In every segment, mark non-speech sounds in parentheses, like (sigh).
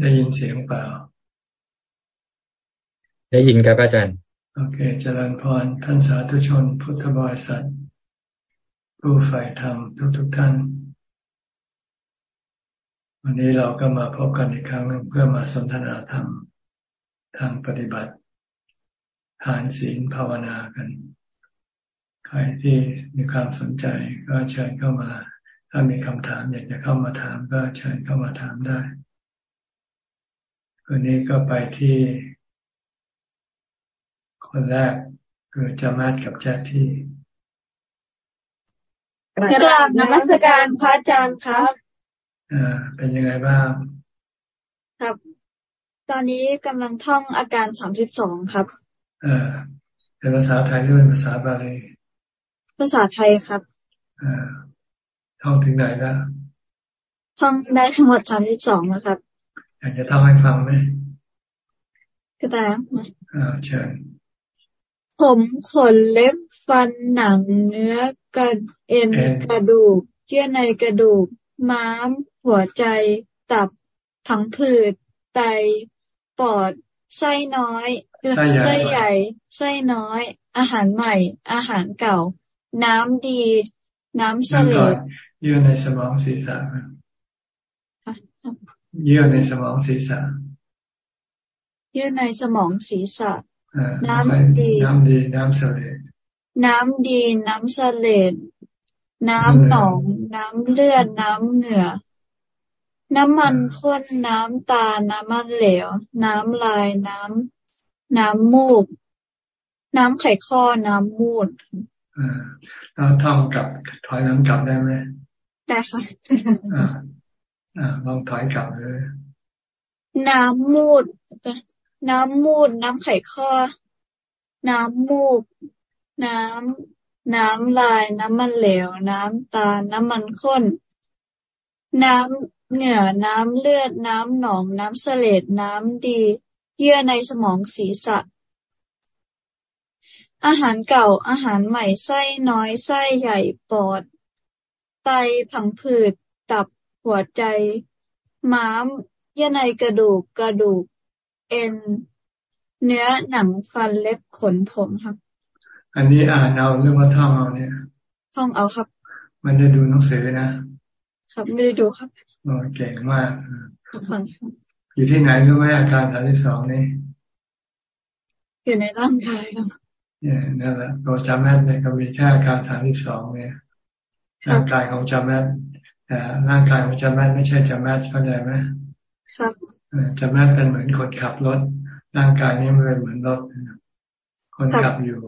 ได้ยินเสียงเปล่า ได้ยินครับอาจารย์ โอเค เจริญพร ท่านสาธุชน พุทธบริษัท ผู้ฝ่ายธรรมทุกทุกท่าน วันนี้เราก็มาพบกันอีกครั้งเพื่อมาสนทนาธรรม ทางปฏิบัติทานศีลภาวนากัน ใครที่มีความสนใจก็เชิญเข้ามา ถ้ามีคำถามอยากจะเข้ามาถามก็เชิญเข้ามาถามได้ วันนี้ก็ไปที่ คนแรกคือจามัดกับแจ๊ที่กราบนมัสการพระอาจารย์ครับอ่าเป็นยังไงบ้าง ครับ ตอนนี้กำลังท่องอาการสามสิบสองครับอ่าเป็นภาษาไทยหรือเป็นภาษาบาลีภาษาไทยครับอ่าท่องถึงไหนแล้วท่องได้ทั้งหมดสามสิบสองนะครับ อยากจะท่องให้ฟังไหมก็ได้อ่าเชิญผมขนเล็บฟันหนังเนื้อกระเอ็นกระดูกเยื่อในกระดูก ม้าม หัวใจ ตับ ผังผืด ไต ปอด ไส้น้อย ไส้ใหญ่ ไส้น้อย อาหารใหม่ อาหารเก่า น้ำดี น้ำเสลดเยื่อในสมองศีรษะ เยื่อในสมองศีรษะ เยื่อในสมองศีรษะน้ำดี น้ำดี น้ำเสลดน้ำดี น้ำเสลดน้ำหนอง น้ำเลือด น้ำเหงื่อ น้ำมันข้น น้ำตา น้ำมันเหลว น้ำลาย น้ำ น้ำมูก น้ำไข่ข้อ น้ำมูดอ่าเราท่องกับถอยหลังกลับได้ไหมได้ค่ะ อลองถอยกลับเลย น้ำมูด น้ำมูด น้ำไข่ข้อ น้ำมูก น้ำ น้ำลาย น้ำมันเหลว น้ำตา น้ำมันข้น น้ำเหงื่อ น้ำเลือด น้ำหนอง น้ำเสลดน้ำดี เยื่อในสมองศีรษะ อาหารเก่า อาหารใหม่ ไส้น้อย ไส้ใหญ่ ปอด ไต ผังผืด ตับ หัวใจ ม้าม เยื่อในกระดูก กระดูก เอ็น เนื้อ หนัง ฟัน เล็บ ขน ผมครับ อันนี้อ่านเอาหรือว่าท่องเอาเนี่ยท่องเอาครับ มันได้ดูหนังสือนะ ครับ ไม่ได้ดูครับโอ้เก่งมากอยู่ที่ไหนรู้ไหมอาการสามสิบสองนี่ อยู่ในร่างกายครับเนี่ยนั่นแหละตัวจำแม่เนี่ยก็มีแค่อาการสามสิบสองเนี่ยร่างกายของจำแม่ แต่ร่างกายของจำแม่ไม่ใช่จำแม่เข้าใจไหมครับจำแนกเป็นเหมือนคนขับรถ ร่างกายนี้มันเป็นเหมือนรถ คนขับอยู่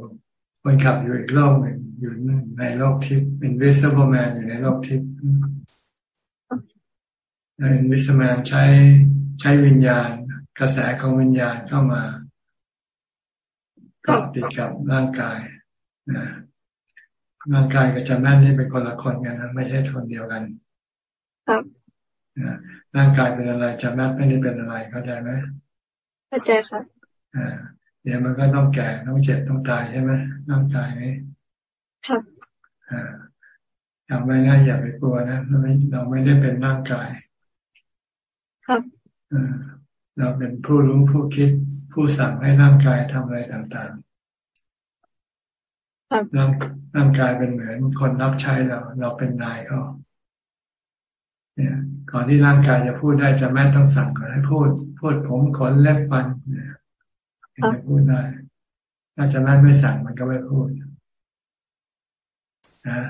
คนขับอยู่อีกโลกหนึ่งอยู่ในโลกทิพย์เป็น invisible man อยู่ในโลกทิพย์ invisible man ใช้ใช้วิญญาณ กระแสของวิญญาณเข้ามากับติดกับร่างกายนะร่างกายกับจำแนกนี่เป็นคนละคนกันนะไม่ใช่คนเดียวกัน ครับร่างกายเป็นอะไรจำแนกไม่ได้เป็นอะไรเข้าใจไหมเข้าใจค่ะอ่าเดี๋ยวมันก็ต้องแก่ต้องเจ็บต้องตายใช่ไหมร่างกายนี้ครับอ่าจำไว้นะอย่าไปกลัวนะเราไม่เราไม่ได้เป็นร่างกาย ครับอ่าเราเป็นผู้รู้ผู้คิด ผู้สั่งให้ร่างกายทำอะไรต่างๆ ครับร่างร่างกายเป็นเหมือนคนรับใช้เรา เราเป็นนายเขา เนี่ยก่อนที่ร่างกายจะพูดได้จะแม่ต้องสั่งก่อนให้พูด พูดผมขนเล็บฟันเนี่ยจะพูดได้ถ้าจะแม่ไม่สั่งมันก็ไม่พูดนะ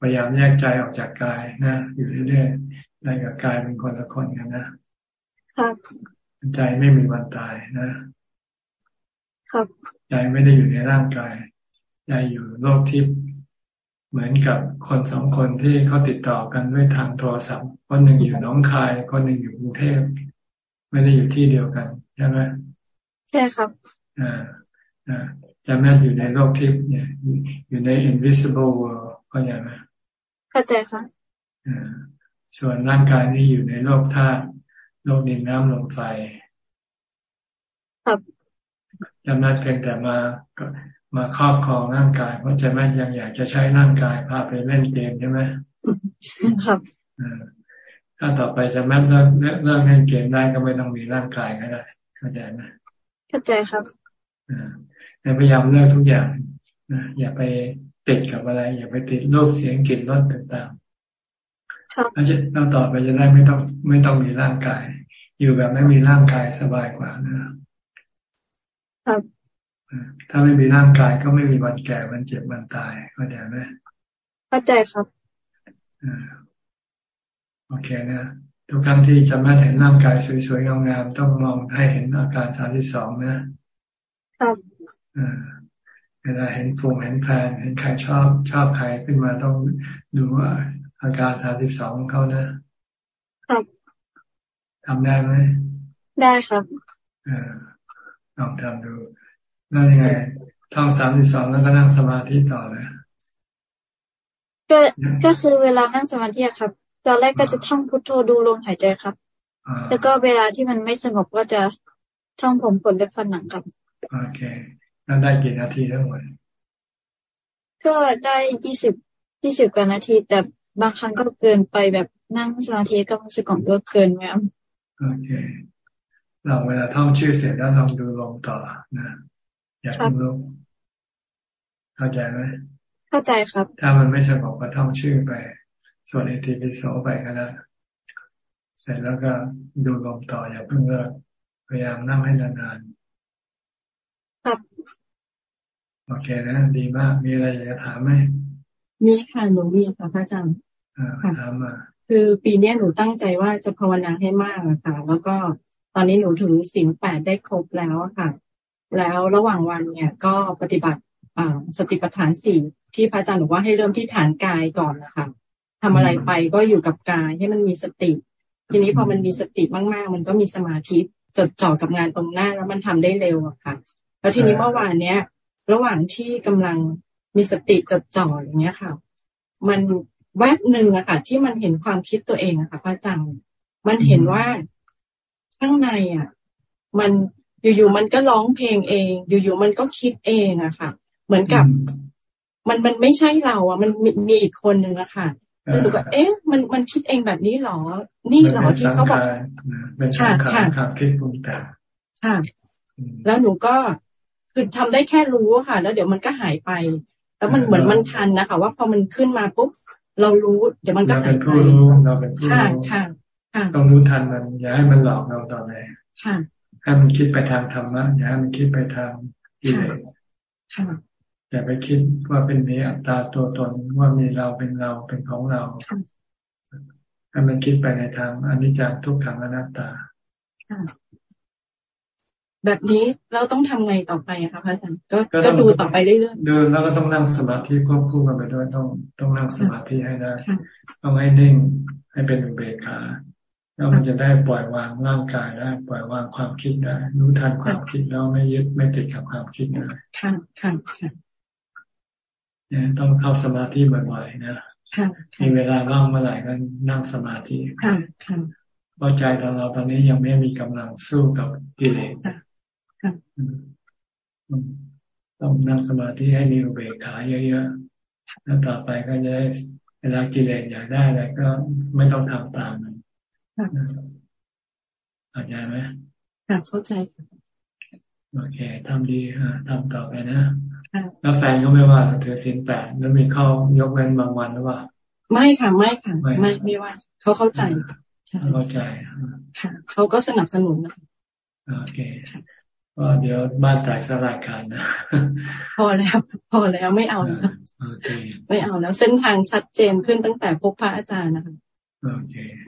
พยายามแยกใจออกจากกายนะอยู่เรื่อยๆใจกับกายเป็นคนละคนกันนะครับใจไม่มีวันตายนะครับใจไม่ได้อยู่ในร่างกายใจอยู่โลกทิพย์ เหมือนกับคนสองคนที่เขาติดต่อกันด้วยทางโทรศัพท์ คนหนึ่งอยู่น้องคาย คนหนึ่งอยู่กรุงเทพไม่ได้อยู่ที่เดียวกันใช่ไหมใช่ครับอ่าอ่าจะแม่อยู่ในโลกทิพย์เนี่ยอยู่ใน invisible world ก็อย่างนั้นเข้าใจค่ะอ่าส่วนร่างกายนี่อยู่ในโลกธาตุโลกดินน้ำลมไฟครับจำได้เพียงแต่มา มาครอบครองร่างกายเพราะใจแม่ยังอยากจะใช้ร่างกายพาไปเล่นเกมใช่ไหมครับถ้ถ้าต่อไปจะแม้เลิกเลิกเล่นเกมได้ก็ไม่ต้องมีร่างกายก็ได้เข้าใจไหมเข้าใจครับอ่าพยายามเลิกทุกอย่างนะอย่าไปติดกับอะไร อย่าไปติดโลกเสียงกลิ่นรสต่างๆแล้วจะเราต่อไปจะได้ไม่ต้องไม่ต้องมีร่างกาย อยู่แบบไม่มีร่างกายสบายกว่านะครับ ถ้าไม่มีร่างกายก็ไม่มีวันแก่วันเจ็บวันตายเข้าใจไหมเข้าใจครับโอเคนะทุกครั้งที่จะมาเห็นร่างกายสวยๆงามๆต้องมองให้เห็นอาการสามที่สองนะครับเวลาเห็นฟูงเห็นแพนเห็นใครชอบชอบใครขึ้นมาต้องดูว่าอาการสามสิบสองของเขานะครับทำได้ไหมได้ครับอลองทำดู แล้วยังไงท่องสามสิบสองแล้วก็นั่งสมาธิต่อเลยก็ก็คือเวลานั่งสมาธิครับ ตอนแรกก็จะท่องพุทโธดูลมหายใจครับ แล้วก็เวลาที่มันไม่สงบก็จะท่องผมขนเล็บฟันหนังครับโอเคนั่นได้กี่นาทีทั้งหมดก็ได้ยี่สิบยี่สิบกว่านาที แต่บางครั้งก็เกินไปแบบนั่งสมาธิก็รู้สึกของก็เกินไหมโอเคเราเวลาท่องชื่อเสร็จแล้วลองดูลมต่อนะ อยากรู้เข้าใจไหมเข้าใจครับ ถ้ามันไม่สงบก็ท่องชื่อไป ส่วนอิติปิโสไปก็ได้เสร็จแล้วก็ดูลมต่ออย่าเพิ่งเลิกพยายามนั่งให้นานๆครับโอเคนะดีมากมีอะไรอยากจะถามไหมมีค่ะหนูมีค่ะพระอาจารย์ถามมาคือปีนี้หนูตั้งใจว่าจะภาวนาให้มากอะค่ะ แล้วก็ตอนนี้หนูถึงสิงแปดได้ครบแล้วค่ะ แล้วระหว่างวันเนี่ยก็ปฏิบัติสติปัฏฐานสี่ที่พระอาจารย์บอกว่าให้เริ่มที่ฐานกายก่อนนะคะทำอะไรไปก็อยู่กับกายให้มันมีสติ ทีนี้พอมันมีสติมากๆ มันก็มีสมาธิจดจ่อกับงานตรงหน้าแล้วมันทำได้เร็วอะค่ะ แล้วทีนี้เมื่อวานเนี้ย ระหว่างที่กำลังมีสติจดจ่ออย่างเงี้ยค่ะ มันแวบหนึ่งอะค่ะ ที่มันเห็นความคิดตัวเองอะค่ะพระอาจารย์มันเห็นว่าข้างในอะมัน อยู่ๆมันก็ร้องเพลงเอง อยู่ๆมันก็คิดเองอะค่ะ เหมือนกับ มันมันไม่ใช่เราอะมันมีอีกคนหนึ่งอะค่ะแล้วหนูก็เอ๊ะมันมันคิดเองแบบนี้หรอ นี่หรอที่เขาบอกค่ะค่ะค่ะคิดปรุงแต่ค่ะ แล้วหนูก็คือทำได้แค่รู้ค่ะ แล้วเดี๋ยวมันก็หายไป แล้วมันเหมือนมันทันนะคะว่าพอมันขึ้นมาปุ๊บเรารู้ เดี๋ยวมันก็หายไปเราเป็นผู้รู้ค่ะค่ะต้องรู้ทันมันอย่าให้มันหลอกเราต่อไปค่ะ ให้มันคิดไปทางธรรมะอย่าให้มันคิดไปทางกิเลสอย่าไปคิดว่าเป็นมีอัตตาตัวตนว่ามีเราเป็นเราเป็นของเราให้มันคิดไปในทางอนิจจังทุกขังอนัตตาแบบนี้เราต้องทำไงต่อไปอะคะพระอาจารย์ก็ก็ดูต่อไปเรื่อยๆดูแล้วก็ต้องนั่งสมาธิควบคู่กันไปด้วยต้องต้องนั่งสมาธิให้ได้ต้องให้นิ่งให้เป็นอุเบกขา แล้วมันจะได้ปล่อยวางร่างกายได้ ปล่อยวางความคิดได้รู้ทันความคิดแล้วไม่ยึดไม่ติดกับความคิดได้ค่ะค่ะค่ะเนี่ยต้องเข้าสมาธิบ่อยๆนะมีเวลาว่างเมื่อไหร่ก็นั่งสมาธิค่ะค่ะเพราะใจของเราตอนนี้ยังไม่มีกำลังสู้กับกิเลสต้องนั่งสมาธิให้มีอุเบกขาเยอะๆแล้วต่อไปก็จะได้เวลากิเลสอยากได้อะไรก็ไม่ต้องทำตามมัน เข้าใจไหมเข้าใจโอเคทำดีฮะทำต่อไปนะแล้วแฟนก็ไม่ว่าเธอสินแปดแล้วมีเข้ายกเว้นบางวันหรือเปล่าไม่ค่ะไม่ค่ะ ไม่ไม่ว่าเขาเข้าใจเข้าใจค่ะเขาก็สนับสนุนโอเคก็เดี๋ยวบ้านแตกสลายการนะพอแล้ว พอแล้วไม่เอาแล้วไม่เอาแล้วเส้นทางชัดเจนขึ้นตั้งแต่พบพระอาจารย์นะคะโอเค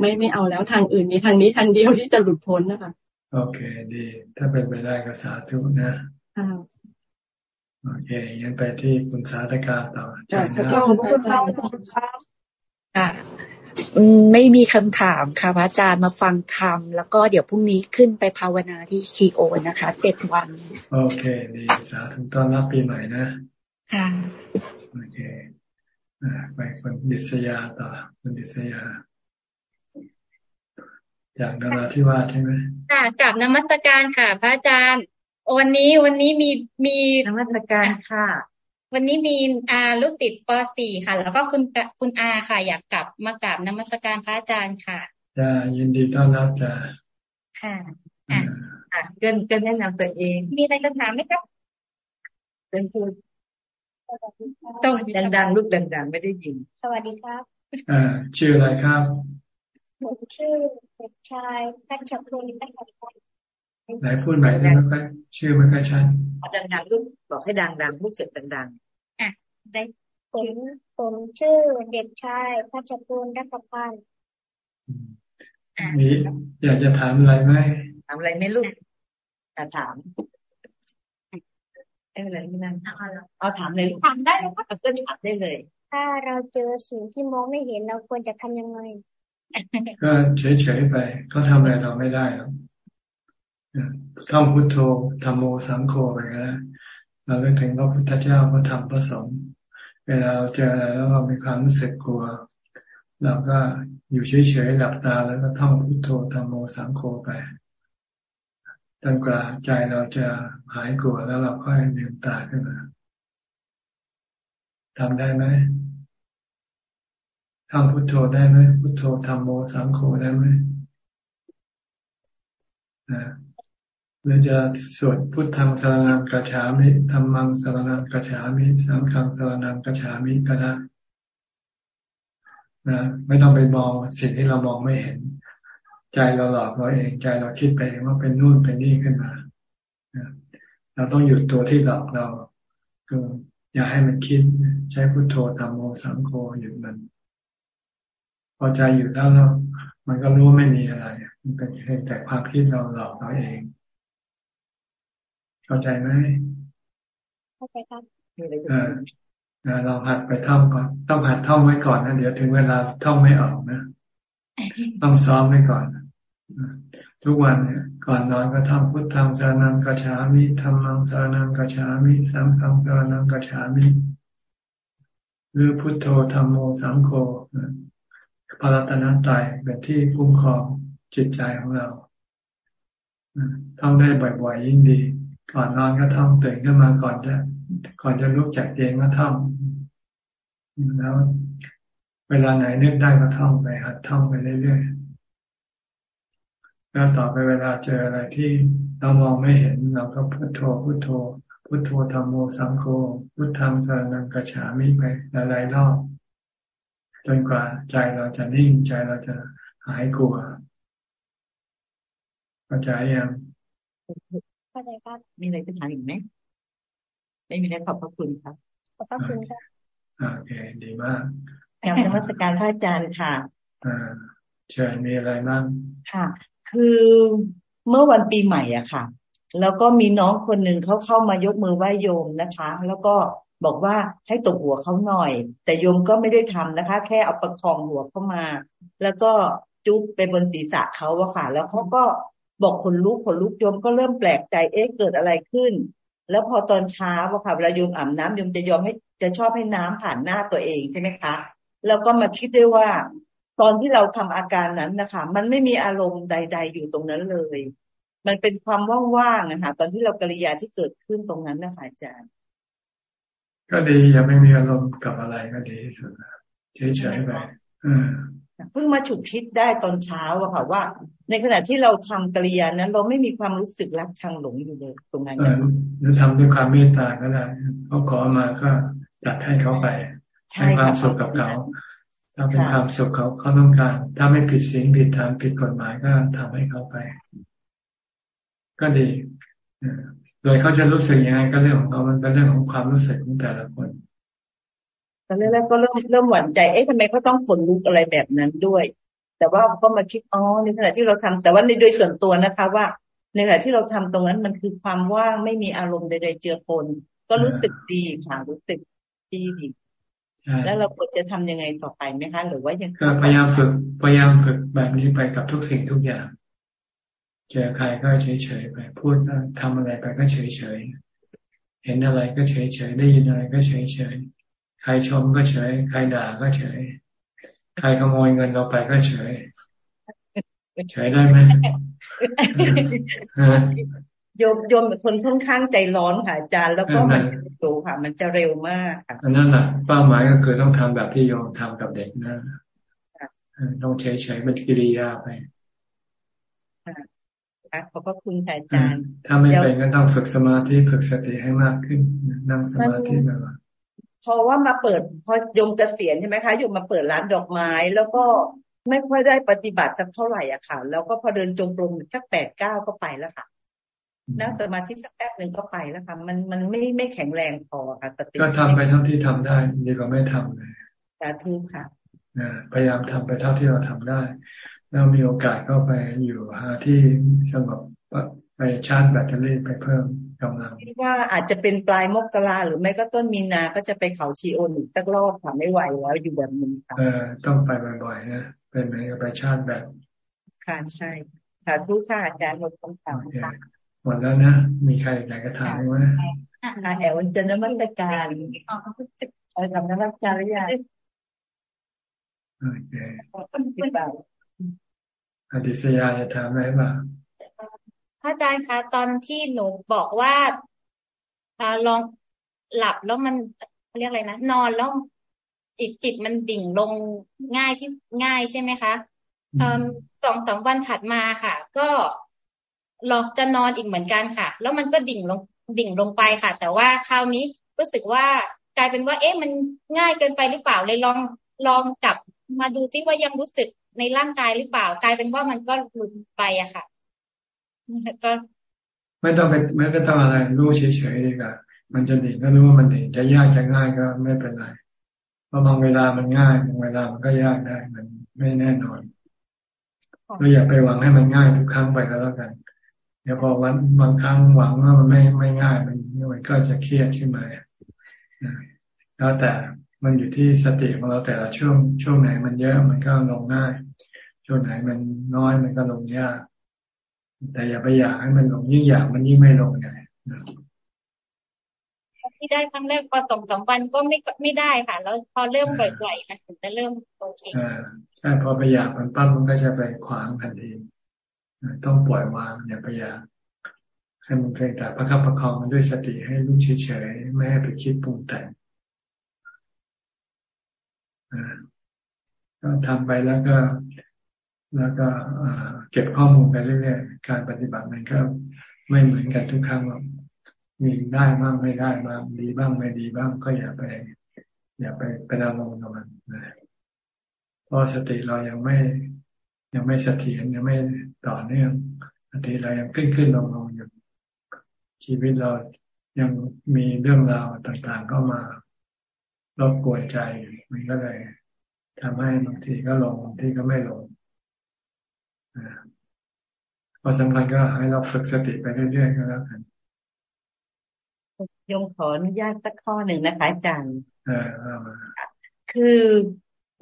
ไม่ไม่เอาแล้วทางอื่นมีทางนี้ทางเดียวที่จะหลุดพ้นนะคะ โอเค ดี ถ้าเป็นไปได้ก็สาธุนะโอเคยันไปที่คุณสาธกาต่อจากพระเจ้าพระเจ้าค่ะไม่มีคำถามค่ะพระอาจารย์มาฟังธรรมแล้วก็เดี๋ยวพรุ่งนี้ขึ้นไปภาวนาที่คีโอนะคะเจ็ดวัน โอเค ดีสาธุต้อนรับปีใหม่นะ ค่ะ โอเคไปคนดิษยาต่อคนดิษยา จากนาราธิวาสใช่ไหมค่ะกับนมัสการค่ะ พระอาจารย์ วันนี้วันนี้มีมีนมัสการค่ะ วันนี้มีอาลูกติดป .4 ค่ะ แล้วก็คุณคุณอาค่ะ อยากกลับมากราบนมัสการพระอาจารย์ค่ะจะยินดีต้อนรับจ้ะค่ะอะเกินเกินแนะนำตัวเอง มีอะไรจะถามไหมครับเป็นพูดดังๆลูกดังๆ ไม่ได้ยิน สวัสดีครับ อ่าชื่ออะไรครับ ผมชื่อเด็กชายพัชพลพัชพลไหนพูดใหม่ได้ไหมชื่อมันก็ชัดดังๆลูกบอกให้ดังๆพูดเสียงดังๆอะได้ผมผมชื่อเด็กชายพัชพลรัตพันธ์มีอยากจะถามอะไรไหมถามอะไรไม่ลูกถามไม่เป็นไรไม่นั่นเอาถามเลยถามได้เลยค่ะก็ถามได้เลย ถ้าเราเจอสิ่งที่มองไม่เห็นเราควรจะทำยังไง ก็เฉยๆไปเขาทำอะไรเราไม่ได้หรอกท่องพุทโธธรรมโมสังโฆไปก็ได้เราเรียกถึงพระพุทธเจ้าพระธรรมพระสงฆ์เวลาเราเจออะไรแล้วเรามีความรู้สึกกลัวเราก็อยู่เฉยๆหลับตาแล้วก็ท่องพุทโธธรรมโมสังโฆไปจนกว่าใจเราจะหายกลัวแล้วเราค่อยลืมตาขึ้นมาทำได้ไหม ท่องพุทโธได้ไหมพุทโธธรรมโมสังโฆได้ไหมนะหรือจะสวดพุทธังสารนังกัจฉามิธรรมังสารนังกัจฉามิสังฆังสารนังกัจฉามิก็ได้นะไม่ต้องไปมองสิ่งที่เรามองไม่เห็น ใจเราหลอกเราเองใจเราคิดไปว่าเป็นนู่นเป็นนี่ขึ้นมาเราต้องหยุดตัวที่หลอกเราคืออย่าให้มันคิด ใช้พุทโธธรรมโมสังโฆหยุดมัน พอใจหยุดแล้วเรามันก็รู้ไม่มีอะไร มันเป็นเพียงแต่ความคิดเราหลอกเราเอง เข้าใจไหมเข้าใจครับเออเราหัดไปท่องก่อน ต้องหัดท่องไว้ก่อนนะเดี๋ยวถึงเวลาท่องไม่ออกนะต้องซ้อมไว้ก่อนทุกวันเนี่ยก่อนนอนก็ท่องพุทธังสานังกัจฉามิธรรมังสานังกัจฉามิสังฆังสานังกัจฉามิหรือพุทโธธรรมโมสังโฆ พระรัตนตรัยเป็นที่คุ้มครองจิตใจของเราท่องได้บ่อยๆยิ่งดี ก่อนนอนก็ท่องตื่นขึ้นมาก่อนจะก่อนจะลุกจากเตียงก็ท่องแล้ว เวลาไหนนึกได้ก็ท่องไปหัดท่องไปเรื่อยๆแล้วต่อไปเวลาเจออะไรที่เรามองไม่เห็นเราก็พุทโธพุทโธพุทโธธรรมโมสังโฆพุทธังสานังกัจฉามิไปหลายๆรอบ จนกว่าใจเราจะนิ่งใจเราจะหายกลัวเข้าใจยังข้าใจครับมีอะไรจะถามอีกไหมไม่มีแล้วขอบพระคุณครับขอบพระคุณค่ะโอเคดีมากกาบธรรมสการพระอาจารย์ค่ะอ่าเชิญมีอะไรบ้างค่ะ คือเมื่อวันปีใหม่อะค่ะ แล้วก็มีน้องคนหนึ่งเขาเข้ามายกมือไหว้โยมนะคะ แล้วก็ บอกว่าให้ตบหัวเขาหน่อย แต่โยมก็ไม่ได้ทำนะคะ แค่เอาประคองหัวเข้ามา แล้วก็จุ๊บไปบนศีรษะเขาอะค่ะ แล้วเขาก็บอกคนลุกคนลุกโยมก็เริ่มแปลกใจเอ๊ะเกิดอะไรขึ้น แล้วพอตอนเช้าอะค่ะเวลาโยมอาบน้ำโยมจะยอมให้จะชอบให้น้ำผ่านหน้าตัวเองใช่ไหมคะ แล้วก็มาคิดด้วยว่า ตอนที่เราทำอาการนั้นนะคะ มันไม่มีอารมณ์ใด ๆ อยู่ตรงนั้นเลย มันเป็นความว่างๆนะคะตอนที่เรากริยาที่เกิดขึ้นตรงนั้นนะคะอาจารย์ ก็ดีอย่าไม่มีอารมณ์กับอะไรก็ดีที่สุดเฉยๆไปเพิ่งมาฉุกคิดได้ตอนเช้าอะค่ะว่า ในขณะที่เราทำกริยานั้น เราไม่มีความรู้สึกรักชังหลงอยู่เลยตรงนั้นหรือทำด้วยความเมตตาก็ได้เขาขอมาก็จัดให้เขาไปให้ความสุขกับเขาถ้าเป็นความสุขเขาเขาต้องการ ถ้าไม่ผิดศีลผิดธรรมผิดกฎหมายก็ทำให้เขาไป ก็ดี โดยเขาจะรู้สึกยังไงก็เรื่องของเขามันเป็นเรื่องของความรู้สึกของแต่ละคนตอนแรกก็เริ่มเริ่มหวั่นใจ เอ๊ะทำไมเขาต้องขนลุกอะไรแบบนั้นด้วย แต่ว่าก็มาคิด อ๋อ ในขณะที่เราทำแต่ว่าในโดยส่วนตัวนะคะ ว่า ในขณะที่เราทำตรงนั้นมันคือความว่างไม่มีอารมณ์ใดๆเจือปน ก็รู้สึกดีค่ะรู้สึกดีดีแล้วเราควรจะทำยังไงต่อไปไหมคะ หรือว่ายังพยายามฝึกพยายามฝึกแบบนี้ไปกับทุกสิ่งทุกอย่าง เจอใครก็เฉยๆไปพูดทำอะไรไปก็เฉยๆเห็นอะไรก็เฉยๆได้ยินอะไรก็เฉยๆใครชมก็เฉย ใครด่าก็เฉย ใครขโมยเงินเราไปก็เฉยเฉยได้ไหมโยมโยมเป็นคนค่อนข้างใจร้อนค่ะอาจารย์แล้วก็มันโตค่ะ มันจะเร็วมากค่ะอันนั้นแหละเป้าหมายก็คือต้องทำแบบที่โยมทำกับเด็กนะต้องเฉยเฉยเป็นกิริยาไป ค่ะขอบพระคุณอาจารย์ ถ้าไม่เป็นก็ต้องฝึกสมาธิฝึกสติให้มากขึ้น นั่งสมาธิแบบว่าพอว่ามาเปิดพอยมเกษียณใช่ไหมคะยมมาเปิดร้านดอกไม้ แล้วก็ไม่ค่อยได้ปฏิบัติสักเท่าไหร่อะค่ะ แล้วก็พอเดินจงกรมสักแปดเก้าก็ไปแล้วค่ะนั่งสมาธิสักแป๊บหนึ่งก็ไปแล้วค่ะ มันมันไม่ไม่แข็งแรงพอค่ะสติก็ทำไปเท่าที่ทำได้ดีกว่าไม่ทำเลยสาธุค่ะพยายามทำไปเท่าที่เราทำได้ แล้วมีโอกาสก็ไปอยู่หาที่สงบไปชาร์จแบตเตอรี่ไปเพิ่มกำลังว่าอาจจะเป็นปลายมกราหรือไม่ก็ต้นมีนา ก็จะไปเขาชีโอนอีกสักรอบค่ะไม่ไหวแล้วอยู่แบบนี้ค่ะเออต้องไปบ่อยๆนะเป็นไหมไปชาร์จแบตค่ะใช่ค่ะทุกค่ะอาจารย์หมดคำถามค่ะหมดแล้วนะ มีใครอยากจะถามไหมค่ะแอลจะนมัสการเอาทำนมัสการหรือยังโอเค อดิศยาจะถามอะไรบ้างพระอาจารย์คะตอนที่หนูบอกว่าลองหลับแล้วมันเรียกอะไรนะนอนแล้วจิตจิตมันดิ่งลงง่ายที่ง่ายใช่ไหมคะสองสามวันถัดมาค่ะ ก็ลองจะนอนอีกเหมือนกันค่ะ แล้วมันก็ดิ่งลงดิ่งลงไปค่ะ แต่ว่าคราวนี้รู้สึกว่ากลายเป็นว่า เอ๊ะมันง่ายเกินไปหรือเปล่าเลยลองลองกลับมาดูซิว่ายังรู้สึก ในร่างกายหรือเปล่ากลายเป็นว่ามันก็หลุดไปอะค่ะก็ไม่ต้องเป็นไม่ต้องอะไรรู้เฉยๆดีกว่ามันจะดิ่งก็รู้ว่ามันดิ่งจะยากจะง่ายก็ไม่เป็นไรเพราะบางเวลามันง่ายบางเวลามันก็ยากได้มันไม่แน่นอนเราอย่าไปหวังให้มันง่ายทุกครั้งไปก็แล้วกัน เดี๋ยวพอวันบางครั้งหวังว่ามันไม่ไม่ง่ายมันมันก็จะเครียดขึ้นมาแล้วแต่มันอยู่ที่สติของเราแต่ละช่วงช่วงไหนมันเยอะมันก็ลงง่าย ช่วงไหนมันน้อยมันก็ลงยาก แต่อย่าไปอยากให้มันลงยิ่งอยากมันยิ่งไม่ลงไงที่ได้ครั้งแรกพอสองสามวันก็ไม่ไม่ได้ค่ะ แล้วพอเริ่มปล่อยๆมันถึงจะเริ่มโอเคอ่าใช่พอไปอยากมันปั้มมันก็จะไปขวางทันทีต้องปล่อยวางอย่าไปอยากให้มันเพียงแต่ประคับประคองมันด้วยสติให้รู้เฉยๆไม่ให้ไปคิดปรุงแต่งก็ทำไปแล้วก็ แล้วก็เก็บข้อมูลไปเรื่อยๆ การปฏิบัติมันก็ไม่เหมือนกันทุกครั้งมีได้บ้างไม่ได้บ้างดีบ้างไม่ดีบ้างก็อย่าไป อย่าไปเป็นอารมณ์กับมันนะเพราะสติเรายังไม่ยังไม่เสถียรยังไม่ต่อเนื่องสติเรายังขึ้นขึ้นลงลงอยู่ชีวิตเรายังมีเรื่องราวต่างๆเข้ามารบกวนใจมันก็เลยทำให้บางทีก็ลงบางทีก็ไม่ลง พอสำคัญก็ให้เราฝึกสติไปเรื่อยๆก็แล้วกันยมขออนุญาตสักข้อหนึ่งนะคะอาจารย์คือ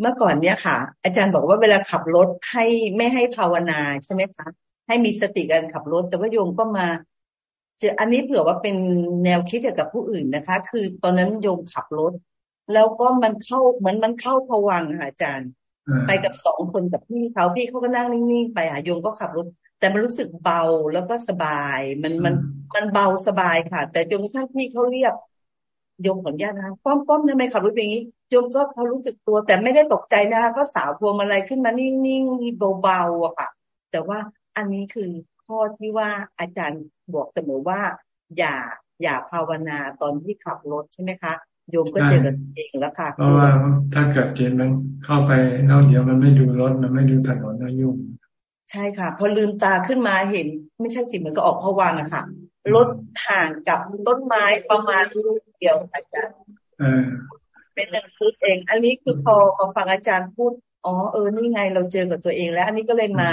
เมื่อก่อนเนี้ยค่ะ อาจารย์บอกว่าเวลาขับรถให้ไม่ให้ภาวนาใช่ไหมคะให้มีสติการขับรถ แต่ว่าโยมก็มา เจออันนี้เผื่อว่าเป็นแนวคิดเกี่ยวกับผู้อื่นนะคะ คือตอนนั้นโยมขับรถ แล้วก็มันเข้าเหมือนมันเข้าผวังค่ะอาจารย์ ไปกับสองคนกับพี่เขาพี่เขาก็นั่งนิ่งๆไปอะโยมก็ขับรถแต่มันรู้สึกเบาแล้วก็สบาย มันมันมันเบาสบายค่ะ แต่จนกระทั่งพี่เขาเรียกโยมขออนุญาตนะป้อมป้อมทำไมขับรถอย่างนี้โยมก็พอรู้สึกตัว แต่ไม่ได้ตกใจนะคะก็สาวพวงมาลัยขึ้นมานิ่งๆเบาๆอะค่ะ แต่ว่าอันนี้คือข้อที่ว่าอาจารย์บอกเสมอว่า อย่าอย่าภาวนาตอนที่ขับรถใช่ไหมคะ โยมก็เจอกันเองแล้วค่ะเพราะว่าถ้าเกิดจิตมันเข้าไปแล้วเดี๋ยวมันไม่ดูรถมันไม่ดูถนนแล้วยุ่ง ใช่ค่ะ พอลืมตาขึ้นมาเห็น ไม่ใช่จิตมันก็ออกผวังอะค่ะรถห่างกับต้นไม้ประมาณลูกเดียวอาจารย์เป็นหนึ่งฟุตเอง อันนี้คือพอพอฟังอาจารย์พูดอ๋อเออนี่ไงเราเจอกับตัวเองแล้ว อันนี้ก็เลยมา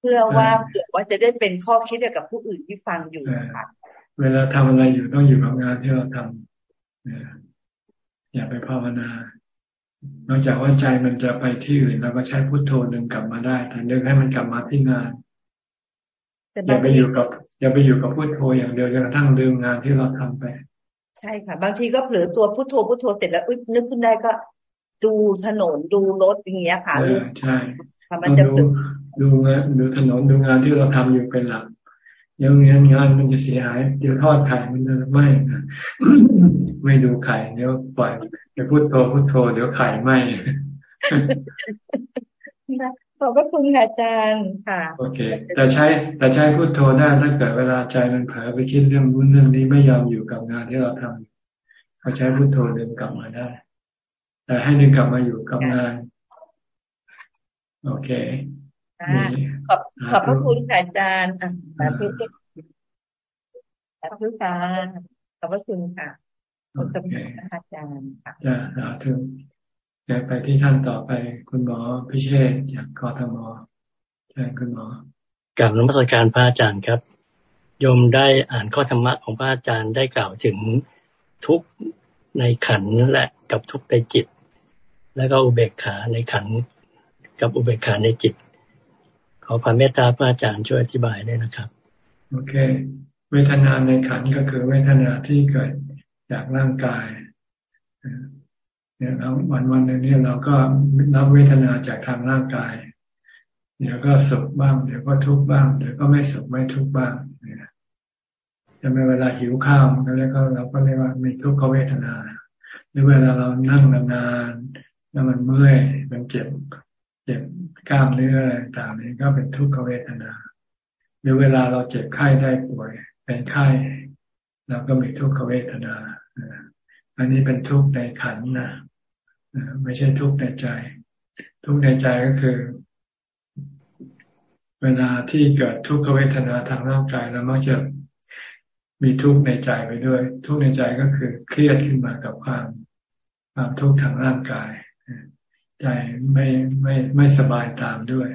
เพื่อว่าเผื่อว่าจะได้เป็นข้อคิดกับผู้อื่นที่ฟังอยู่ค่ะ เวลาทำอะไรอยู่ต้องอยู่กับงานที่เราทำ อย่าไปภาวนานอกจากว่าใจมันจะไปที่อื่นเราก็ใช้พุทโธดึงกลับมาได้แต่ดึงให้มันกลับมาที่งานอย่าไปอยู่กับอย่าไปอยู่กับพุทโธอย่างเดียวจนกระทั่งลืมงานที่เราทำไป ใช่ค่ะ บางทีก็เผลอตัวพุทโธพุทโธเสร็จแล้วนึกขึ้นได้ก็ ดูถนนดูรถอย่างเงี้ยค่ะใช่มันจะดูดูงานดูถนนดูงานที่เราทำอยู่เป็นหลัก เดี๋ยวงานงานมันจะเสียหาย เดี๋ยวทอดไข่มันจะไม่นะไม่ดูไข่เดี๋ยวปล่อยเดี๋ยวพูดโทพูดโทเดี๋ยวไข่ไหมขอบพระคุณอาจารย์ค่ะ โอเค แต่ใช้แต่ใช้พุทโธได้ถ้าเกิดเวลาใจมันเผลอไปคิดเรื่องนู้นเรื่องนี้ไม่ยอมอยู่กับงานที่เราทำก็ใช้พุทโธดึงกลับมาได้ แต่ให้ดึงกลับมาอยู่กับงาน โอเค ขอบขอบพระคุณอาจารย์สาธุสาธุค่ะขอบพระคุณค่ะขอบคุณอาจารย์ค่ะจ้าสาธุจะไปที่ท่านต่อไปคุณหมอพิเชษจากกทมเชิญคุณหมอกับนมัสการพระอาจารย์ครับโยมได้อ่านข้อธรรมะของพระอาจารย์ได้กล่าวถึงทุกในขันนั่นแหละกับทุกในจิต แล้วก็อุเบกขาในขันกับอุเบกขาในจิต ขอความเมตตาพระอาจารย์ช่วยอธิบายด้วยนะครับ โอเค เวทนาในขันก็คือเวทนาที่เกิดจากร่างกายเนี่ยเราวันวันหนึ่งเนี่ยเราก็รับเวทนาจากทางร่างกาย เดี๋ยวก็สุขบ้าง เดี๋ยวก็ทุกข์บ้าง เดี๋ยวก็ไม่สุขไม่ทุกข์บ้างเนี่ยจะไม่เวลาหิวข้าวมันก็เรียกว่าเราก็เรียกว่ามีทุกขเวทนา หรือเวลาเรานั่งนานๆแล้วมันเมื่อยมันเจ็บ เจ็บกล้ามเนื้ออะไรต่างๆนี้ก็เป็นทุกขเวทนา หรือเวลาเราเจ็บไข้ได้ป่วย เป็นไข้เราก็มีทุกขเวทนา อันนี้เป็นทุกข์ในขันนะไม่ใช่ทุกข์ในใจ ทุกข์ในใจก็คือ เวลาที่เกิดทุกขเวทนาทางร่างกายแล้วมักจะมีทุกข์ในใจไปด้วย ทุกข์ในใจก็คือเครียดขึ้นมากับความความทุกข์ทางร่างกาย ใจไม่ไม่ไม่สบายตามด้วย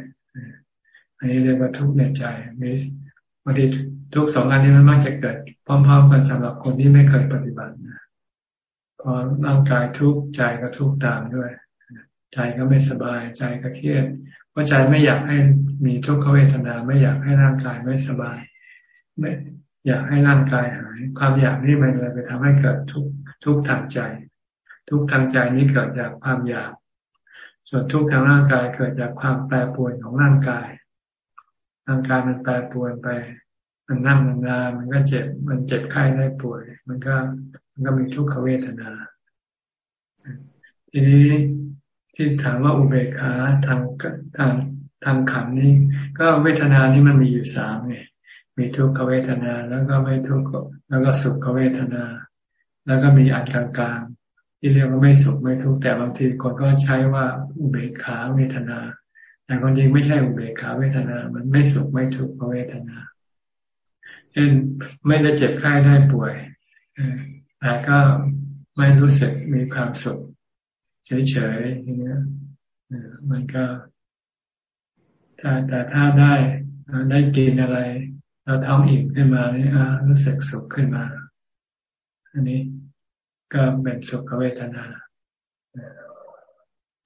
อันนี้เรียกว่าทุกข์ในใจมีบางทีทุกสองอันนี้มันมักจะเกิดพร้อม ๆ กันสำหรับคนที่ไม่เคยปฏิบัตินะพอร่างกายทุกข์ใจก็ทุกข์ตามด้วย ใจก็ไม่สบายใจก็เครียดเพราะใจไม่อยากให้มีทุกขเวทนา ไม่อยากให้ร่างกายไม่สบาย ไม่อยากให้ร่างกายหาย ความอยากนี่มันเลยไปทำให้เกิดทุกทุกทางใจ ทุกทางใจนี้เกิดจากความอยาก ส่วนทุกข์ทางร่างกายเกิดจากความแปรปรวนของร่างกาย ร่างกายมันแปรปรวนไป มันนั่งมันานมันก็เจ็บ มันเจ็บไข้ได้ป่วย มันก็มันก็มีทุกขเวทนา ทีนี้ที่ถามว่าอุเบกขาทางทางทางขันนี้ ก็เวทนานี้มันมีอยู่สามไงมีทุกขเวทนาแล้วก็ไม่ทุกข์แล้วก็สุขเวทนา แล้วก็มีอันกลางๆ ที่เรียกว่าไม่สุขไม่ทุกข์แต่บางทีคนก็ใช้ว่าอุเบกขาเวทนา แต่ความจริงไม่ใช่อุเบกขาเวทนา มันไม่สุขไม่ทุกข์เวทนาเช่นไม่ได้เจ็บไข้ได้ป่วยแต่ก็ไม่รู้สึกมีความสุขเฉยๆอย่างเงี้ยมันก็ถ้าแต่ถ้าได้ได้กินอะไร เราท้องอิ่มขึ้นมาเนี่รู้สึกสุขขึ้นมา อันนี้ ก็เป็นสุขเวทนา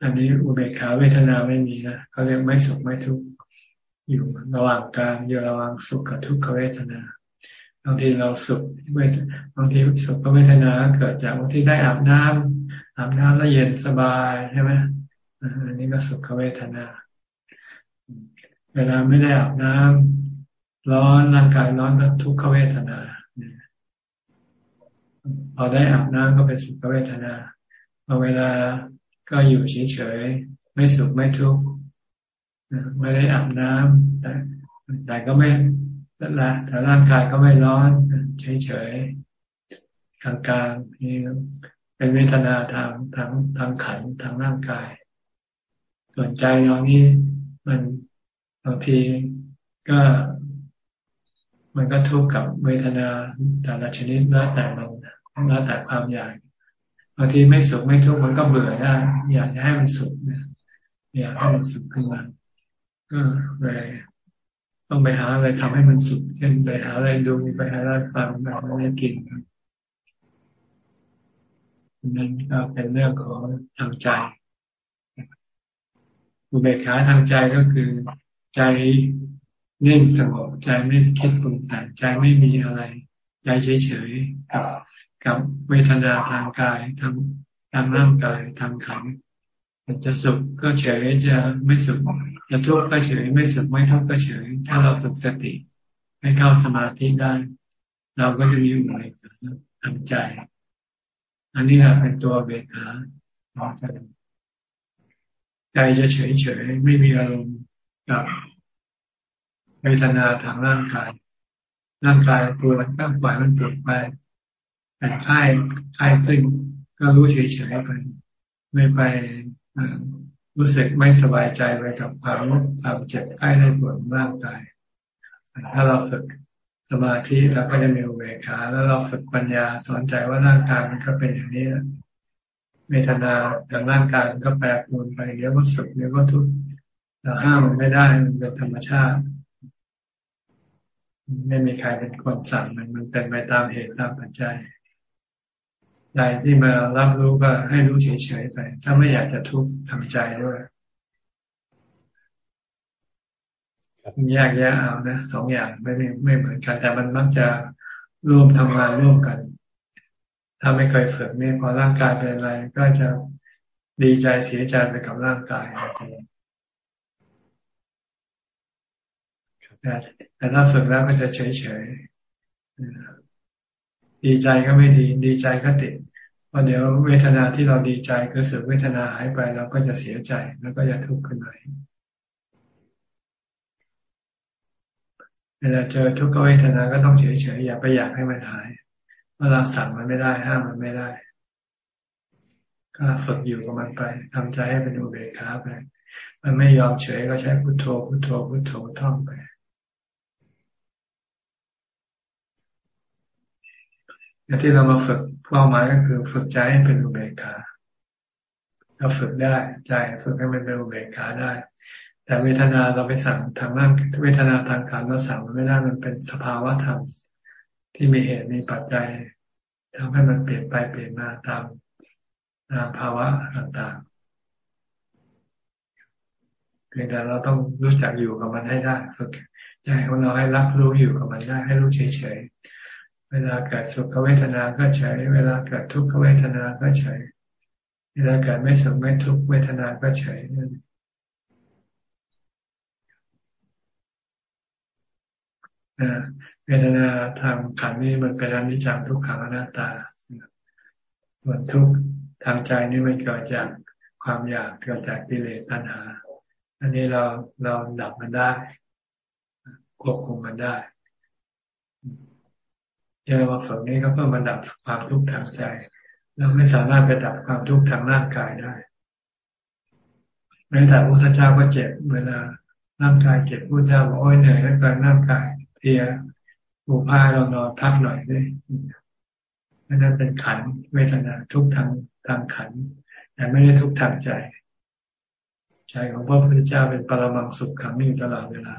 อันนี้อุเบกขาเวทนาไม่มีนะเขาเรียกไม่สุขไม่ทุกข์อยู่ระหว่างกลางอยู่ระหว่างสุขกับทุกขเวทนาบางทีเราสุขเวทบางทีสุขเวทนาเกิดจากบางทีได้อาบน้ำอาบน้ำแล้วเย็นสบายใช่ไหมอันนี้ก็สุขเวทนา เวลาไม่ได้อาบน้ำร้อนร่างกายร้อนก็ทุกขเวทนา พอได้อาบน้ำก็เป็นสุขเวทนาพอเวลาก็อยู่เฉยๆไม่สุขไม่ทุกข์ไม่ได้อาบน้ำแต่แต่ก็ไม่ละแต่ร่างกายก็ไม่ร้อนเฉยๆกลางๆนี่เป็นเวทนาทางทางทางขันทางร่างกาย ส่วนใจเรานี่มันบางทีก็มันก็ทุกข์กับเวทนาแต่ละชนิดแล้วแต่มัน แล้วแต่ความอยากบางทีไม่สุขไม่ทุกข์มันก็เบื่อได้อยากจะให้มันสุขเนี่ยอยากให้มันสุขขึ้นมาก็เลยต้องไปหาอะไรทำให้มันสุขเช่นไปหาอะไรดูไปหาอะไรฟังไปหาอะไรกินนั่นก็เป็นเรื่องของทางใจอุเบกขาทางใจก็คือ ใจนิ่งสงบใจไม่คิดปรุงแต่งใจไม่มีอะไร ใจเฉยๆกับ กับเวทนาทางกายทางทางร่างกายทางขันจะสุขก็เฉยจะไม่สุขจะทุกข์ก็เฉยไม่สุขไม่ทุกข์ก็เฉย ถ้าเราฝึกสติให้เข้าสมาธิได้ เราก็จะมีอุเบกขาทางใจ อันนี้แหละเป็นตัวเบกขาใจจะเฉยเฉยไม่มีอารมณ์กับเวทนาทางร่างกาย ร่างกายปวดก็ปล่อยมันปวดไป แต่ไข้ไข้ขึ้นก็รู้เฉยเฉยไปไม่ไปรู้สึกไม่สบายใจไปกับความความเจ็บไข้ได้ปวดร่างกายถ้าเราฝึกสมาธิเราก็จะมีอุเบกขาแล้วเราฝึกปัญญาสอนใจว่าร่างกายมันก็เป็นอย่างนี้เวทนาทางร่างกายมันก็แปรปรวนไปเดี๋ยวก็สุขเดี๋ยวก็ทุกข์เราห้ามมันไม่ได้มันเป็นธรรมชาติ ไม่มีใครเป็นคนสั่งมันมันเป็นไปตามเหตุตามปัจจัย ใจที่มารับรู้ก็ให้รู้เฉยๆไป ถ้าไม่อยากจะทุกข์ทำใจด้วยแยกแยะเอานะสองอย่างไม่ไม่เหมือนกัน แต่มันมักจะร่วมทำงานร่วมกัน ถ้าไม่เคยฝึกนี่พอร่างกายเป็นอะไร ก็จะดีใจเสียใจไปกับร่างกายแต่แต่ถ้าฝึกแล้วก็จะเฉยเฉยดีใจก็ไม่ดี ดีใจก็ติด พอเดี๋ยวเวทนาที่เราดีใจก็สึกเวทนาหายไปเราก็จะเสียใจแล้วก็จะทุกข์ขึ้นมาเวลาเจอทุกขเวทนาก็ต้องเฉยๆอย่าไปอยากให้มันหายเวลาสั่งมันไม่ได้ห้ามมันไม่ได้ ก็ฝึกอยู่กับมันไปทำใจให้เป็นอุเบกขาไปมันไม่ยอมเฉยก็ใช้พุโทโธพุโทโธพุโทโธท่องไป แต่ที่เรามาฝึกเป้าหมายก็คือฝึกใจให้เป็นอุเบกขาเราฝึกได้ใจฝึกให้มันเป็นอุเบกขาได้ แต่เวทนาเราไปสั่งทางร่างเวทนาทางการเราสั่งมันไม่ได้มันเป็นสภาวะธรรมที่มีเหตุมีปัจจัยทำให้มันเปลี่ยนไปเปลี่ยนมาตามตามภาวะต่างๆเพียงแต่เราต้องรู้จักอยู่กับมันให้ได้ฝึกใจของเราให้รับรู้อยู่กับมันได้ให้รู้เฉยๆ เวลาเกิดสุขเวทนาก็เฉยเวลาเกิดทุกขเวทนาก็เฉยเวลาเกิดไม่สุขไม่ทุกขเวทนาก็เฉยนั่นเวทนาทางขันนี้มันเป็นอนิจจังทุกขังอนัตตาส่วนทุกทางใจนี่มันเกิดจากความอยากเกิดจากกิเลสตัณหา อันนี้เราเราดับมันได้ ควบคุมมันได้ เยอะมาฝึกนี้ก็เพื่อมาดับความทุกข์ทางใจเราไม่สามารถไปดับความทุกข์ทางร่างกายได้แม้แต่พระพุทธเจ้าก็เจ็บเวลาร่างกายเจ็บพระเจ้าบอกโอ้ยเหนื่อยแล้วเกินร่างกายเพียผูผ้าเรานอนพักหน่อยด้วยนั่นเป็นขันเวทนาทุกทางทางขันแต่ไม่ได้ทุกทางใจ ใจของพระพุทธเจ้าเป็นปรมังสุขขังอยู่ตลอดเวลา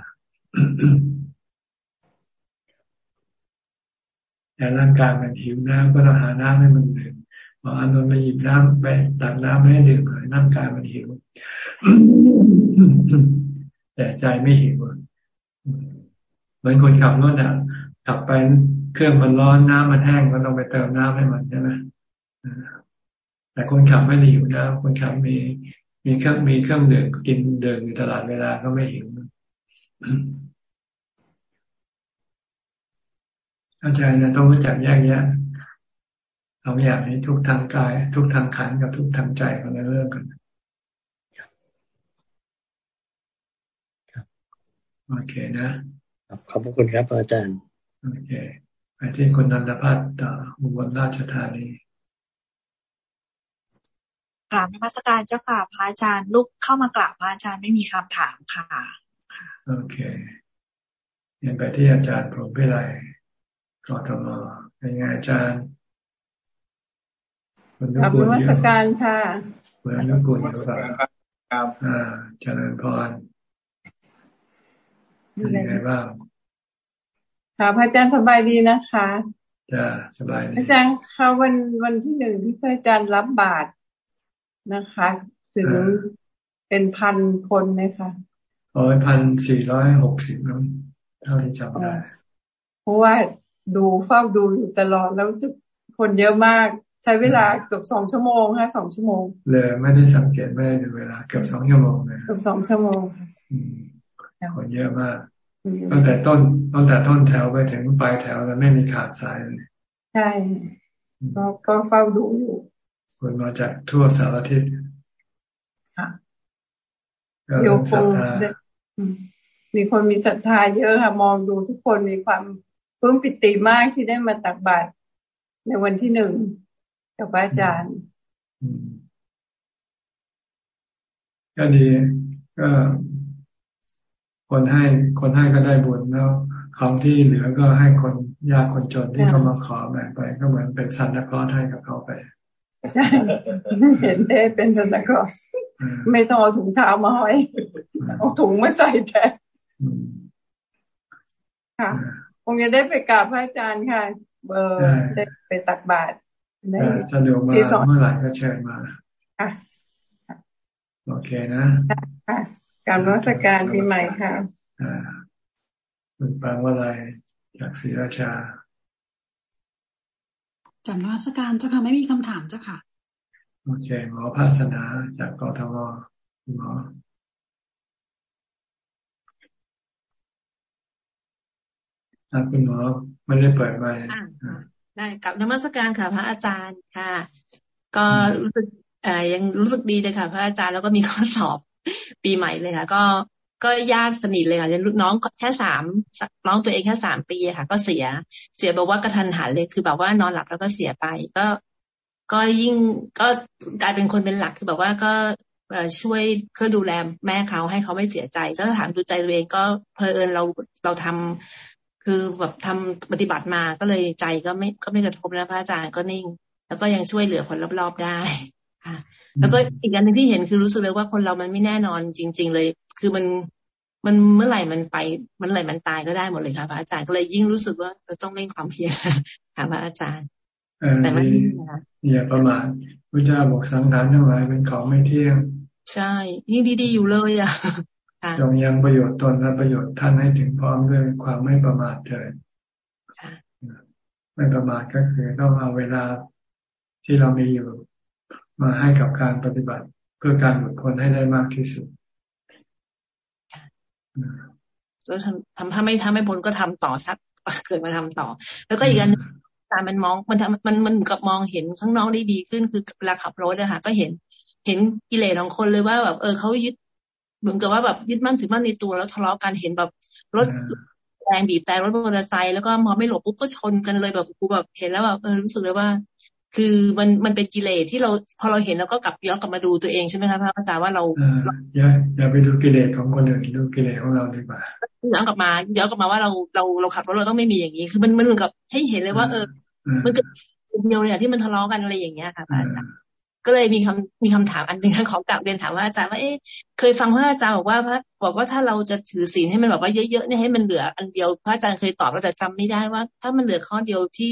แต่ร่างกายมันหิวน้ำก็ต้องหาน้ำให้มันดื่มพออานนท์ไปหยิบน้ำไปตักน้ำให้ดื่มเลยร่างกายมันหิว แต่ใจไม่หิวเหมือนคนขับรถอะขับไปเครื่องมันร้อนน้ำมันแห้งก็ต้องไปเติมน้ำให้มันใช่ไหมแต่คนขับไม่ได้หิวน้ำคนขับมีมีเครื่องมีเครื่องดื่มกินเดินอยู่ตลอดเวลาก็ไม่หิว เข้าใจนะต้องรู้จักแยกแยะสองอย่างนี้ทุกทางกาย ทุกทางขันกับทุกทางใจคนละเรื่องกันโอเคนะขอบคุณครับอาจารย์โอเคไปที่คุณนันทพัฒน์ต่ออุบลราชธานีกราบนมัสการเจ้าค่ะพระอาจารย์ลูกเข้ามากราบพระอาจารย์ไม่มีคำถามค่ะ โอเคยังไปที่อาจารย์ผมพิไล กอทมเป็นไงอาจารย์คุณนุกุลอยู่การค่ะคุณนุกุลอยู่ครับอ่าเจริญพรเป็นยังไงบ้างค่ะพระอาจารย์สบายดีนะคะจ้าสบายดีอาจารย์เขาวันวันที่หนึ่งที่พระอาจารย์รับบาตรนะคะถึงเป็นพันคนไหมคะโอ้ยพันสี่ร้อยหกสิบน้องเท่าที่จำได้เพราะว่า ดูเฝ้าดูอยู่ตลอดแล้วรู้สึกคนเยอะมาก ใช้เวลาเกือบสองชั่วโมงฮะสองชั่วโมงเลยไม่ได้สังเกตไม่ได้ดูเวลาเกือบสองชั่วโมงเลยเกือบสองชั่วโมงค่ะคนเยอะมากตั้งแต่ต้นตั้งแต่ต้นแถวไปถึงปลายแถวแล้วไม่มีขาดสายเลยใช่ก็ก็เฝ้าดูอยู่คนมาจากทั่วสารทิศค่ะโยคงมีคนมีศรัทธาเยอะค่ะ มองดูทุกคนมีความเพิ่มปิติมากที่ได้มาตักบาตรในวันที่หนึ่งกับพระอาจารย์ก็ดีก็คนให้คนให้ก็ได้บุญแล้ว ของที่เหลือก็ให้คนยากคนจนที่เขามาขอแบ่งไป ก็เหมือนเป็นสันตะคลอให้กับเขาไปเห็นได้เป็นสันตะคลอไม่ต้องเอาถุงเท้ามาห้อยเอาถุงมาใส่แทนค่ะ คงจะได้ไปกราบพระอาจารย์ค่ะ เบอร์ได้ไปตักบาตรสะดวกมาเมื่อไหร่ก็เชิญมาค่ะโอเคนะค่ะการรัชการปีใหม่ค่ะคุณฟังว่าอะไรจากศรีราชาจากรัชการเจ้าค่ะไม่มีคำถามเจ้าค่ะ โอเคหมอภาสนาจากกทมหมอ คุณหมอไม่ได้เปิดไปได้กับนมัสการค่ะ พระอาจารย์ค่ะ ก็รู้สึกเอ่ยังรู้สึกดีเลยค่ะ พระอาจารย์แล้วก็มีข้อสอบปีใหม่เลยค่ะ ก็ก็ญาติสนิทเลยค่ะลูกน้องแค่สามน้องตัวเองแค่สามปีค่ะ ก็เสียเสียแบบว่ากระทันหันเลยคือแบบว่านอนหลับแล้วก็เสียไป ก็ ก็ยิ่งก็กลายเป็นคนเป็นหลักคือแบบว่าก็ช่วยเพื่อดูแลแม่เขาให้เขาไม่เสียใจถ้าถามดูใจตัวเองก็เพลินเราเราทำ คือแบบทำปฏิบัติมาก็เลยใจก็ไม่ก็ไม่กระทบแล้วพระอาจารย์ก็นิ่ง แล้วก็ยังช่วยเหลือคนรอบๆได้ค่ะแล้วก็อีกอันหนึ่งที่เห็นคือรู้สึกเลยว่าคนเรามันไม่แน่นอนจริง ๆ เลย คือมันมันเมื่อไหร่มันไปมันไหร่มันตายก็ได้หมดเลยค่ะพระอาจารย์ก็เลยยิ่งรู้สึกว่าเราต้องเร่งความเพียรค่ะพระอาจารย์แต่มันอย่าประมาทพระเจ้าบอกสังขารทั้งหลายเป็นของไม่เที่ยง ใช่ ยิ่งดีๆอยู่เลยอะ จงยังประโยชน์ตนและประโยชน์ท่านให้ถึงพร้อมด้วยความไม่ประมาทเถิดไม่ประมาทก็คือต้องเอาเวลาที่เรามีอยู่มาให้กับการปฏิบัติเพื่อการหลุดพ้นให้ได้มากที่สุดก็ทำทำถ้าไม่ทำไม่พ้นก็ทำต่อชักเกิดมาทำต่อ แล้วก็อีกอันการมันมองมันทำมันมันกับมองเห็นข้างน้องได้ดีขึ้นคือเวลาขับรถนะคะก็เห็นเห็นกิเลสของคนเลยว่าแบบเออเขายึด เหมือนกับว่าแบบยึดมั่นถือมั่นในตัวแล้วทะเลาะกันเห็นแบบรถแรงบีบแต่รถมอเตอร์ไซค์แล้วก็พอไม่หลบปุ๊บก็ชนกันเลยแบบกูแบบเห็นแล้วแบบเออรู้สึกเลยว่า คือมันมันเป็นกิเลสที่เราพอเราเห็นเราก็กลับย้อนกลับมาดูตัวเองใช่ไหมคะพระอาจารย์ว่าเราอย่าอย่าไปดูกิเลสของคนอื่นดูกิเลสของเราดีกว่าย้อนกลับมาย้อนกลับมาว่าเราเราเราขับรถเราต้องไม่มีอย่างนี้ คือมันมันเหมือนกับให้เห็นเลยว่า เออ มันเกิดเดียวเลยที่มันทะเลาะกันอะไรอย่างเงี้ยค่ะพระอาจารย์ ก็เลยมีคำมีคำถามอันหนึ่งของกลับเรียนถามว่าอาจารย์ว่าเอ๊ะเคยฟังพระอาจารย์บอกว่าพระบอกว่าถ้าเราจะถือศีลให้มันแบบว่าเยอะๆเนี่ยให้มันเหลืออันเดียวพระอาจารย์เคยตอบแล้วแต่จำไม่ได้ว่า ถ้ามันเหลือข้อเดียวที่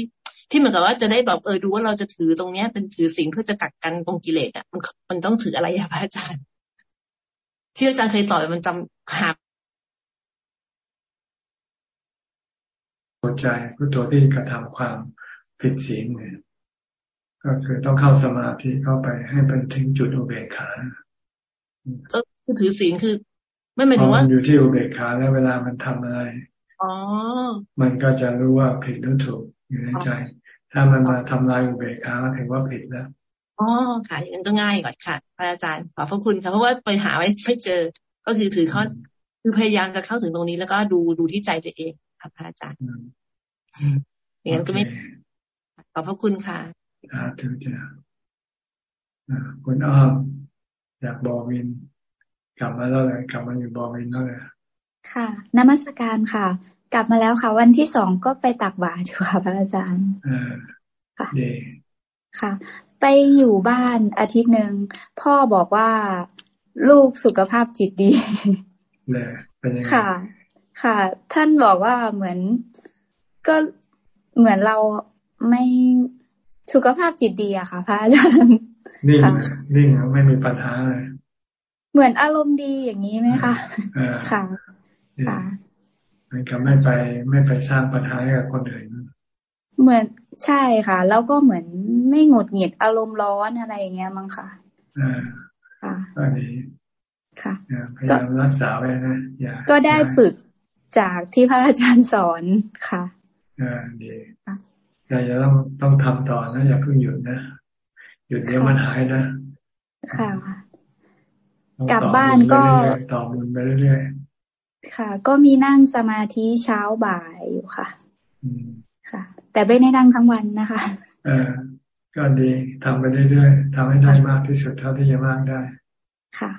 ที่เหมือนกับว่าจะได้แบบเออดูว่าเราจะถือตรงเนี้ย เป็นถือสิ่งเพื่อจะกักกันตรงกิเลสอะมันมันต้องถืออะไรอะพระอาจารย์ ที่อาจารย์เคยตอบมันจำหาตัวใจผู้ตัวที่กระทำความผิดศีลเนี่ย ก็คือต้องเข้าสมาธิเข้าไปให้เป็นถึงจุดอุเบกขาก็คือถือศีลคือ ไม่หมายถึงว่าอยู่ที่อุเบกขาแล้วเวลามันทำอะไรอ๋อมันก็จะรู้ว่าผิดหรือถูกอยู่ในใจ ถ้ามันมาทำลายอุเบกขาถือว่าผิดแล้วอ๋อค่ะอย่างนั้นก็ง่ายก่อนค่ะพระอาจารย์ขอบพระคุณค่ะเพราะว่าไปหาไว้ไม่เจอ ก็คือถือข้อคือพยายามจะเข้าถึงตรงนี้แล้วก็ดูดูที่ใจตัวเองค่ะพระอาจารย์อย่างนั้นก็ไม่ขอบพระคุณค่ะ อ่าถึงจะคุณอ้อมอยากบอวิน กลับมาแล้วเลยกลับมาอยู่บอวินแล้วเลยค่ะนมัสการค่ะ กลับมาแล้วค่ะ วันที่สองก็ไปตักบาตรค่ะพระอาจารย์ค่ะค่ะ ไปอยู่บ้านอาทิตย์หนึ่งพ่อบอกว่าลูกสุขภาพจิตดีค่ะ ค่ะ ท่านบอกว่าเหมือนก็เหมือนเราไม่ สุขภาพจิตดีอะค่ะ พระอาจารย์นิ่งนิ่งไม่มีปัญหาเลยเหมือนอารมณ์ดีอย่างนี้ไหมคะค่ะค่ะมันก็ไม่ไปไม่ไปสร้างปัญหาให้กับคนอื่นเหมือนใช่ค่ะ แล้วก็เหมือนไม่หงุดหงิดอารมณ์ร้อนอะไรอย่างเงี้ยมั้งค่ะอ่าค่ะอันนี้ค่ะพยายามรักษาไว้นะอย่าก็ได้ฝึกจากที่พระอาจารย์สอนค่ะอ่าดี แต่อย่าต้องต้องทำต่อนะอย่าเพิ่งหยุดนะหยุดเดี๋ยวมันหายนะ ค่ะ กลับบ้านก็ต่อบุญไปเรื่อยๆค่ะ ก็มีนั่งสมาธิเช้าบ่ายอยู่ค่ะค่ะ แต่ไม่ได้นั่งทั้งวันนะคะ เออก็ดีทำไปเรื่อยๆทำให้ได้มากที่สุดเท่าที่จะมากได้ ค่ะ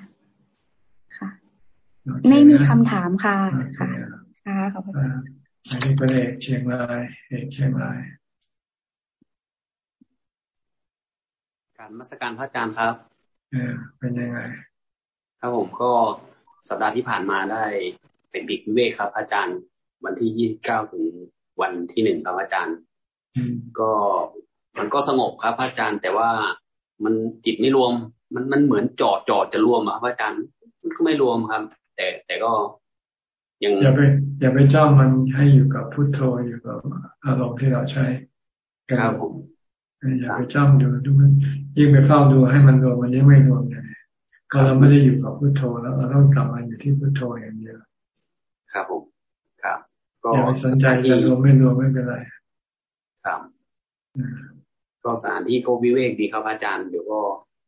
ค่ะ ไม่มีคำถามค่ะ ค่ะ ค่ะขอบคุณอันนี้เป็นเอกเชียงราย เอกเชียงราย การมัสการพระอาจารย์ครับเออเป็นยังไง ครับผมก็สัปดาห์ที่ผ่านมาได้เป็นปีกวิเวกครับ อาจารย์วันที่ยี่สิบเก้าถึงวันที่หนึ่งครับอาจารย์ ก็มันก็สงบครับพระอาจารย์แต่ว่ามันจิตไม่รวม มันมันเหมือนจอดจอดจะรวมอะพระอาจารย์มันก็ไม่รวมครับ แต่แต่ก็ยังอย่าไปอย่าไปจ้องมันให้อยู่กับพุทโธอยู่กับอารมณ์ที่เราใช้ครับผม อย่าไปจ้องดูดูมันยิ่งไปเฝ้าดูให้มันรวมมันยิ่งไม่รวมเลยก็เราไม่ได้อยู่กับพุทโธแล้วเราต้องกลับมาอยู่ที่พุทโธอย่างเดียวครับผมครับ ก็อย่าไปสนใจจะรวมไม่รวมไม่เป็นไรครับก็สถานที่ก็วิเวกดีครับอาจารย์เดี๋ยวก็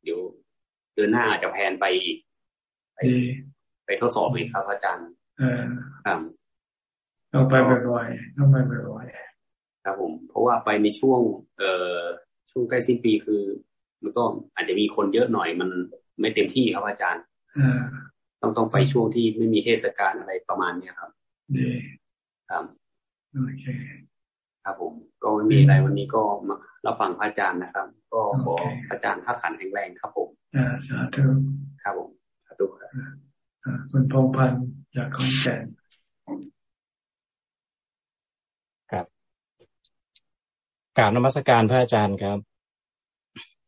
เดี๋ยวเดือนหน้าอาจจะแพนไปอีกไปไปทดสอบอีกครับอาจารย์เออครับต้องไปบ่อยๆต้องไปบ่อยๆครับผม เพราะว่าไปในช่วง เอ่อ ช่วงใกล้สิ้นปีคือ มันก็อาจจะมีคนเยอะหน่อยมันไม่เต็มที่ครับอาจารย์ต้องต้องไปช่วงที่ไม่มีเทศกาลอะไรประมาณเนี้ยครับดีครับโอเคครับผม ก็ไม่มีอะไรวันนี้ก็มารับฟังพระอาจารย์นะครับ ก็ขอพระอาจารย์ท่าขันแข็งแรงครับผมอ่าสาธุครับผมสาธุครับคุณพงพันธ์จากขอนแก่นครับ กราบนมัสการพระอาจารย์ครับ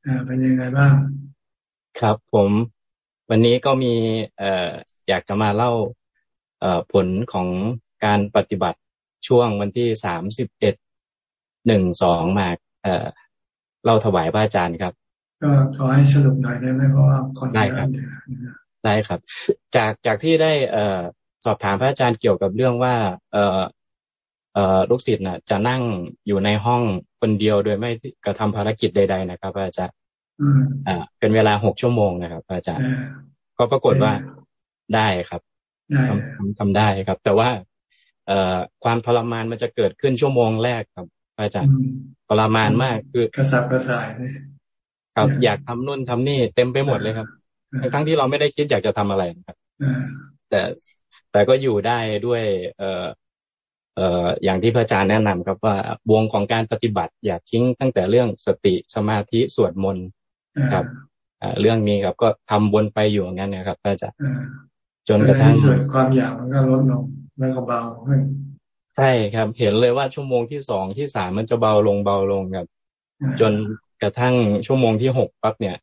อ่าเป็นยังไงบ้าง ครับ ผมวันนี้ก็มีเอ่ออยากจะมาเล่าเอ่อผลของการปฏิบัติช่วงวันที่สามสิบเอ็ดหนึ่งสองมาเอ่อเล่าถวายพระอาจารย์ครับ ก็ขอให้สรุปหน่อยได้ไหมเพราะว่าคนได้ครับได้ครับ จากจากที่ได้เอ่อสอบถามพระอาจารย์เกี่ยวกับเรื่องว่า เอ่อเอ่อ ลูกศิษย์น่ะจะนั่งอยู่ในห้องคนเดียวโดยไม่กระทำภารกิจใด ๆ นะครับอาจารย์อ่าเป็นเวลาหกชั่วโมงนะครับ อาจารย์ก็ปรากฏว่าได้ครับทำทำได้ครับ แต่ว่าเอ่อความทรมานมันจะเกิดขึ้นชั่วโมงแรกครับ อาจารย์ทรมานมากคือกระสับกระส่ายครับอยากทำนู่นทำนี่เต็มไปหมดเลยครับทั้งที่เราไม่ได้คิดอยากจะทำอะไรครับแต่แต่ก็อยู่ได้ด้วย เอ่อ เอ่ออย่างที่พระอาจารย์แนะนำครับว่าวงของการปฏิบัติ อยากทิ้งตั้งแต่เรื่องสติสมาธิสวดมนต์ครับเรื่องนี้ครับก็ทำวนไปอยู่อย่างนั้นนะครับพระอาจารย์จนกระทั่งความอยากมันก็ลดลงแล้วก็เบาขึ้นใช่ครับ เห็นเลยว่าชั่วโมงที่สองที่สามมันจะเบาลงเบาลงครับ จนกระทั่งชั่วโมงที่หกปั๊บเนี่ย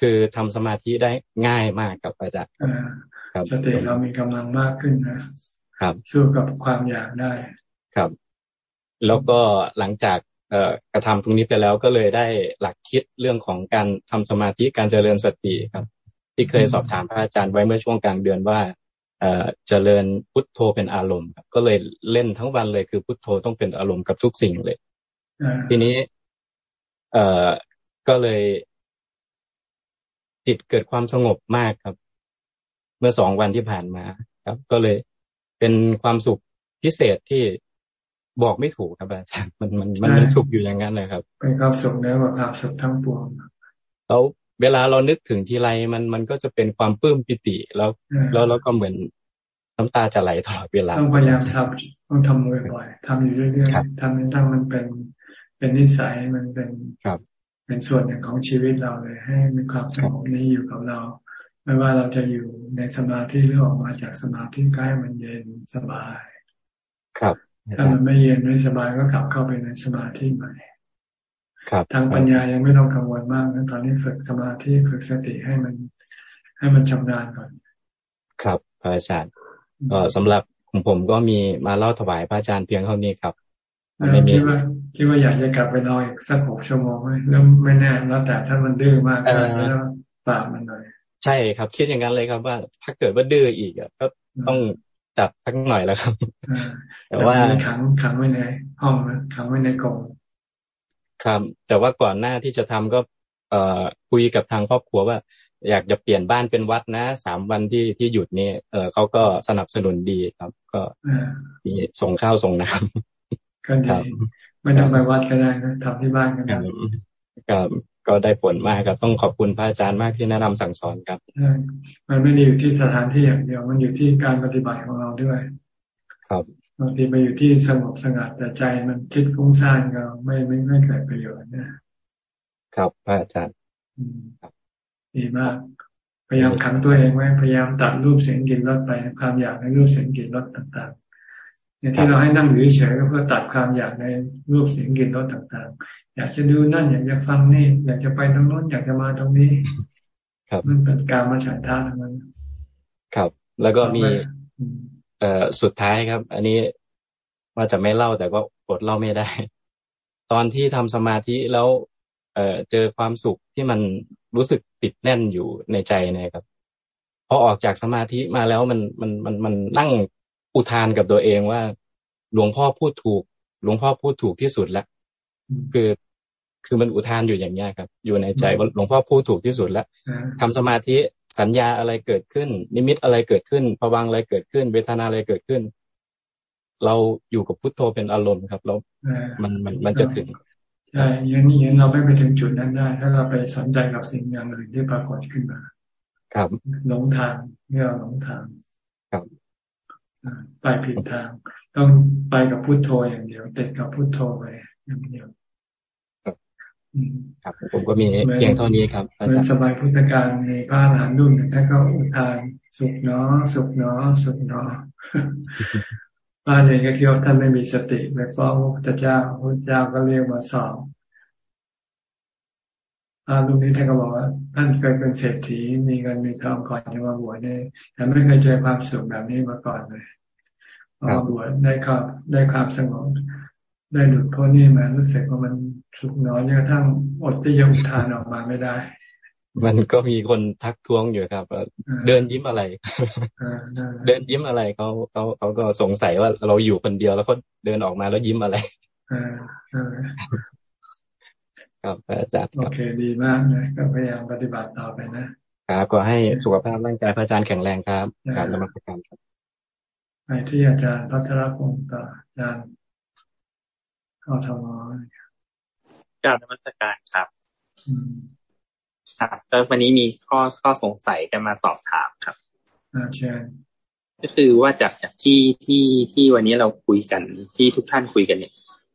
คือทำสมาธิได้ง่ายมากกับอาจารย์ครับสติเรามีกำลังมากขึ้นนะ ครับสู้กับความอยากได้ครับ แล้วก็หลังจากเอ่อกระทำตรงนี้ไปแล้วก็เลยได้หลักคิดเรื่องของการทำสมาธิการเจริญสติครับ ที่เคยสอบถามพระอาจารย์ไว้เมื่อช่วงกลางเดือนว่าเอ่อเจริญพุทโธเป็นอารมณ์ก็เลยเล่นทั้งวันเลยคือพุทโธต้องเป็นอารมณ์กับทุกสิ่งเลยทีนี้ เอ่อก็เลย จิตเกิดความสงบมากครับ เมื่อสองวันที่ผ่านมา ครับ ก็เลย เป็นความสุขพิเศษที่บอกไม่ถูกครับอาจารย์มันมันมันเป็นสุขอยู่อย่างนั้นเลยครับเป็นความสุขเนื้อกว่าความสุขทั้งปวงแล้วเวลาเรานึกถึงทีไรมันมันก็จะเป็นความปลื้มปิติแล้ว แล้วเราก็เหมือนน้ำตาจะไหลตลอดเวลาต้องพยายามทำต้องทำบ่อยๆทำอยู่เรื่อยๆทำจนทั้งมันเป็นเป็นนิสัยมันเป็นครับ เป็นส่วนหนึ่งของชีวิตเราเลย ให้มีความสงบนี้อยู่กับเรา ไม่ว่าเราจะอยู่ในสมาธิหรือออกมาจากสมาธิใกล้มันเย็นสบาย ครับถ้ามันไม่เย็นไม่สบายก็กลับเข้าไปในสมาธิใหม่ครับทางปัญญายังไม่ต้องกังวลมากนะตอนนี้ฝึกสมาธิฝึกสติให้มัน ให้มันชำนาญก่อน ครับพระอาจารย์ก็สำหรับของผมก็มีมาเล่าถวายพระอาจารย์เพียงเท่านี้ครับไม่มีคิดว่าคิดว่าอยากจะกลับไปนอนอีกสักหกชั่วโมงไหมแล้วไม่แน่แล้วแต่ถ้ามันดื้อมากก็ปราบมันหน่อย ใช่ครับคิดอย่างนั้นเลยครับ ว่าถ้าเกิดว่าดื้ออีกก็ต้องจับสักหน่อยแล้วครับแต่ว่าขังขังไว้ในห้องขังไว้ในกรงครับ แต่ว่าก่อนหน้าที่จะทำก็ เอ่อคุยกับทางครอบครัวว่า อยากจะเปลี่ยนบ้านเป็นวัดนะสามวันที่ที่หยุดนี่เออเขาก็สนับสนุนดีครับ ก็มีส่งข้าวส่งน้ำก็ดีไม่ต้องไปวัดก็ได้นะทำที่บ้านก็ได้ก็ ก็ได้ผลมากครับ ต้องขอบคุณพระอาจารย์มากที่แนะนำสั่งสอนครับมันไม่ได้อยู่ที่สถานที่อย่างเดียวมันอยู่ที่การปฏิบัติของเราด้วย ครับบางทีไปอยู่ที่สงบสงัดแต่ใจมันคิดฟุ้งซ่านก็ไม่ไม่ไม่เกิดประโยชน์นะครับพระอาจารย์ดีมาก พยายามขังตัวเองไว้พยายามตัดรูปเสียงกลิ่นรสไปความอยากในรูปเสียงกลิ่นรสต่างๆอย่างที่เราให้นั่งอยู่เฉยก็เพื่อตัดความอยากในรูปเสียงกลิ่นรสต่างๆ อยากจะดูนั่น อยากจะฟังนี่ อยากจะไปตรงโน้นอยากจะมาตรงนี้ ครับมันเป็นการมาฉันท่าทั้งนั้นครับ แล้วก็มีเอ่อสุดท้ายครับ อันนี้ว่าจะไม่เล่าแต่ก็อดเล่าไม่ได้ ตอนที่ทำสมาธิแล้ว เอ่อเจอความสุขที่มันรู้สึกติดแน่นอยู่ในใจนะครับพอออกจากสมาธิมาแล้วมันมันมันมันนั่งอุทานกับตัวเองว่า หลวงพ่อพูดถูก หลวงพ่อพูดถูกที่สุดแล้ว คือคือมันอุทานอยู่อย่างนี้ครับ อยู่ในใจว่าหลวงพ่อพูดถูกที่สุดแล้วทำสมาธิสัญญาอะไรเกิดขึ้น นิมิตอะไรเกิดขึ้นภวังอะไรเกิดขึ้น เวทนาอะไรเกิดขึ้น เราอยู่กับพุทโธเป็นอารมณ์ครับแล้วมันมันมันจะถึงใช่ยังนี้ยังเราไม่ไปถึงจุดนั้นได้ ถ้าเราไปสนใจกับสิ่งอย่างอื่นที่ปรากฏขึ้นมา ครับหลงทางเนี่ยหลงทางครับไปผิดทาง ต้องไปกับพุทโธอย่างเดียวติดกับพุทโธไปอย่างเดียว ครับผมก็มีเพียงเท่านี้ครับเหมือนสมัยพุทธกาลในพระอรหันต์รุ่นท่านก็อุทานสุขเนาะสุขเนาะสุขเนาะป้าเองก็คิดว่าท่านไม่มีสติไปฟ้องพระพุทธเจ้าพระเจ้าก็เรียกมาสอบอาลุงนี้ท่านก็บอกว่าท่านเคยเป็นเศรษฐีมีเงินมีทองก่อนจะมาบวชเนี่ยแต่ไม่เคยเจอความสุขแบบนี้มาก่อนเลยพอมาบวชได้ความได้ความสงบได้หลุดพ้นนี่มารู้สึกว่ามัน สุขน้อยจนกระทั่งอดที่จะอุทานออกมาไม่ได้ มันก็มีคนทักท้วงอยู่ครับเดินยิ้มอะไรเดินยิ้มอะไรเขาเขาเขาก็สงสัยว่าเราอยู่คนเดียวแล้วก็เดินออกมาแล้วยิ้มอะไรครับอาจารย์โอเคดีมากนะก็พยายามปฏิบัติต่อไปนะครับก็ให้สุขภาพร่างกายพระอาจารย์แข็งแรงครับการนมัสการครับไปที่อาจารย์พัทรพงศ์ต่ออาจารย์เข้าทำ กราบนมัสการครับครับแล้ววันนี้มีข้อข้อสงสัยจะมาสอบถามครับอาใช่ก็คือว่าจากจากที่ที่ที่วันนี้เราคุยกันที่ทุกท่านคุยกันเนี่ย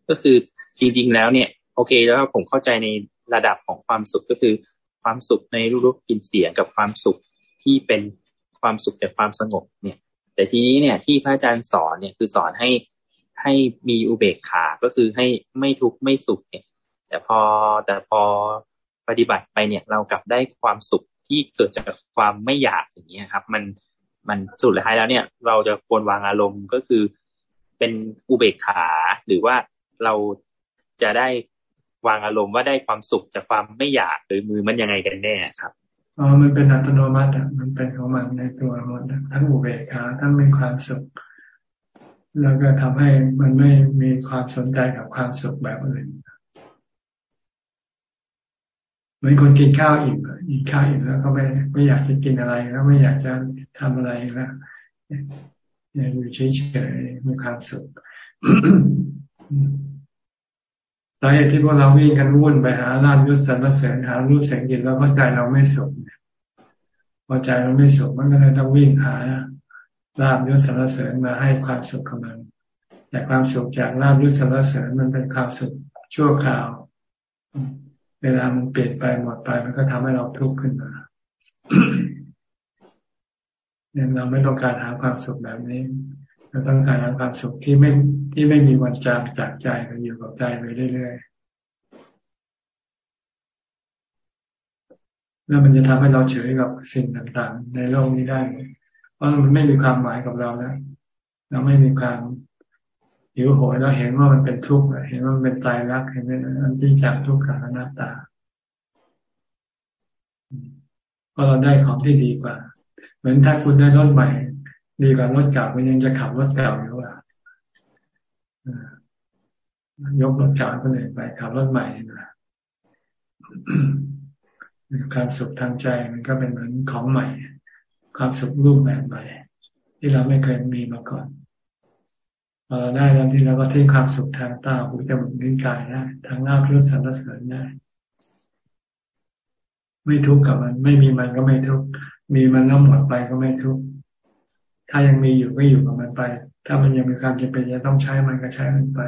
ก็คือจริง ๆ แล้วเนี่ย โอเคแล้วผมเข้าใจในระดับของความสุขก็คือ ความสุขในรูปรสกลิ่นเสียงกับความสุขที่เป็นความสุขจากความสงบเนี่ย แต่ทีนี้เนี่ยที่พระอาจารย์สอนเนี่ยคือสอนให้ให้มีอุเบกขา ก็คือให้ไม่ทุกข์ไม่สุขเนี่ย แต่พอแต่พอปฏิบัติไปเนี่ย เรากลับได้ความสุขที่เกิดจากความไม่อยากอย่างเงี้ยครับ มันมันสุดท้ายแล้วเนี่ย เราจะควรวางอารมณ์ก็คือเป็นอุเบกขาหรือว่าเราจะได้วางอารมณ์ว่าได้ความสุขจากความไม่อยากหรือมือมันยังไงกันแน่ครับอ๋อมันเป็นอัตโนมัติอะมันเป็นของมันในตัวหมดทั้งอุเบกขาทั้งมีความสุข แล้วก็ทำให้มันไม่มีความสนใจกับความสุขแบบอื่น เหมือนคนกินข้าวอิ่มกินข้าวอิ่มแล้วก็ไม่ไม่อยากจะกินอะไรแล้วไม่อยากจะทำอะไรแล้วอยู่เฉยๆมีความสุขสาเหตุที่พวกเราวิ่งกันวุ่นไปหาลาบยศสรรเสริญหารูปแสงกินแล้วเพราะใจเราไม่สุขพอใจเราไม่สุขมันก็เลยต้องวิ่งหาลาบยศสรรเสริญมาให้ความสุขกับมันแต่ความสุขจากลาบยศสรรเสริญมันเป็นความสุขชั่วคราว เวลามันเปลี่ยนไปหมดไป มันก็ทำให้เราทุกข์ขึ้นมาเนี่ยเราไม่ต้องการหาความสุขแบบนี้ เราต้องการหาความสุขที่ไม่ที่ไม่มีวันจางจากใจมันอยู่กับใจไปเรื่อยๆแล้วมันจะทำให้เราเฉยกับสิ่งต่างๆ ในโลกนี้ได้เพราะมันไม่มีความหมายกับเราแล้วเราไม่มีความ หิวโหยเราเห็นว่ามันเป็นทุกข์เห็นว่ามันเป็นตายรักเห็นว่ามันที่จากทุกข์กับอนัตตาเพราะเราได้ของที่ดีกว่า เหมือนถ้าคุณได้รถใหม่ ดีกว่ารถเก่าคุณยังจะขับรถเก่าอยู่ว่ายกรถเก่าก็เลยไปขับรถใหม่นะความสุขทางใจมันก็เป็นเหมือนของใหม่ ความสุขรูปแบบใหม่ ที่เราไม่เคยมีมาก่อน พอเราได้แล้วที่เราก็ทิ้งความสุขทางตาหูจมูกนิ้วกายได้ทางลาภรสสรรเสริญได้ ไม่ทุกข์กับมัน ไม่มีมันก็ไม่ทุกข์มีมันแล้วหมดไปก็ไม่ทุกข์ถ้ายังมีอยู่ก็อยู่กับมันไป ถ้ามันยังมีความจำเป็นจะต้องใช้มันก็ใช้มันไป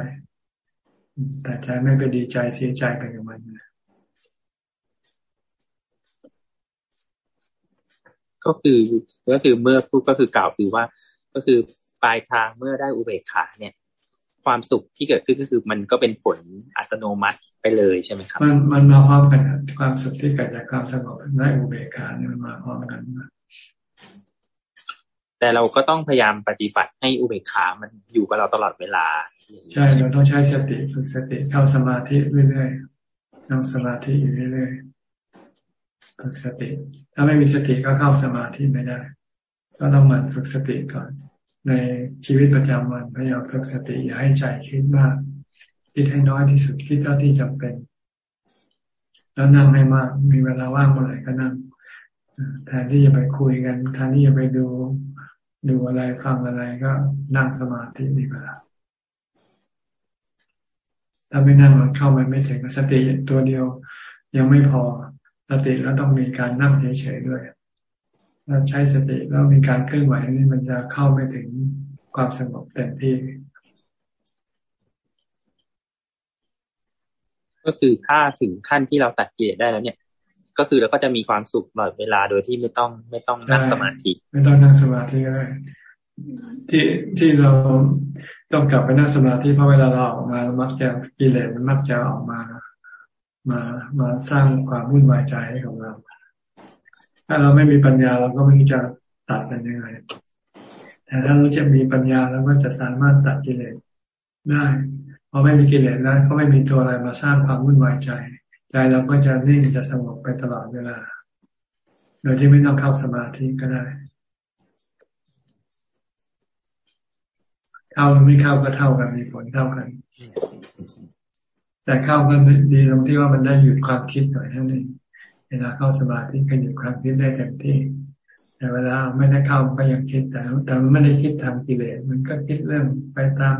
แต่ใจไม่ไปดีใจเสียใจไปกับมันก็คือก็คือเมื่อพูดก็คือกล่าวคือว่า ก็คือ ปลายทางเมื่อได้อุเบกขาเนี่ย ความสุขที่เกิดขึ้นก็คือมันก็เป็นผลอัตโนมัติไปเลยใช่ไหมครับ มันมันมาพร้อมกันความสุขที่เกิดจากความสงบได้อุเบกขาเนี่ยมันมาพร้อมกันแต่เราก็ต้องพยายามปฏิบัติให้อุเบกขามันอยู่กับเราตลอดเวลา ใช่เราต้องใช้สติฝึกสติเข้าสมาธิเรื่อยๆนั่งสมาธิอยู่เรื่อยๆฝึกสติ ถ้าไม่มีสติก็เข้าสมาธิไม่ได้ ก็ต้องหมั่นฝึกสติก่อน ในชีวิตประจำวันพยายามฝึกสติอย่าให้ใจคิดมาก คิดให้น้อยที่สุดคิดเท่าที่จำเป็น แล้วนั่งให้มาก มีเวลาว่างเมื่อไหร่ก็นั่งแทนที่จะไปคุยกันแทนที่จะไปดูดูอะไรฟังอะไรก็นั่งสมาธิดีกว่าถ้าไม่นั่งมันเข้าไปไม่ถึงสติตัวเดียว ยังไม่พอสติแล้วต้องมีการนั่งเฉยๆด้วย ถ้าใช้สติแล้วมีการเคลื่อนไหวนี่มันจะเข้าไม่ถึงความสงบเต็มที่ ก็คือถ้าถึงขั้นที่เราตัดเกียรได้แล้วเนี่ย ก็คือเราก็จะมีความสุขตลอดเวลาโดยที่ไม่ต้องไม่ต้องนั่งสมาธิ ไม่ต้องนั่งสมาธิก็ได้ที่ที่เราต้องกลับไปนั่งสมาธิเพราะเวลาเราออกมามักจะกิเลสมันมักจะออกมา มามาสร้างความวุ่นวายใจให้กับเรา ถ้าเราไม่มีปัญญาเราก็ไม่รู้จะตัดมันยังไง แต่ถ้าเราจะมีปัญญาเราก็จะสามารถตัดกิเลสได้พอไม่มีกิเลสแล้วก็ไม่มีตัวอะไรมาสร้างความวุ่นวายใจใจเราก็จะนิ่งจะสงบไปตลอดเวลา โดยที่ไม่ต้องเข้าสมาธิก็ได้เข้าหรือไม่เข้าก็เท่ากันมีผลเท่ากัน แต่เข้าก็ดีตรงที่ว่ามันได้หยุดความคิดหน่อยเท่านั้น เวลาเข้าสมาธิก็หยุดความคิดได้เต็มที่ แต่เวลาไม่ได้เข้ามันก็ยังคิดแต่แต่มันไม่ได้คิดทางกิเลสมันก็คิดเรื่องไปตาม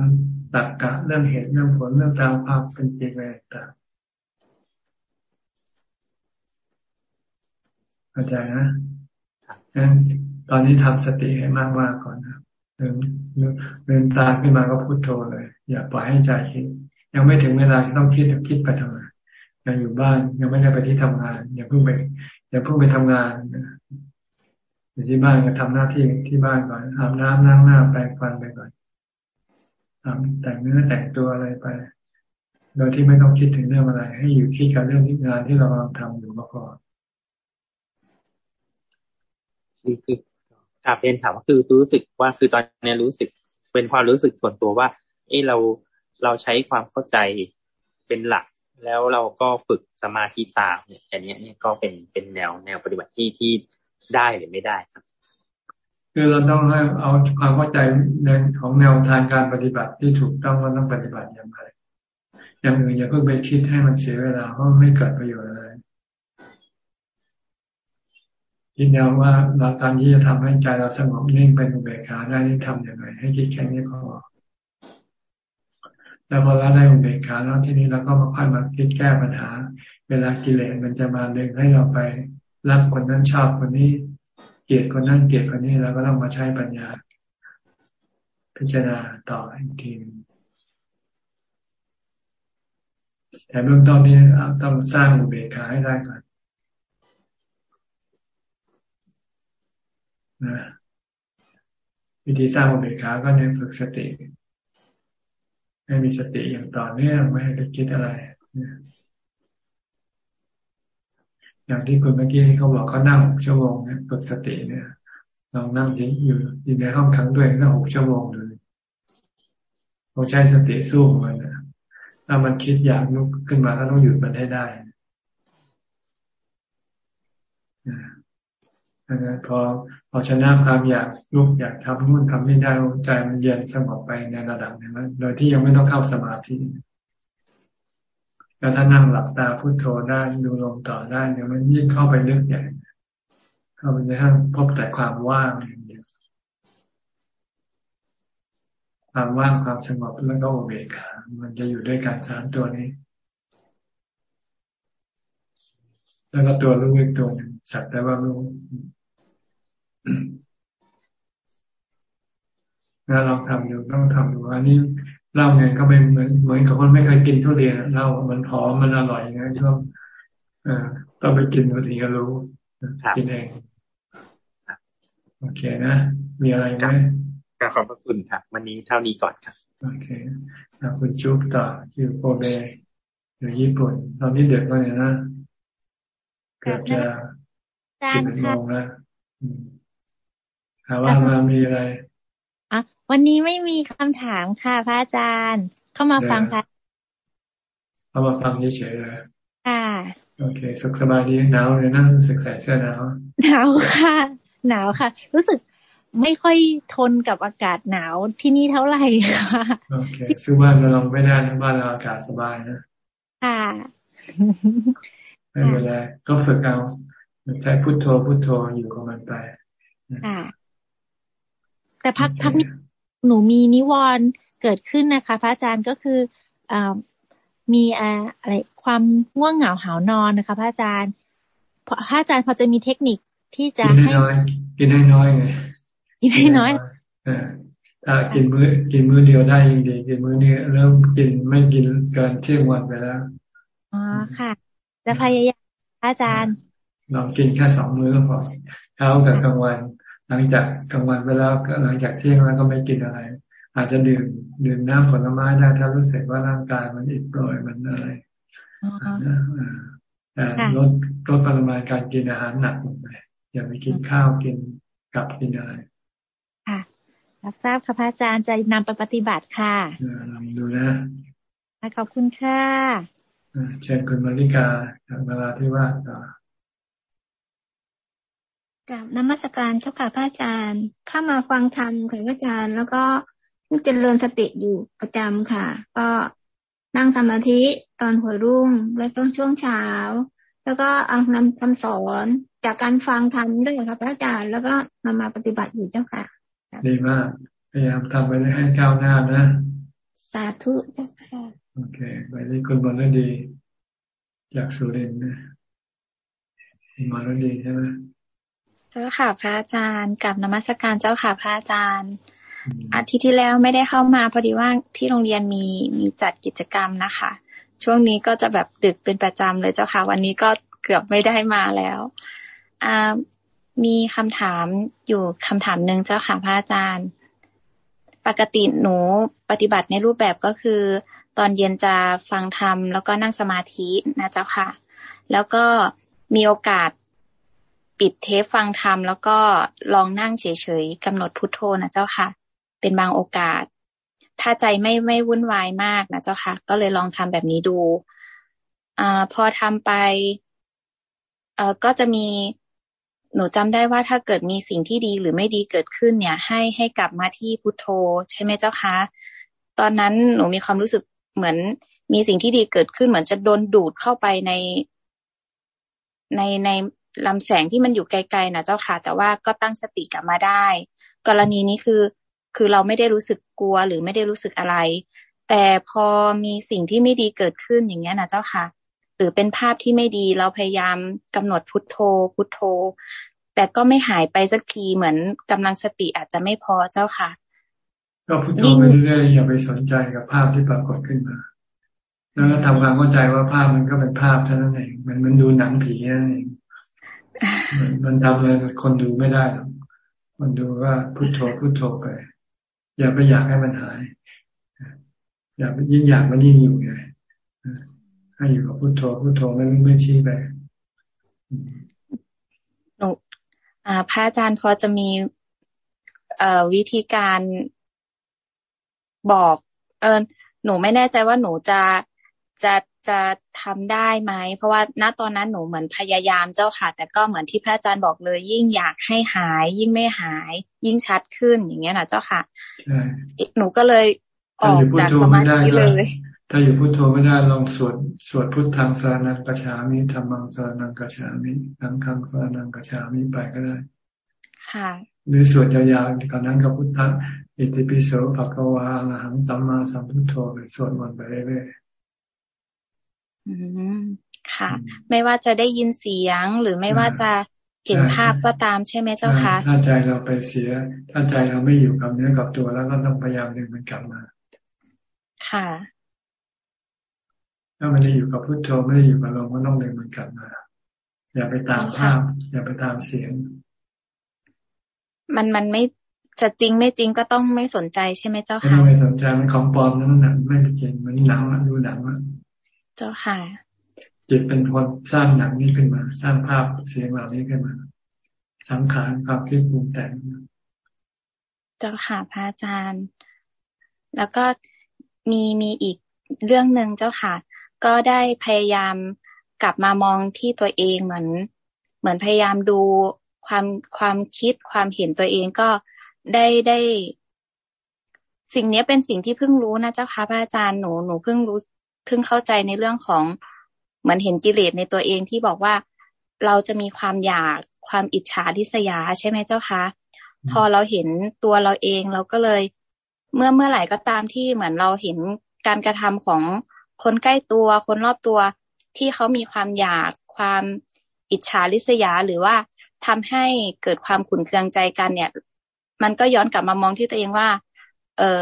ตักกะเรื่องเหตุเรื่องผลเรื่องตามภาพเป็นจริงอะไรต่างเข้าใจนะงั้นตอนนี้ทำสติให้มากมากก่อนนะเดินเดินตาขึ้นมาก็พูดโทเลย อย่าปล่อยให้ใจคิด ยังไม่ถึงเวลาที่ต้องคิดคิดไปทำไม ยังอยู่บ้านยังไม่ได้ไปที่ทำงานอย่าเพิ่งไปอย่าเพิ่งไปทำงานอยู่ที่บ้านก็ทำหน้าที่ที่บ้านก่อนอาบน้ำล้างหน้าแปรงฟันไปก่อนแต่งเนื้อแต่งตัวอะไรไป โดยที่ไม่ต้องคิดถึงเรื่องอะไร ให้อยู่คิดกับเรื่องงานที่เรากำลังทำอยู่ก็พอคือคือกาเป็นถามว่าคือรู้สึกว่าคือตอนนี้รู้สึก เป็นความรู้สึกส่วนตัวว่า เออเราเราใช้ความเข้าใจเป็นหลัก แล้วเราก็ฝึกสมาธิตามเนี่ยอันนี้เนี่ยก็เป็นเป็นแนวแนวปฏิบัติที่ที่ได้หรือไม่ได้ครับ คือเราต้องให้เอาความเข้าใจในของแนวทางการปฏิบัติที่ถูกต้องว่าต้องปฏิบัติอย่างไรอย่างอื่นอย่าเพิ่งไปคิดให้มันเสียเวลาเพราะไม่เกิดประโยชน์อะไรคิดแนวว่าเราการที่จะทำให้ใจเราสงบนิ่งเป็นอุเบกขาได้นี่ทำอย่างไรให้คิดแค่นี้พอ แล้วพอเราได้อุเบกขาแล้วที่นี้เราก็มาค่อยมาคิดแก้ปัญหา เวลากิเลสมันจะมาดึงให้เราไปรักคนนั้นชอบคนนี้ เกลียดคนนั้นเกลียดคนนี้แล้วก็ต้องมาใช้ปัญญา พิจารณาต่ออีกทีแต่เบื้องต้นนี้ต้องสร้างอุเบกขาให้ได้ก่อนนะวิธีสร้างอุเบกขาก็เนี่ยฝึกสติ ให้มีสติอย่างต่อเนื่องไม่ให้ไปคิดอะไรอย่างที่คุณเมื่อกี้เขาบอกเขานั่งหกชั่วโมงเนี่ยฝึกสติเนี่ยลองนั่งอยู่อยู่ในห้องขังด้วยนั่งหกชั่วโมงเลยเราใช้สติสู้มันนะถ้ามันคิดอยากลุกขึ้นมาก็ต้องหยุดมันให้ได้ดังนั้นพอ พอชนะความอยากลุกอยากทำนู่นทำไม่ได้ใจมันเย็นสงบไปในระดับนึงแล้วโดยที่ยังไม่ต้องเข้าสมาธิแล้วถ้านั่งหลับตาพุโทโธได้ดูลมต่อได้เดี๋ยวมันยิ่งเข้าไปลึกใหญ่เข้าไปในท่านพบแต่ความว่างอย่างเดียวความว่างความสงบแล้วก็อุเบกขามันจะอยู่ด้วยกันสามตัวนี้ แล้วก็ตัวรู้อีกตัวหนึ่งสักแต่ว่ารู้ แล้วลองทำดูต้องทำดูอันนี้เล่าไงก็เป็นเหมือนเหมือนกับคนไม่เคยกินทุเรียนเล่ามันหอมมันอร่อยไงช่วงต้องไปกินถึงจะรู้กินเองโอเคนะ มีอะไรไหมขอบพระคุณครับ วันนี้เท่านี้ก่อนครับโอเคคุณจุ๊บต่ออยู่โปเบอยู่ญี่ปุ่น ตอนนี้เด็กก็เนี่ยนะ เกือบจะสิบเอ็ดโมงแล้ว ถามว่ามามีอะไรอะวันนี้ไม่มีคำถามค่ะพระอาจารย์ เข้ามาฟังค่ะเข้ามาฟังเฉยๆเลยค่ะโอเค สุขสบายดีหนาวเลยนะรู้สึกใส่เสื้อหนาวหนาวค่ะ หนาวค่ะ รู้สึกไม่ค่อยทนกับอากาศหนาวที่นี่เท่าไหร่ค่ะโอเคซึ่งบ้านเราไม่ได้บ้านเราอากาศสบายนะค่ะไม่เป็นไรก็ฝึกเอาใช้พุทโธพุทโธอยู่กับมันไปค่ะ แต่พักพักนี้หนูมีนิวรณ์เกิดขึ้นนะคะ พระอาจารย์ก็คืออมีอะไรความง่วงเหงาหานอนนะคะ พระอาจารย์พระอาจารย์พอจะมีเทคนิคที่จะให้น้อยกินให้น้อยไงกินให้น้อยถ้ากินมื้อกินมื้อเดียวได้ยังดีกินมื้อนี้เริ่มกินไม่กินเกินเที่ยงวันไปแล้วอ๋อค่ะจะพยายามอาจารย์ลองกินแค่สองมื้อก็พอเช้ากับกลางวัน หลังจากกลางวันไปแล้วก็หลังจากเที่ยงแล้วก็ไม่กินอะไร อาจจะดื่มดื่มน้ำผลไม้ได้ถ้ารู้สึกว่าร่างกายมันอิดโรยมันอะไรแต่ลดลดปริมาณการกินอาหารหนักลงไปอย่าไปกินข้าวกินกับกินอะไรค่ะรับทราบค่ะพระอาจารย์จะนำไปปฏิบัติค่ะลองดูนะขอบคุณค่ะเชิญคุณมาริกาจากเวลาที่ว่าต่อ กับนมัสการเจ้าค่ะพระอาจารย์ เข้ามาฟังธรรมของพระอาจารย์ แล้วก็เจริญสติอยู่ประจำค่ะ ก็นั่งสมาธิตอนหัวรุ่ง และต้นช่วงเช้า แล้วก็เอานำคำสอนจากการฟังธรรมด้วยครับพระอาจารย์ แล้วก็นำมาปฏิบัติอยู่เจ้าค่ะ ดีมากพยายามทำไปให้ก้าวหน้านะ สาธุเจ้าค่ะโอเคไปที่คุณบอลดี จากสุรินทร์นะคุณบอลดีใช่ไหม เจ้าค่ะพระอาจารย์กับนมัสการเจ้าค่ะพระอาจารย์ อาทิตย์ที่แล้วไม่ได้เข้ามาพอดีว่าที่โรงเรียนมีมีจัดกิจกรรมนะคะ ช่วงนี้ก็จะแบบดึกเป็นประจำเลยเจ้าค่ะ วันนี้ก็เกือบไม่ได้มาแล้วอ่ามีคำถามอยู่คำถามหนึ่งเจ้าค่ะพระอาจารย์ ปกติหนูปฏิบัติในรูปแบบก็คือ ตอนเย็นจะฟังธรรมแล้วก็นั่งสมาธินะเจ้าค่ะ แล้วก็มีโอกาส ปิดเทปฟังธรรมแล้วก็ลองนั่งเฉยๆกำหนดพุทโธนะเจ้าค่ะ เป็นบางโอกาส ถ้าใจไม่ไม่วุ่นวายมากนะเจ้าค่ะ ก็เลยลองทำแบบนี้ดูอพอทำไปเออก็จะมีหนูจำได้ว่าถ้าเกิดมีสิ่งที่ดีหรือไม่ดีเกิดขึ้นเนี่ย ให้ให้กลับมาที่พุทโธ ใช่ไหมเจ้าคะ ตอนนั้นหนูมีความรู้สึกเหมือนมีสิ่งที่ดีเกิดขึ้นเหมือนจะโดนดูดเข้าไปในในใน ลำแสงที่มันอยู่ไกลๆนะเจ้าค่ะ แต่ว่าก็ตั้งสติกลับมาได้ กรณีนี้คือคือเราไม่ได้รู้สึกกลัวหรือไม่ได้รู้สึกอะไร แต่พอมีสิ่งที่ไม่ดีเกิดขึ้นอย่างเงี้ยนะเจ้าค่ะ หรือเป็นภาพที่ไม่ดีเราพยายามกำหนดพุทโธ พุทโธ แต่ก็ไม่หายไปสักทีเหมือนกำลังสติอาจจะไม่พอเจ้าค่ะ ก็พุทโธไปเรื่อยๆอย่าไปสนใจกับภาพที่ปรากฏขึ้นมา แล้วก็ทำความเข้าใจว่าภาพมันก็เป็นภาพเท่านั้นเองมันมันดูหนังผีนั่นเอง มันทำอะไรคนดูไม่ได้หรอกคนดูว่าพุโทโธพุโทโธไป อย่าไปอยากให้มันหาย อย่าไปยิ่งอยากมันยิ่งอยู่ไงให้อยู่กับพุโทโธพุโทโธไม่ไม่ชี้ไปหนูอ่าพระอาจารย์พอจะมีเอ่อวิธีการบอก เออหนูไม่แน่ใจว่าหนูจะจะ จะทำได้ไหม เพราะว่าณตอนนั้นหนูเหมือนพยายามเจ้าค่ะ แต่ก็เหมือนที่พระอาจารย์บอกเลย ยิ่งอยากให้หาย ยิ่งไม่หาย ยิ่งชัดขึ้นอย่างเงี้ยนะเจ้าค่ะหนูก็เลยออกจากสมาธิเลยถถ้าอยู่พุทโธไม่ได้ลองสวดสวดพุทธังสารนังกชามิธรรมังสารนังกชามิสังฆังสารนังกชามิไปก็ได้ ค่ะ หรือสวดยาวๆก่อนนั้นกับพุทธะอิติปิโสภะคะวาอรหังสัมมาสัมพุทโธไปสวดมันไปเรื่อยๆอืม ค่ะ ไม่ว่าจะได้ยินเสียงหรือไม่ว่าจะเห็นภาพก็ตามใช่ไหมเจ้าคะถ้าใจเราไปเสีย ถ้าใจเราไม่อยู่กับเนื้อกับตัวแล้วก็ต้องพยายามดึงมันกลับมา ค่ะ ถ้ามันจะอยู่กับพุทโธไม่ได้อยู่กับลมก็ต้องดึงมันกลับมา อย่าไปตามภาพ อย่าไปตามเสียง มันมันไม่จะจริงไม่จริงก็ต้องไม่สนใจใช่ไหมเจ้าค่ะไม่สนใจมันของปลอมนั่นน่ะไม่จริงมันหนังดูหนังอะ เจ้าค่ะ จิตเป็นคนสร้างหนังนี้ขึ้นมา สร้างภาพเสียงเหล่านี้ขึ้นมา สังขารความคิดปรุงแต่งเจ้าค่ะพระอาจารย์ แล้วก็มีมีอีกเรื่องหนึ่งเจ้าค่ะ ก็ได้พยายามกลับมามองที่ตัวเองเหมือน เหมือนพยายามดูความความคิดความเห็นตัวเองก็ได้ได้ สิ่งนี้เป็นสิ่งที่เพิ่งรู้นะเจ้าค่ะพระอาจารย์หนูหนูเพิ่งรู้ เพิ่งเข้าใจในเรื่องของเหมือนเห็นกิเลสในตัวเองที่บอกว่าเราจะมีความอยากความอิจฉาทิษยาใช่ไหมเจ้าคะ พอเราเห็นตัวเราเองเราก็เลย เมื่อเมื่อไหร่ก็ตามที่เหมือนเราเห็นการกระทำของคนใกล้ตัว คนรอบตัวที่เขามีความอยากความอิจฉาริษยาหรือว่าทำให้เกิดความขุนเคืองใจกันเนี่ย มันก็ย้อนกลับมามองที่ตัวเองว่า เออ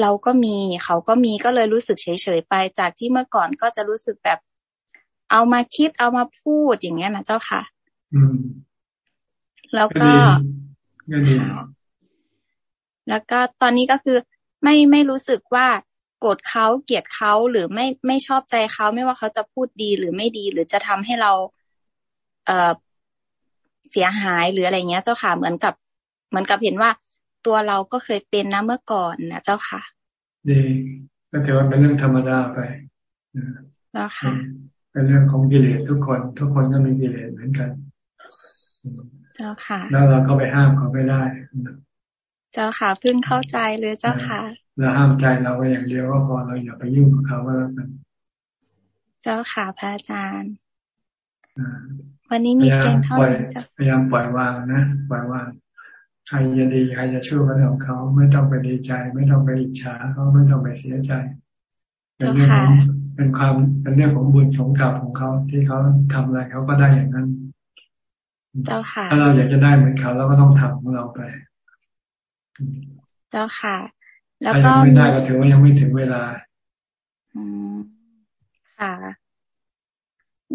เราก็มีเขาก็มีก็เลยรู้สึกเฉยๆไป จากที่เมื่อก่อนก็จะรู้สึกแบบ เอามาคิดเอามาพูดอย่างเงี้ยนะเจ้าค่ะ อืม แล้วก็แล้วก็ตอนนี้ก็คือไม่ไม่รู้สึกว่าโกรธเขาเกลียดเขาหรือไม่ไม่ชอบใจเขาไม่ว่าเขาจะพูดดีหรือไม่ดี หรือจะทำให้เราเอ่อเสียหายหรืออะไรเงี้ย เจ้าค่ะเหมือนกับ เหมือนกับเห็นว่า ตัวเราก็เคยเป็นนะเมื่อก่อนนะเจ้าค่ะ ดีก็ถือว่าเป็นเรื่องธรรมดาไปแล้วค่ะ เป็นเรื่องของกิเลสทุกคน ทุกคนก็มีกิเลสเหมือนกัน เจ้าค่ะ แล้วเราก็ไปห้ามเขาไม่ได้ เจ้าค่ะเพิ่งเข้าใจเลยเจ้าค่ะเราห้ามใจเราไว้อย่างเดียวก็พอเราอย่าไปยุ่งกับเขาก็แล้วกันเจ้าค่ะพระอาจารย์วันนี้มีเกณฑ์เท่านี้จ้ะพยายามปล่อยวางนะปล่อยวาง ใครจะดีใครจะชั่วก็เรื่องของเขาไม่ต้องไปดีใจ ไม่ต้องไปอิจฉาเขาไม่ต้องไปเสียใจเป็นเรื่องของเป็นความเป็นเรื่องของบุญของกรรมของเขาที่เขาทำอะไรเขาก็ได้อย่างนั้นเจ้าค่ะถ้าเราอยากจะได้เหมือนเขาเราก็ต้องทำของเราไป เจ้าค่ะ แล้วก็ไม่ได้ก็ถือว่ายังไม่ถึงเวลาอืมค่ะ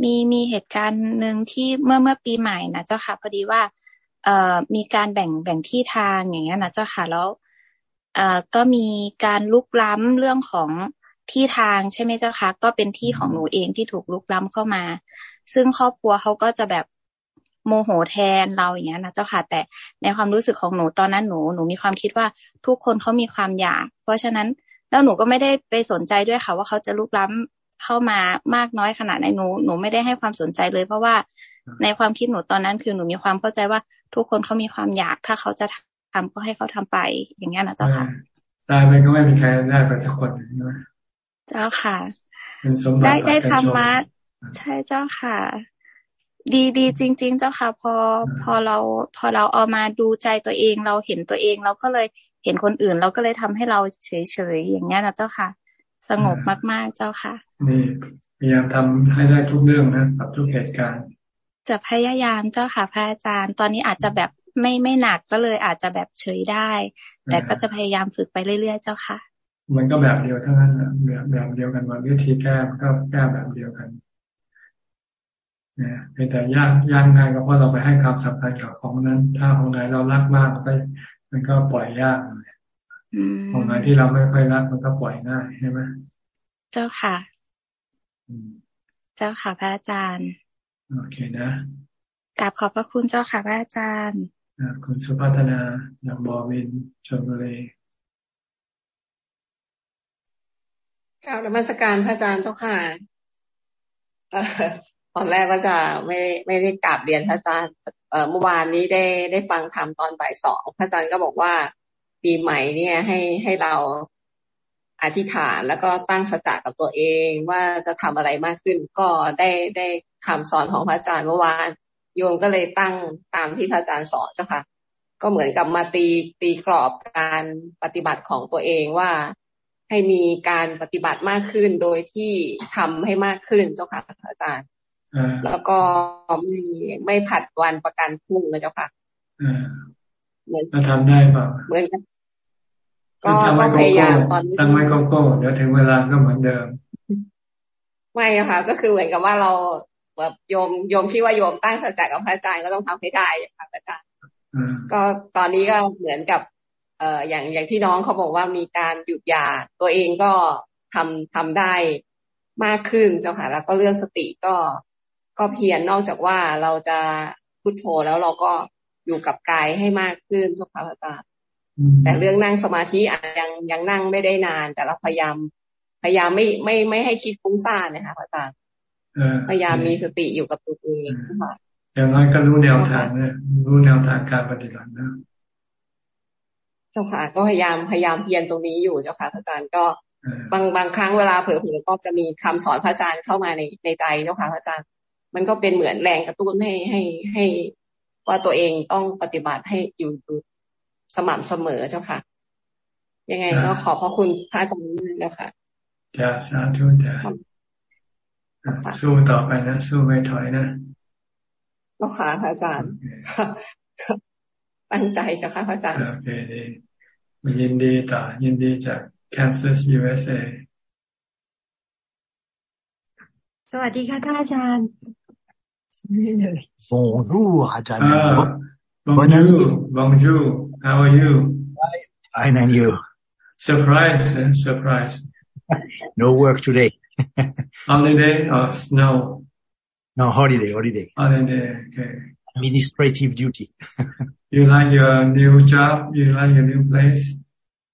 มีมีเหตุการณ์หนึ่งที่เมื่อเมื่อปีใหม่นะเจ้าค่ะ พอดีว่า เอ่อมีการแบ่งแบ่งที่ทางอย่างเงี้ยนะเจ้าค่ะแล้วเอ่อก็มีการลุกล้ำเรื่องของที่ทางใช่ไหมเจ้าคะก็เป็นที่ของหนูเองที่ถูกลุกล้ำเข้ามา ซึ่งครอบครัวเขาก็จะแบบโมโหแทนเราอย่างเงี้ยนะเจ้าค่ะ แต่ในความรู้สึกของหนูตอนนั้นหนูหนูมีความคิดว่าทุกคนเขามีความอยาก เพราะฉะนั้นแล้วหนูก็ไม่ได้ไปสนใจด้วยค่ะ ว่าเขาจะลุกล้ำเข้ามามากน้อยขนาดไหนหนูหนูไม่ได้ให้ความสนใจเลย เพราะว่า ในความคิดหนูตอนนั้นคือหนูมีความเข้าใจว่าทุกคนเขามีความอยาก ถ้าเขาจะทำก็ให้เขาทำไป อย่างเงี้ยนะเจ้าค่ะตายไปก็ไม่มีใครได้ไปสักคนใช่ไหมเจ้าค่ะได้ได้ธรรมะใช่เจ้าค่ะ ดีดีจริง ๆ เจ้าค่ะ พอพอเรา พอเราเอามาดูใจตัวเองเราเห็นตัวเองเราก็เลยเห็นคนอื่นเราก็เลยทำให้เราเฉยๆอย่างเงี้ยนะเจ้าค่ะ สงบมากๆเจ้าค่ะ นี่พยายามทำให้ได้ทุกเรื่องนะกับทุกเหตุการณ์ จะพยายามเจ้าค่ะพระอาจารย์ ตอนนี้อาจจะแบบไม่ไม่หนักก็เลยอาจจะแบบเฉยได้ แต่ก็จะพยายามฝึกไปเรื่อยๆเจ้าค่ะ มันก็แบบเดียวทั้งนั้นแบบแบบเดียวกันว่าวิธีแก้ก็แก้แบบเดียวกันเนี่ยแต่ยากยากง่ายก็เพราะเราไปให้ความสำคัญกับของนั้น ถ้าของไหนเรารักมากมันก็มันก็ปล่อยยากของไหนที่เราไม่ค่อยรักมันก็ปล่อยง่ายใช่ไหมเจ้าค่ะ เจ้าค่ะพระอาจารย์ โอเคนะกราบขอบพระคุณเจ้าค่ะพระอาจารย์คุณสุพัฒนาอย่างบอวินชนบุรีกล่าวนมัสการพระอาจารย์เจ้าค่ะตอนแรกก็จะไม่ไม่ได้กราบเรียนพระอาจารย์เมื่อวานนี้ได้ได้ฟังธรรมตอนบ่ายสองพระอาจารย์ก็บอกว่าปีใหม่เนี่ยให้ให้เราอธิษฐานแล้วก็ตั้งสัจจะกับตัวเองว่าจะทำอะไรมากขึ้นก็ได้ได้ คำสอนของพระอาจารย์เมื่อวาน โยมก็เลยตั้งตามที่พระอาจารย์สอนเจ้าค่ะ ก็เหมือนกับมาตีตีกรอบการปฏิบัติของตัวเองว่าให้มีการปฏิบัติมากขึ้นโดยที่ทำให้มากขึ้นเจ้าค่ะอาจารย์แล้วก็ไม่ไม่ผัดวันประกันพรุ่งนะเจ้าค่ะเหมือนทำได้เปล่าเหมือนกันก็ก็พยายามตอนนี้ตั้งไว้โกโก้เดี๋ยวถึงเวลาก็เหมือนเดิม ไม่ค่ะ ก็คือเหมือนกับว่าเรา แบบโยมโยมที่ว่าโยมตั้งสัจจะกับพระอาจารย์ก็ต้องทำให้ได้ค่ะอาจารย์ก็ตอนนี้ก็เหมือนกับ เอ่ออย่างอย่างที่น้องเขาบอกว่ามีการหยุดยาตัวเองก็ทำทำได้มากขึ้นเจ้าค่ะแล้วก็เรื่องสติก็ก็เพียรนอกจากว่าเราจะพุทโธแล้วเราก็อยู่กับกายให้มากขึ้นเจ้าค่ะอาจารย์แต่เรื่องนั่งสมาธิยังยังนั่งไม่ได้นาน แต่เราพยายามพยายามไม่ไม่ไม่ให้คิดฟุ้งซ่านนะคะอาจารย์ พยายามมีสติอยู่กับตัวเองค่ะอย่างน้อยก็รู้แนวทางนะรู้แนวทางการปฏิบัตินะเจ้าค่ะก็พยายามพยายามเพียรตรงนี้อยู่เจ้าค่ะอาจารย์ก็บางบางครั้งเวลาเผลอๆก็จะมีคำสอนพระอาจารย์เข้ามาในในใจเจ้าค่ะพระอาจารย์ มันก็เป็นเหมือนแรงกระตุ้นให้ให้ให้ว่าตัวเองต้องปฏิบัติให้อยู่สม่ำเสมอเจ้าค่ะ ยังไงก็ขอบพระคุณพระอาจารย์มากนะคะจ้าสาธุจ้า สู้ต่อไปนะ สู้ไม่ถอยนะก็ค่ะพระอาจารย์ตั้งใจเจ้าค่ะพระอาจารย์ โอเคดียินดีต่อ ยินดีจาก Kansas USA สวัสดีค่ะท่านอาจารย์ Bonjour อาจารย์ Bonjour Bonjour how are you fine and you surprised eh? surprised no work today holiday or snow no holiday holiday holiday okay administrative duty (laughs) you like your new job you like your new place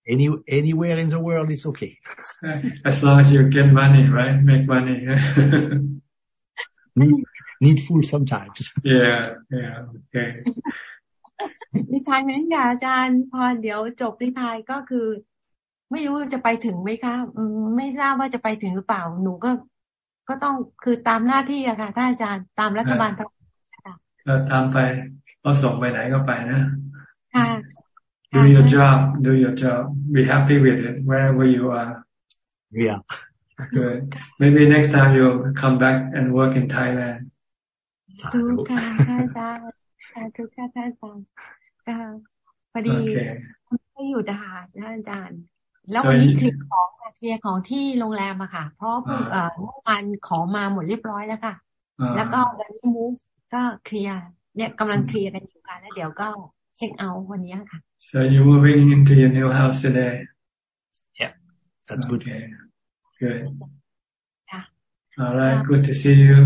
any anywhere in the world is okay (laughs) as long as you get money right make money (laughs) needful sometimes yeah yeah okay นิทานนั้นค่ะอาจารย์พอเดี๋ยวจบนิทานก็คือ ไม่รู้จะไปถึงไหมคะไม่ทราบว่าจะไปถึงหรือเปล่า หนูก็ ก็ต้องคือตามหน้าที่อะค่ะท่านอาจารย์ตามรัฐบาลก็ตามไปก็ส่งไปไหนก็ไปนะค่ะ do your job do your job be happy with it wherever you are yeah good maybe next time you come back and work in Thailand ดูค่ะอาจารย์าธุค่ะท่านอาจารย์ค่ะพอดีไม่อยู่ดาท่านอาจารย์ แล้ววันนี้เคลียร์ของเคลียร์ของที่โรงแรมอะค่ะ เพราะเมื่อวานของมาหมดเรียบร้อยแล้วค่ะ แล้วก็วันนี้ move ก็เคลียร์เนี่ยกำลังเคลียร์กันอยู่ค่ะแล้วเดี๋ยวก็เช็คเอาวันนี้ค่ะ so you moving into your new house today yeah that's good okay good ค่ะ all right good to see you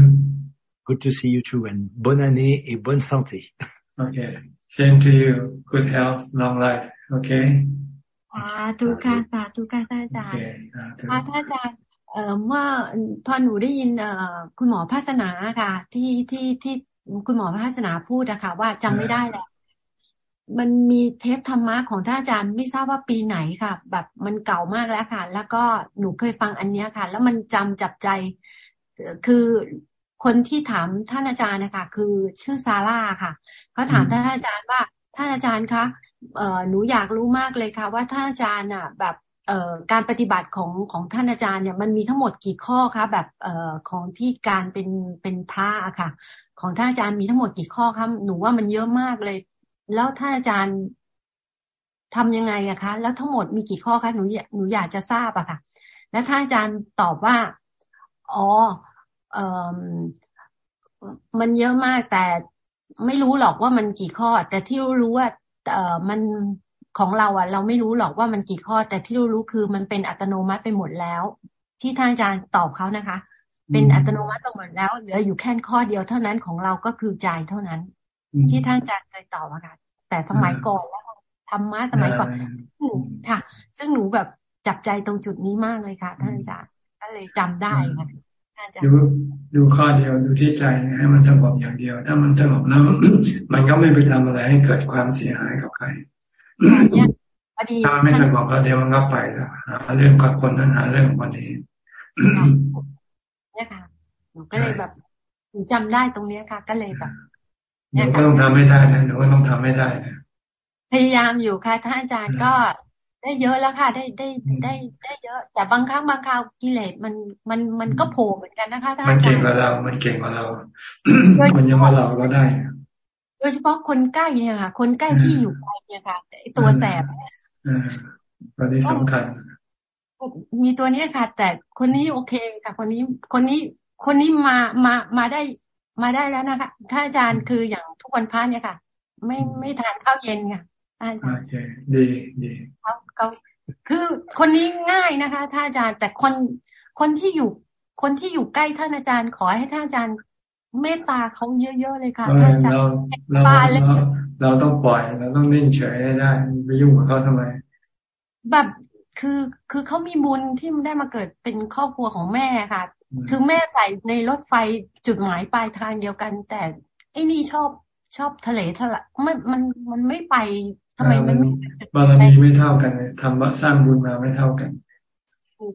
Good to see you too, and bonne année et bonne santé. Okay, same to you. Good health, long life. Okay. สาธุค่ะสาธุค่ะท่านอาจารย์ค่ะท่านอาจารย์เอ่อเมื่อพอหนูได้ยินเอ่อคุณหมอภาสนาค่ะ ที่ที่ที่คุณหมอภาสนาพูดนะคะว่าจำไม่ได้แล้วมันมีเทปธรรมะของท่านอาจารย์ไม่ทราบว่าปีไหนค่ะ แบบมันเก่ามากแล้วค่ะ แล้วก็หนูเคยฟังอันนี้ค่ะ แล้วมันจำจับใจ คือคนที่ถามท่านอาจารย์นะคะคือชื่อซาร่าค่ะเขาถามท่านอาจารย์ว่าท่านอาจารย์คะเอ่อ หนูอยากรู้มากเลยค่ะ ว่าท่านอาจารย์อะ แบบเอการปฏิบัติของของท่านอาจารย์เนี่ยมันมีทั้งหมดกี่ข้อคะแบบเอของที่การเป็นเป็นพระอะค่ะ ของท่านอาจารย์มีทั้งหมดกี่ข้อครับหนูว่ามันเยอะมากเลย แล้วท่านอาจารย์ทำยังไงอะคะ แล้วทั้งหมดมีกี่ข้อคะหนูหนูอยากจะทราบอะค่ะ แล้วท่านอาจารย์ตอบว่าอ๋อเออมันเยอะมากแต่ไม่รู้หรอกว่ามันกี่ข้อ แต่ที่รู้รู้ว่า เออมันของเราอะ เราไม่รู้หรอกว่ามันกี่ข้อ แต่ที่รู้รู้คือมันเป็นอัตโนมัติไปหมดแล้ว ที่ท่านอาจารย์ตอบเขานะคะ เป็นอัตโนมัติไปหมดแล้วเหลืออยู่แค่ข้อเดียวเท่านั้นของเราก็คือใจเท่านั้น ที่ท่านอาจารย์เคยตอบอะค่ะแต่สมัยก่อนแล้วธรรมะสมัยก่อนค่ะ ซึ่งหนูแบบจับใจตรงจุดนี้มากเลยค่ะ ท่านอาจารย์ก็เลยจำได้ค่ะ ดูดูข้อเดียวดูที่ใจให้มันสงบอย่างเดียว ถ้ามันสงบแล้วมันก็ไม่ไปทำอะไรให้เกิดความเสียหายกับใครเนี่ยปอดีถ้ามันไม่สงบแล้วเดี๋ยวมันก็ไปแล้วหาเรื่องกับคนนั้นหาเรื่องคนนี้เนี่ยค่ะหนูก็เลยแบบหนูจำได้ตรงเนี้ยค่ะ ก็เลยแบบหนูก็ต้องทำไม่ได้นะหนูก็ต้องทำไม่ได้นะพยายามอยู่ค่ะท่านอาจารย์ก็ ได้เยอะแล้วค่ะ ได้ได้ได้ได้เยอะ แต่บางครั้งบางคราวกิเลสมันมันมันก็โผล่เหมือนกันนะคะท่านอาจารย์มันเก่งกว่าเรา มันเก่งกว่าเรามันยังมาเราก็ได้โดยเฉพาะคนใกล้เนี่ยค่ะ คนใกล้ที่อยู่ไกลเนี่ยค่ะตัวแสบเนี่ยตัวนี้สำคัญ มีตัวนี้ค่ะ แต่คนนี้โอเคค่ะคนนี้คนนี้คนนี้มามามาได้มาได้แล้วนะคะท่านอาจารย์คืออย่างทุกวันพระเนี่ยค่ะ ไม่ไม่ทานข้าวเย็นค่ะ อาจารย์ดีดีเขาเขาคือคนนี้ง่ายนะคะท่านอาจารย์ แต่คนคนที่อยู่ คนที่อยู่ใกล้ท่านอาจารย์ ขอให้ท่านอาจารย์เมตตาเขาเยอะๆเลยค่ะท่านอาจารย์เราเราเราต้องปล่อยเราต้องนิ่งเฉยได้ไปยุ่งกับเขาทำไม แบบคือคือเขามีบุญที่ได้มาเกิดเป็นครอบครัวของแม่ค่ะ คือแม่ใส่ในรถไฟจุดหมายปลายทางเดียวกัน แต่ไอ้นี่ชอบชอบทะเลทละมันมันมันไม่ไป ทำไมมันไม่บารมีไม่เท่ากันทำสร้างบุญมาไม่เท่ากัน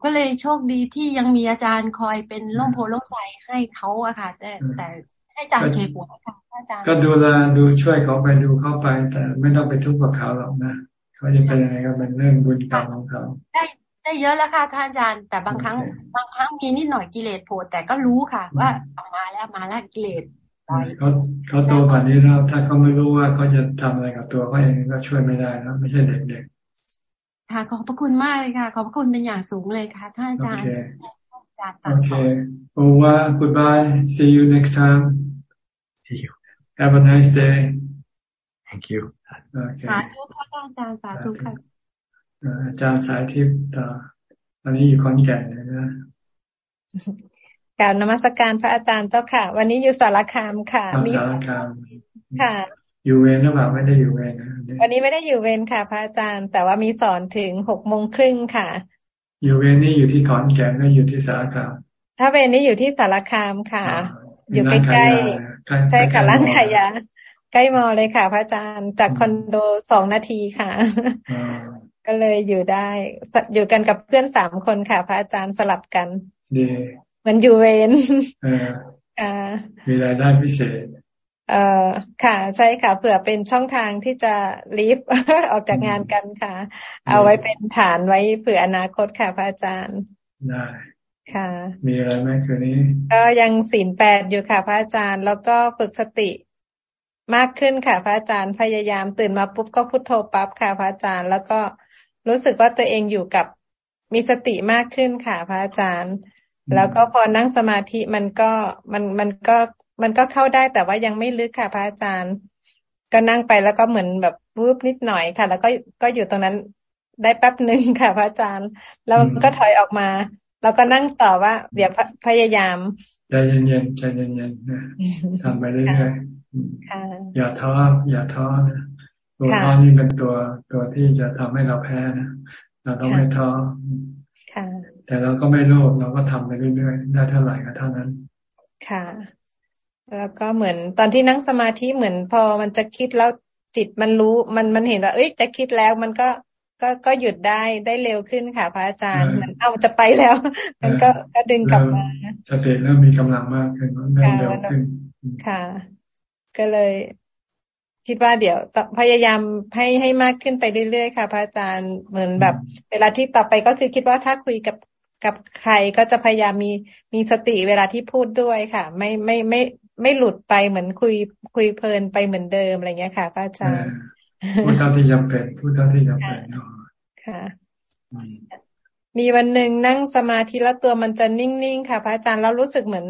ก็เลยโชคดีที่ยังมีอาจารย์คอยเป็นล่มโพล่มไฟให้เขาอะค่ะ แต่แต่ให้อาจารย์เคกัวค่ะอาจารย์ก็ดูแลดูช่วยเขาไปดูเข้าไป แต่ไม่ต้องไปทุกข์กับเขาหรอกนะเขาจะเป็นยังไงก็เป็นเรื่องบุญกรรมของเขาได้ได้เยอะแล้วค่ะท่านอาจารย์ แต่บางครั้ง บางครั้งมีนิดหน่อยกิเลสโผล่แต่ก็รู้ค่ะ ว่ามาแล้วมาแล้วกิเลส เขาเขาโตกว่านี้แล้ว ถ้าเขาไม่รู้ว่าเขาจะทำอะไรกับตัวเขาเองก็ช่วยไม่ได้แล้วไม่ใช่เด็กๆค่ะขอบพระคุณมากเลยค่ะ ขอบพระคุณเป็นอย่างสูงเลยค่ะท่านอาจารย์อาจารย์โอเคโอว่า goodbye see you next time see you have a nice day thank you สาธุค่ะอาจารย์สาธุค่ะอาจารย์สายทิพย์ต่ออันนี้อยู่คอนแก่นเลยนะ กล่าวนมัสการพระอาจารย์เจ้าค่ะ วันนี้อยู่สารคามค่ะมีสารคามค่ะ อยู่เวรหรือเปล่าไม่ได้อยู่เวรนะวันนี้ไม่ได้อยู่เวรค่ะ พระอาจารย์ แต่ว่ามีสอนถึงหกโมงครึ่งค่ะ อยู่เวรนี่อยู่ที่ขอนแก่นไม่อยู่ที่สารคาม ถ้าเวรนี่อยู่ที่สารคามค่ะ อยู่ใกล้ใกล้ใช่ค่ะร้านขายยาใกล้มอเลยค่ะ พระอาจารย์จากคอนโดสองนาทีค่ะก็เลยอยู่ได้ อยู่กันกับเพื่อนสามคนค่ะ พระอาจารย์สลับกันดี มือนอยู่เวรอ่ามีรายได้พิเศษ เอ่อค่ะใช่ค่ะเผื่อเป็นช่องทางที่จะลีฟออกจากงานกันค่ะ เอาไว้เป็นฐานไว้เผื่ออนาคตค่ะพระอาจารย์ได้ค่ะ มีอะไรไหมคืนนี้ ก็ยังศีลแปดอยู่ค่ะ พระอาจารย์ แล้วก็ฝึกสติมากขึ้นค่ะ พระอาจารย์พยายามตื่นมาปุ๊บก็พุโทโธปั๊บค่ะ พระอาจารย์ แล้วก็รู้สึกว่าตัวเองอยู่กับมีสติมากขึ้นค่ะ พระอาจารย์ แล้วก็พอนั่งสมาธิมันก็มันมันก็มันก็เข้าได้แต่ว่ายังไม่ลึกค่ะพระอาจารย์ ก็นั่งไปแล้วก็เหมือนแบบวูบนิดหน่อยค่ะ แล้วก็ก็อยู่ตรงนั้นได้แป๊บหนึ่งค่ะ พระอาจารย์ แล้วก็ถอยออกมา แล้วก็นั่งต่อว่าเดี๋ยวพยายามใจเย็นๆใจเย็นๆนะทำไปเรื่อยๆอย่าท้ออย่าท้อนะตัวท้อนี่เป็นตัวตัวที่จะทำให้เราแพ้นะเราต้องไม่ท้อ แต่เราก็ไม่โลภเราก็ทำไปเรื่อยๆได้เท่าไหร่ก็เท่านั้น ค่ะ แล้วก็เหมือนตอนที่นั่งสมาธิเหมือนพอมันจะคิดแล้วจิตมันรู้มันมันเห็นว่า เอ้ยจะคิดแล้วมันก็ก็ก็หยุดได้ได้เร็วขึ้นค่ะ พระอาจารย์มันเอาจะไปแล้ว มันก็ก็ดึงกลับมาสติเริ่มมีกำลังมากขึ้นเริ่มเร็วขึ้นค่ะ ก็เลย คิดว่าเดี๋ยวพยายามให้ให้มากขึ้นไปเรื่อยๆค่ะ พระอาจารย์เหมือนแบบ เวลาที่ต่อไปก็คือคิดว่าถ้าคุยกับ กับใครก็จะพยายามมีมีสติเวลาที่พูดด้วยค่ะ ไม่ไม่ไม่ไม่หลุดไปเหมือนคุยคุยเพลินไปเหมือนเดิมอะไรเงี้ยค่ะพระอาจารย์พูดเท่าที่จำเป็นพูดเท่าที่จำเป็นค่ะ มีวันหนึ่งนั่งสมาธิแล้วตัวมันจะนิ่งๆค่ะ พระอาจารย์แล้วรู้สึกเหมือน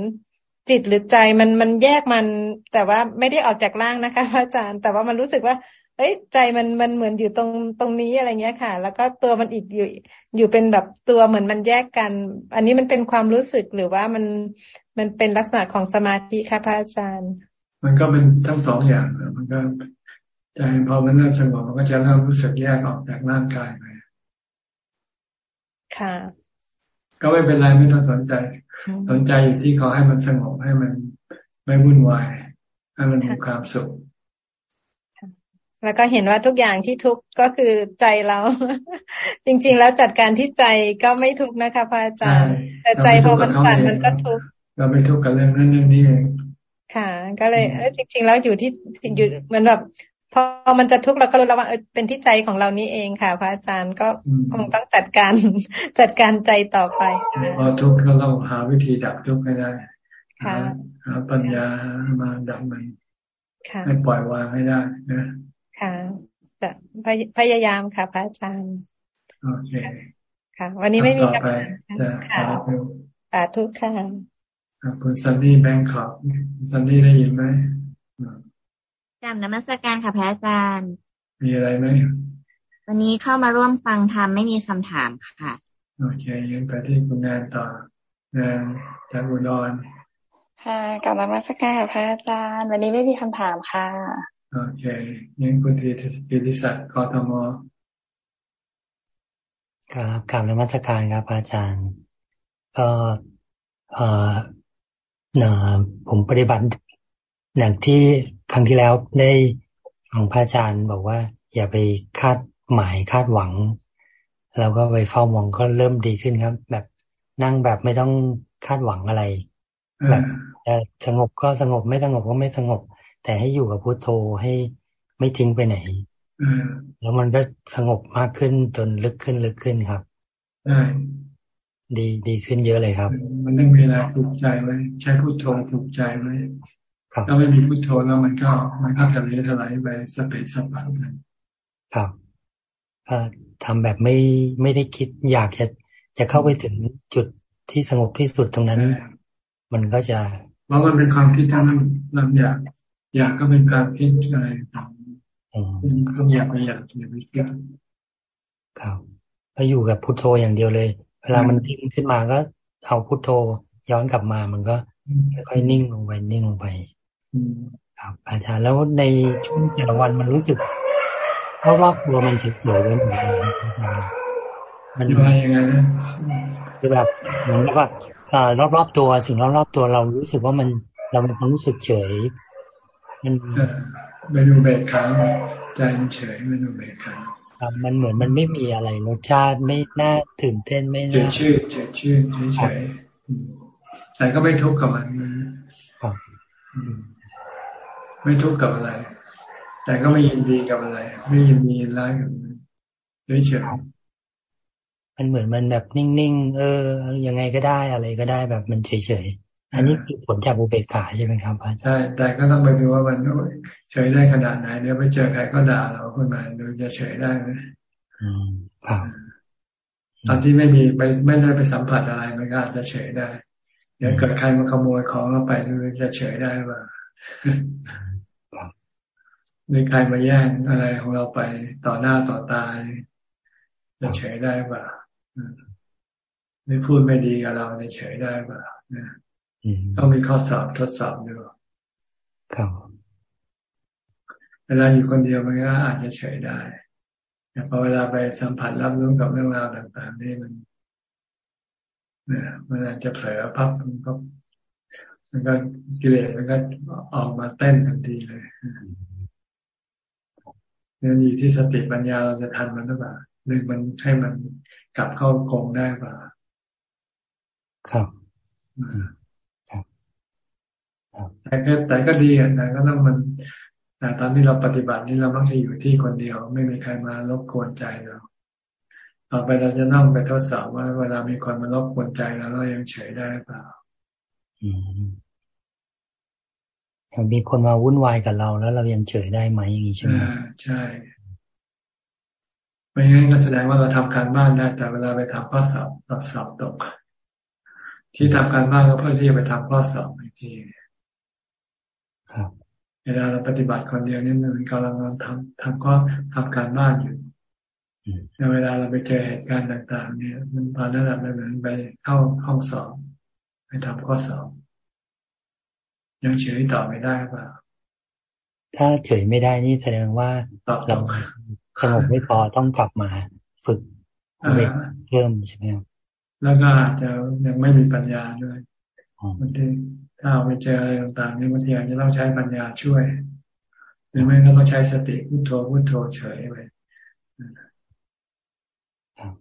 จิตหรือใจมันมันแยกมัน แต่ว่าไม่ได้ออกจากร่างนะคะ พระอาจารย์ แต่ว่ามันรู้สึกว่า เอ้ยใจมันมันเหมือนอยู่ตรงตรงนี้อะไรเงี้ยค่ะ แล้วก็ตัวมันอีกอยู่อยู่เป็นแบบตัวเหมือนมันแยกกัน อันนี้มันเป็นความรู้สึกหรือว่ามันมันเป็นลักษณะของสมาธิค่ะพระอาจารย์ มันก็เป็นทั้งสองอย่างมันก็ใจพอมันเริ่มสงบมันก็จะเริ่มรู้สึกแยกออกจากร่างกายไปค่ะ ก็ไม่เป็นไรไม่ต้องสนใจ สนใจอยู่ที่เขาให้มันสงบให้มันไม่วุ่นวายให้มันมีความสุข แล้วก็เห็นว่าทุกอย่างที่ทุกข์ก็คือใจเรา จริง ๆ แล้วจัดการที่ใจก็ไม่ทุกข์นะคะพระอาจารย์ แต่ใจพอมันสั่นมันก็ทุกข์เราไม่ทุกข์กับเรื่องนั้นเรื่องนี้เองค่ะ ก็เลยเออจริง ๆ แล้วอยู่ที่อยู่เหมือนแบบพอมันจะทุกข์เราก็รู้แล้วว่าเออเป็นที่ใจของเรานี่เองค่ะ พระอาจารย์ก็คงต้องจัดการจัดการใจต่อไปพอทุกข์ก็ต้องหาวิธีดับทุกข์ให้ได้หาหาปัญญามาดับมันให้ปล่อยวางให้ได้นะ ค่ะจะพยายามค่ะ พระอาจารย์โอเคค่ะ วันนี้ไม่มีคำถามค่ะสาธุค่ะคุณซันนี่แบงค์ขอบซันนี่ได้ยินไหมจำนมัสการค่ะพระอาจารย์ มีอะไรไหมวันนี้เข้ามาร่วมฟังธรรมไม่มีคำถามค่ะ โอเคยังไปที่คุณงานต่องานจากอุดรค่ะกลับมามาสักการค่ะพระอาจารย์ วันนี้ไม่มีคำถามค่ะ โอเคยังคุณทีกิติศักดิ์กทมครับกลับนมัสการครับอาจารย์ ก็เอ่อผมปฏิบัติอย่างที่ครั้งที่แล้วได้ของพระอาจารย์บอกว่า อย่าไปคาดหมายคาดหวัง แล้วก็ไปเฝ้ามองก็เริ่มดีขึ้นครับ แบบนั่งแบบไม่ต้องคาดหวังอะไร แบบจะสงบก็สงบไม่สงบก็ไม่สงบ แต่ให้อยู่กับพุโทโธให้ไม่ทิ้งไปไหนแล้วมันก็สงบมากขึ้นจนลึกขึ้นลึกขึ้นครับดีดีขึ้นเยอะเลยครับ มันต้องมีอะไรถูกใจไหมใช้พุโทโธถูกใจไหมถ้าไม่มีพุโทโธแล้วมันก็มันก็ทะเลทลายไปสเปซสปาครับทำแบบไม่ไม่ได้คิดอยากจะจะเข้าไปถึงจุดที่สงบที่สุดตรงนั้น มันก็จะเพราะมันเป็นความคิดทั้งนั้นเราอยาก อยากก็เป็นการคิดอะไรต่างๆก็อยากไปอยากอย่าไปคิดครับก็อยู่กับพุทโธอย่างเดียวเลย เวลามันทิ้งขึ้นมาก็เอาพุทโธย้อนกลับมามันก็ค่อยๆนิ่งลงไปนิ่งลงไปครับ อาจารย์แล้วในช่วงแต่ละวันมันรู้สึก เพราะว่าตัวมันเฉยๆเลยเหมือนกันมันยังไงยังไงนะคือแบบเหมือนกับว่ารอบๆตัวสิ่งรอบๆตัวเรารู้สึกว่ามันเรามีความรู้สึกเฉยมัน เมนูเบคขาใจมันเฉยเมนูเบคขาครับมันเหมือนมันไม่มีอะไรรสชาติไม่น่าตื่นเต้นไม่น่าชื่อเฉยชื่อเฉยแต่ก็ไม่ทุกข์กับมันไม่ทุกข์กับอะไร แต่ก็ไม่ยินดีกับอะไร ไม่ยินดีร้ายกับมันเฉยมันเหมือนมันแบบนิ่งๆ เออ ยังไงก็ได้อะไรก็ได้แบบมันเฉยๆ อันนี้คือผลจากอุเบกขาใช่ไหมครับอาจารย์ใช่แต่ก็ต้องไปดูว่ามันเฉยได้ขนาดไหนเดี๋ยวไปเจอใครก็ด่าเราขึ้นมาดูจะเฉยได้ไหมอืมครับตอนที่ไม่มีไปไม่ได้ไปสัมผัสอะไรมันก็อาจจะเฉยได้ เดี๋ยวเกิดใครมาขโมยของเราไปดูจะเฉยได้ป่ะมีใครมาแย่งอะไรของเราไปต่อหน้าต่อตาจะเฉยได้ป่ะไม่พูดไม่ดีกับเราเฉยได้ป่ะ ต้องมีข้อสอบทดสอบด้วยครับเวลาอยู่คนเดียวมันก็อาจจะเฉยได้แต่พอเวลาไปสัมผัสรับรู้กับเรื่องราวต่างๆนี่มันเนี่ยมันอาจจะเผลอพับมันก็มันก็กิเลสมันก็ออกมาเต้นทันทีเลยเนี่ยอยู่ที่สติปัญญาเราจะทันมันหรือเปล่าหรือมันให้มันกลับเข้ากงได้เปล่าครับ แต่ก็แต่ก็ดีอะแต่ก็ต้องมันแต่ตอนที่เราปฏิบัตินี่เรามักจะอยู่ที่คนเดียว ไม่มีใครมารบกวนใจเราต่อไปเราจะต้องไปทดสอบว่า เวลามีคนมารบกวนใจเราเรายังเฉยได้เปล่ามีคนมาวุ่นวายกับเราแล้วเรายังเฉยได้ไหมอย่างนี้ใช่ไหมใช่ไม่งั้นก็แสดงว่าเราทำการบ้านได้แต่เวลาไปทำข้อสอบสอบสอบตก ที่ทำการบ้านก็เพื่อที่จะไปทำข้อสอบอีกทีครับ เวลาเราปฏิบัติคนเดียวนี่มันกำลังทำทำก็ทำการบ้านอยู่ในเวลาเราไปเจอเหตุการณ์ต่าง ๆ เนี่ย มันตอนนั้นเราเหมือนไปเข้าห้องสอบไปทำข้อสอบยังเฉยต่อไม่ได้ป่ะถ้าเฉยไม่ได้นี่แสดงว่าเราสงบไม่พอต้องกลับมาฝึกเพิ่มใช่ไหมครับแล้วก็อาจจะยังไม่มีปัญญาด้วยบางที ถ้าเอาไปเจออะไรต่างๆนี่บางทีอาจจะต้องใช้ปัญญาช่วยในรือไม่ก็ต้องใช้สติพุโทโธพุโทโธเฉยไปครับ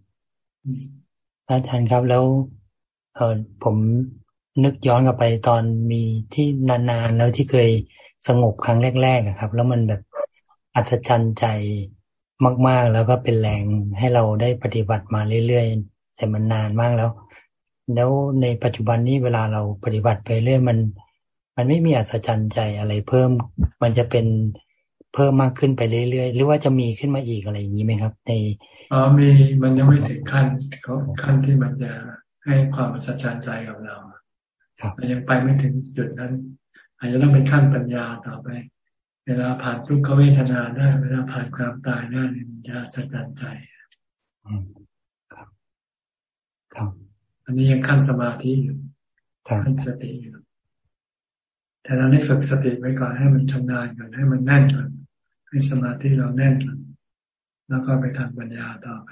อาจารย์ครับแล้วเออผมนึกย้อนกลับไปตอนมีที่นานๆแล้วที่เคยสงบครั้งแรกๆครับ แล้วมันแบบอัศจรรย์ใจมาก ๆ แล้วก็เป็นแรงให้เราได้ปฏิบัติมาเรื่อยๆแต่มันนานมากแล้ว แล้วในปัจจุบันนี้เวลาเราปฏิบัติไปเรื่อยมัน มันไม่มีอัศจรรย์ใจอะไรเพิ่ม มันจะเป็นเพิ่มมากขึ้นไปเรื่อยๆ หรือว่าจะมีขึ้นมาอีกอะไรอย่างนี้ไหมครับ ในอ๋อมีมันยังไม่ถึงขั้นขั้นที่มันจะให้ความอัศจรรย์ใจกับเรามันยังไปไม่ถึงจุดนั้น อาจจะต้องเป็นขั้นปัญญาต่อไป เวลาผ่านทุกขเวทนาได้ เวลาผ่านความตายได้มันจะอัศจรรย์ใจครับครับ อันนี้ยังขั้นสมาธิอยู่ขั้นสติอยู่แต่เราได้ฝึกสติไว้ก่อนให้มันชำนาญก่อนให้มันแน่นก่อนให้สมาธิเราแน่นก่อนแล้วก็ไปทางปัญญาต่อไป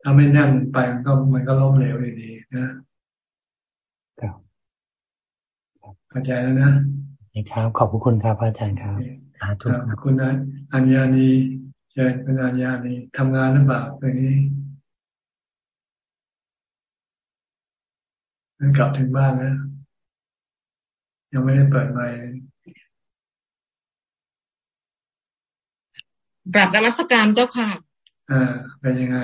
ถ้าไม่แน่นไปมันก็มันก็ล้มเหลวอยู่ดีนะครับเข้าใจแล้วนะครับ ขอบคุณครับอาจารย์ครับขอบคุณนะอัญญาณีเชิญคุณอัญญาณีทำงานหรือเปล่าตรงนี้ กลับถึงบ้านแล้ว ยังไม่ได้เปิดไมค์กลับนมัสการเจ้าค่ะอ่าเป็นยังไง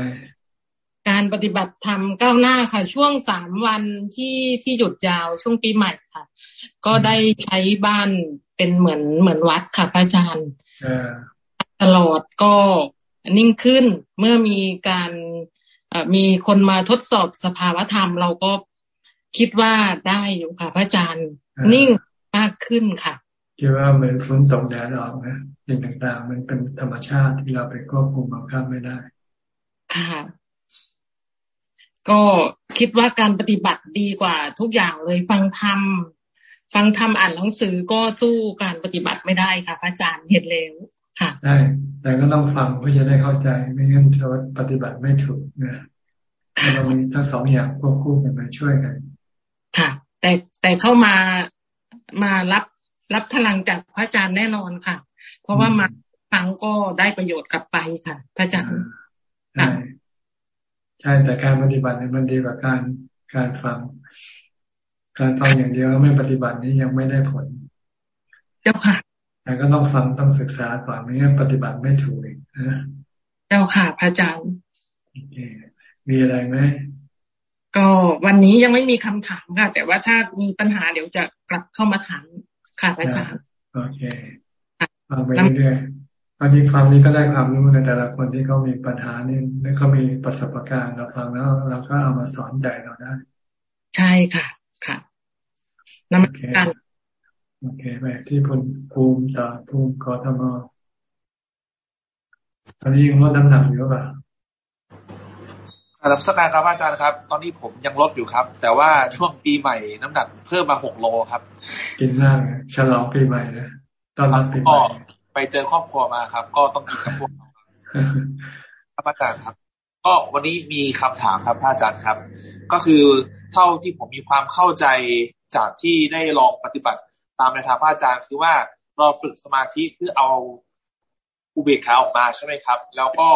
การปฏิบัติธรรมก้าวหน้าค่ะ ช่วงสามวันที่ที่หยุดยาวช่วงปีใหม่ค่ะ ก็ได้ใช้บ้านเป็นเหมือนเหมือนวัดค่ะพระอาจารย์ตลอดก็นิ่งขึ้นเมื่อมีการมีคนมาทดสอบสภาวธรรม เราก็ คิดว่าได้อยู่ค่ะพระอาจารย์ นิ่งมากขึ้นค่ะคิดว่าเหมือนฝนตกแดดออกนะสิ่งต่างๆ มันเป็นธรรมชาติที่เราไปควบคุมบังคับไม่ได้ ค่ะ ก็คิดว่าการปฏิบัติดีกว่า ทุกอย่างเลยฟังธรรมฟังธรรมอ่านหนังสือก็สู้การปฏิบัติไม่ได้ค่ะพระอาจารย์เห็นแล้วค่ะได้แต่ก็ต้องฟังเพื่อจะได้เข้าใจ ไม่งั้นจะปฏิบัติไม่ถูกนะเรามีทั้งสองอย่างควบคู่กันมาช่วยกัน ค่ะ แต่แต่เข้ามามารับรับพลังจากพระอาจารย์แน่นอนค่ะ เพราะว่ามาฟังก็ได้ประโยชน์กลับไปค่ะ พระอาจารย์ใช่ใช่แต่การปฏิบัติเนี่ยมันดีกว่าการการฟัง การฟังอย่างเดียวไม่ปฏิบัตินี้ยังไม่ได้ผล เจ้าค่ะแต่ก็ต้องฟังต้องศึกษาก่อนไม่งั้นปฏิบัติไม่ถูกนะเจ้าค่ะพระอาจารย์มีอะไรไหม ก็วันนี้ยังไม่มีคำถามค่ะ แต่ว่าถ้ามีปัญหาเดี๋ยวจะกลับเข้ามาถามค่ะอาจารย์โอเคฟังไปเรื่อยๆบางทีความนี้ก็ได้ความรู้ในแต่ละคนที่เขามีปัญหานี่แล้วเขามีประสบการณ์เราฟังแล้วเราก็เอามาสอนใจเราได้ ใช่ค่ะค่ะนมัสการโอเคไปที่พลภูมิต่อภูมิกทมตอนนี้ยังลดน้ำหนักอยู่ป่ะ รับสการครับอาจารย์ครับ ตอนนี้ผมยังลดอยู่ครับ แต่ว่าช่วงปีใหม่น้ำหนักเพิ่มมาหกโลครับ กินมากฉลองปีใหม่นะตอนรับปีใหม่ไปเจอครอบครัวมาครับ ก็ต้องกินกับพวกครับอาจารย์ครับ ก็วันนี้มีคำถามครับอาจารย์ครับ ก็คือเท่าที่ผมมีความเข้าใจจากที่ได้ลองปฏิบัติตามในทางพระอาจารย์คือว่าเราฝึกสมาธิเพื่อเอาอุเบกขาออกมาใช่ไหมครับ แล้วก็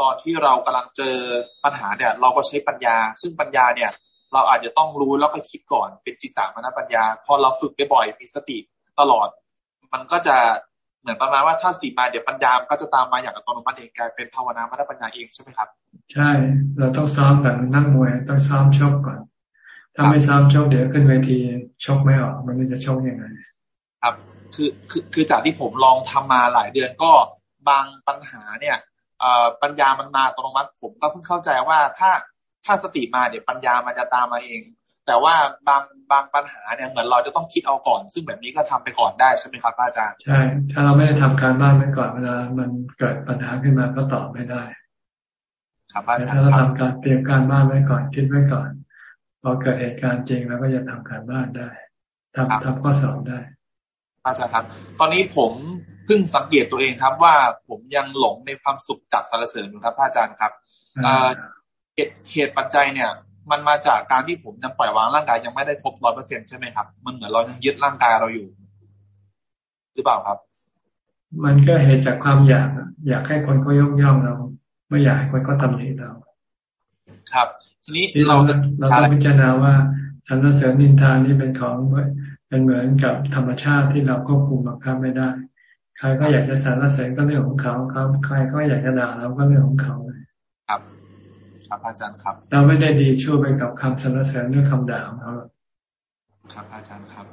ตอนที่เรากำลังเจอปัญหาเนี่ย เราก็ใช้ปัญญา ซึ่งปัญญาเนี่ย เราอาจจะต้องรู้แล้วก็คิดก่อนเป็นจิตตามนปัญญา พอเราฝึกไปบ่อยมีสติตลอด มันก็จะเหมือนประมาณว่าถ้าสีมาเดี๋ยวปัญญาก็จะตามมาอย่างอัตโนมัติเองกลายเป็นภาวนามนปัญญาเองใช่ไหมครับ ใช่ เราต้องซ้อมกันนั่งมวยต้องซ้อมชกก่อน ถ้าไม่ซ้อมชกเดี๋ยวขึ้นเวทีชกไม่ออก มันจะชกยังไงครับ คือคือคือจากที่ผมลองทำมาหลายเดือนก็บางปัญหาเนี่ย ปัญญามันมาอัตโนมัติผมก็เพิ่งเข้าใจว่าถ้าถ้าสติมาเดี๋ยวปัญญามันจะตามมาเอง แต่ว่าบางบางปัญหาเนี่ยเหมือนเราจะต้องคิดเอาก่อน ซึ่งแบบนี้ก็ทำไปก่อนได้ใช่ไหมครับอาจารย์ใช่ถ้าเราไม่ได้ทำการบ้านไว้ก่อนเวลามันเกิดปัญหาขึ้นมาก็ตอบไม่ได้ ครับอาจารย์ถ้าเราทำการเตรียมการบ้านไว้ก่อนคิดไว้ก่อนพอเกิดเหตุการณ์จริงเราก็จะทำการบ้านได้ทำทำข้อสอบได้อาจารย์ครับ ตอนนี้ผม เพิ่งสังเกตตัวเองครับ ว่าผมยังหลงในความสุขจากสารเสริญอยู่ครับพระอาจารย์ครับเหตุเหตุปัจจัยเนี่ย มันมาจากการที่ผมยังปล่อยวางร่างกายยังไม่ได้ครบร้อยเปอร์เซ็นใช่ไหมครับ มันเหมือนเรายังยึดร่างกายเราอยู่ หรือเปล่าครับ มันก็เหตุจากความอยากอยากให้คนเขายกย่องเรา ไม่อยากให้คนเขาตำหนิเรา ครับ ทีนี้เราเราต้องพิจารณาว่าสรรเสริญนินทานี่เป็นของเป็นเหมือนกับธรรมชาติที่เราควบคุมบังคับไม่ได้ ใครก็อยากจะสรรเสริญก็เรื่องของเขาครับใครก็อยากจะด่าเราก็เรื่องของเขาครับ ครับอาจารย์ครับ เราไม่ได้ดีช่วยไปกับคำสรรเสริญหรือคำด่าของเขาครับอาจารย์ครับ